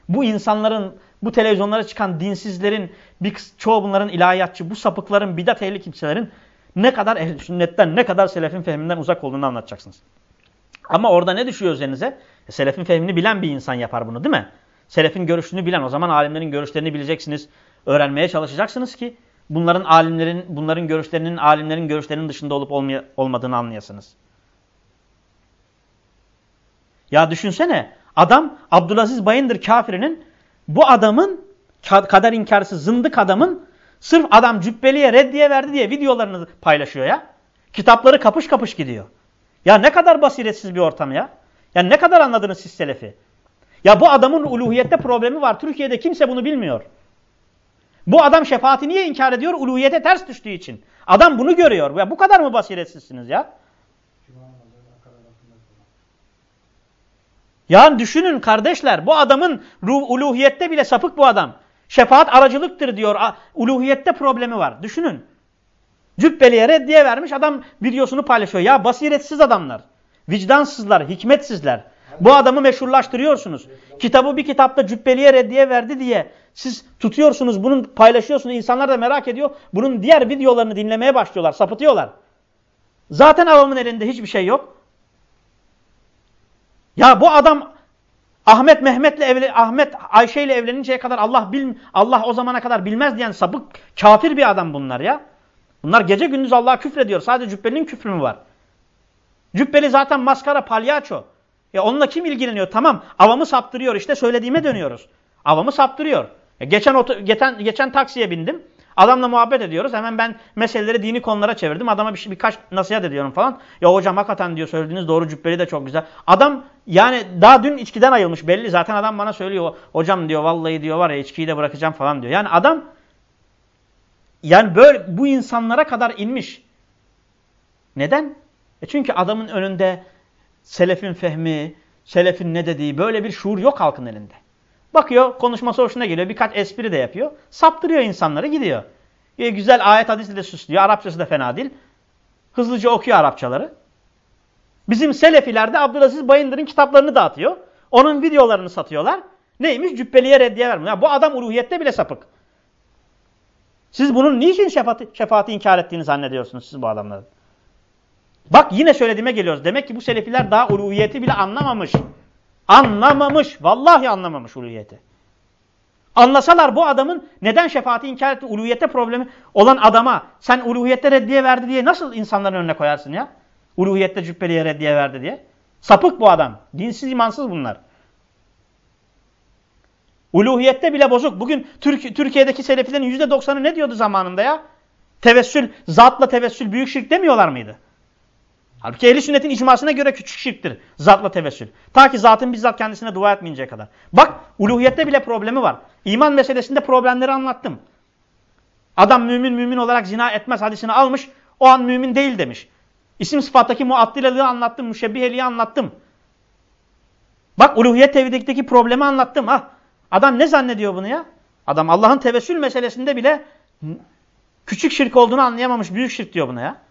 Bu insanların, bu televizyonlara çıkan dinsizlerin, bir çoğu bunların ilahiyatçı, bu sapıkların, bidat ehli kimselerin ne kadar ehl sünnetten, ne kadar selefin fehminden uzak olduğunu anlatacaksınız. Ama orada ne düşüyor üzerinize? Selefin fehmini bilen bir insan yapar bunu değil mi? Selefin görüşünü bilen, o zaman alimlerin görüşlerini bileceksiniz. Öğrenmeye çalışacaksınız ki bunların alimlerin, bunların görüşlerinin alimlerin görüşlerinin dışında olup olmadığını anlayasınız. Ya düşünsene adam Abdülaziz Bayındır kafirinin bu adamın kader inkarcısı zındık adamın sırf adam cübbeliye reddiye verdi diye videolarını paylaşıyor ya. Kitapları kapış kapış gidiyor. Ya ne kadar basiretsiz bir ortam ya. Ya ne kadar anladınız siz selefi? Ya bu adamın uluhiyette problemi var. Türkiye'de kimse bunu bilmiyor. Bu adam şefaati niye inkar ediyor? Uluhiyete ters düştüğü için. Adam bunu görüyor. Ya bu kadar mı basiretsizsiniz ya? Yani düşünün kardeşler bu adamın uluhiyette bile sapık bu adam. Şefaat aracılıktır diyor. Uluhiyette problemi var. Düşünün. Cübbeliye reddiye vermiş adam videosunu paylaşıyor. Ya basiretsiz adamlar. Vicdansızlar, hikmetsizler. Bu adamı meşhurlaştırıyorsunuz. Kitabı bir kitapta cübbeliye reddiye verdi diye siz tutuyorsunuz, bunun paylaşıyorsunuz. İnsanlar da merak ediyor. Bunun diğer videolarını dinlemeye başlıyorlar, sapıtıyorlar. Zaten avamın elinde hiçbir şey yok. Ya bu adam Ahmet Mehmet'le evli Ahmet Ayşe ile evleninceye kadar Allah bil Allah o zamana kadar bilmez diyen sapık kafir bir adam bunlar ya. Bunlar gece gündüz Allah'a küfrediyor. Sadece cübbelinin küfrü mü var? Cübbeli zaten maskara, palyaço. Ya onunla kim ilgileniyor? Tamam avamı saptırıyor işte söylediğime dönüyoruz. Avamı saptırıyor. Ya geçen, geçen, geçen taksiye bindim. Adamla muhabbet ediyoruz. Hemen ben meseleleri dini konulara çevirdim. Adama bir, şey, birkaç nasihat ediyorum falan. Ya hocam hakikaten diyor söylediğiniz doğru cübbeli de çok güzel. Adam yani daha dün içkiden ayılmış belli. Zaten adam bana söylüyor. Hocam diyor vallahi diyor var ya içkiyi de bırakacağım falan diyor. Yani adam yani böyle bu insanlara kadar inmiş. Neden? E çünkü adamın önünde selefin fehmi, selefin ne dediği böyle bir şuur yok halkın elinde. Bakıyor konuşması hoşuna geliyor. Birkaç espri de yapıyor. Saptırıyor insanları gidiyor. E, güzel ayet hadisle de süslüyor. Arapçası da fena değil. Hızlıca okuyor Arapçaları. Bizim selefilerde Abdülaziz Bayındır'ın kitaplarını dağıtıyor. Onun videolarını satıyorlar. Neymiş? Cübbeliye reddiye vermiyor. Ya bu adam uluhiyette bile sapık. Siz bunun niçin şefaati, şefaati inkar ettiğini zannediyorsunuz siz bu adamların? Bak yine söylediğime geliyoruz. Demek ki bu selefiler daha uluhiyeti bile anlamamış. Anlamamış. Vallahi anlamamış uluhiyeti. Anlasalar bu adamın neden şefaati inkar etti, uluhiyette problemi olan adama sen uluhiyette reddiye verdi diye nasıl insanların önüne koyarsın ya? Uluhiyette cübbeliye reddiye verdi diye. Sapık bu adam. Dinsiz imansız bunlar. Uluhiyette bile bozuk. Bugün Türk Türkiye'deki selefilerin %90'ı ne diyordu zamanında ya? Tevessül, zatla tevessül büyük şirk demiyorlar mıydı? Halbuki ehli sünnetin icmasına göre küçük şirktir zatla tevessül. Ta ki zatın bizzat kendisine dua etmeyinceye kadar. Bak uluhiyette bile problemi var. İman meselesinde problemleri anlattım. Adam mümin mümin olarak zina etmez hadisini almış. O an mümin değil demiş. İsim sıfattaki muattileliği anlattım. Müşebbiheliği anlattım. Bak uluhiyet tevhiddeki problemi anlattım. Ha. Adam ne zannediyor bunu ya? Adam Allah'ın tevessül meselesinde bile küçük şirk olduğunu anlayamamış. Büyük şirk diyor buna ya.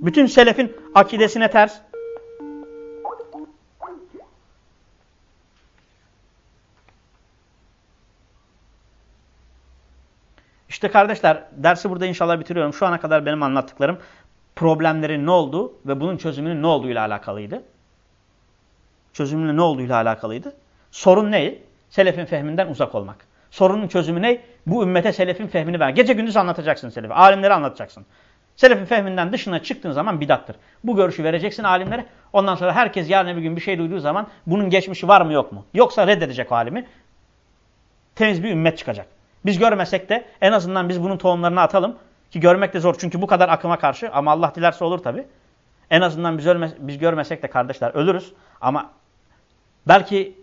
Bütün selefin akidesine ters. İşte kardeşler dersi burada inşallah bitiriyorum. Şu ana kadar benim anlattıklarım problemlerin ne olduğu ve bunun çözümünün ne olduğu ile alakalıydı. Çözümünün ne olduğu ile alakalıydı. Sorun ne? Selefin fehminden uzak olmak. Sorunun çözümü ne? Bu ümmete selefin fehmini ver. Gece gündüz anlatacaksın selefi. Alimleri anlatacaksın. Selefin fehminden dışına çıktığın zaman bidattır. Bu görüşü vereceksin alimlere. Ondan sonra herkes yarın bir gün bir şey duyduğu zaman bunun geçmişi var mı yok mu? Yoksa reddedecek alimi. Temiz bir ümmet çıkacak. Biz görmesek de en azından biz bunun tohumlarını atalım. Ki görmek de zor çünkü bu kadar akıma karşı ama Allah dilerse olur tabi. En azından biz, ölme, biz görmesek de kardeşler ölürüz. Ama belki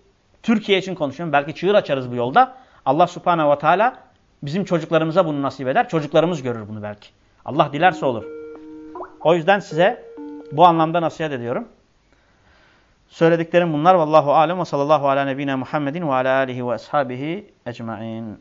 Türkiye için konuşuyorum. Belki çığır açarız bu yolda. Allah subhanehu ve teala bizim çocuklarımıza bunu nasip eder. Çocuklarımız görür bunu belki. Allah dilerse olur. O yüzden size bu anlamda nasihat ediyorum. Söylediklerim bunlar. Vallahu alem ve sallallahu ala nebine Muhammedin ve ala alihi ve ashabihi ecmain.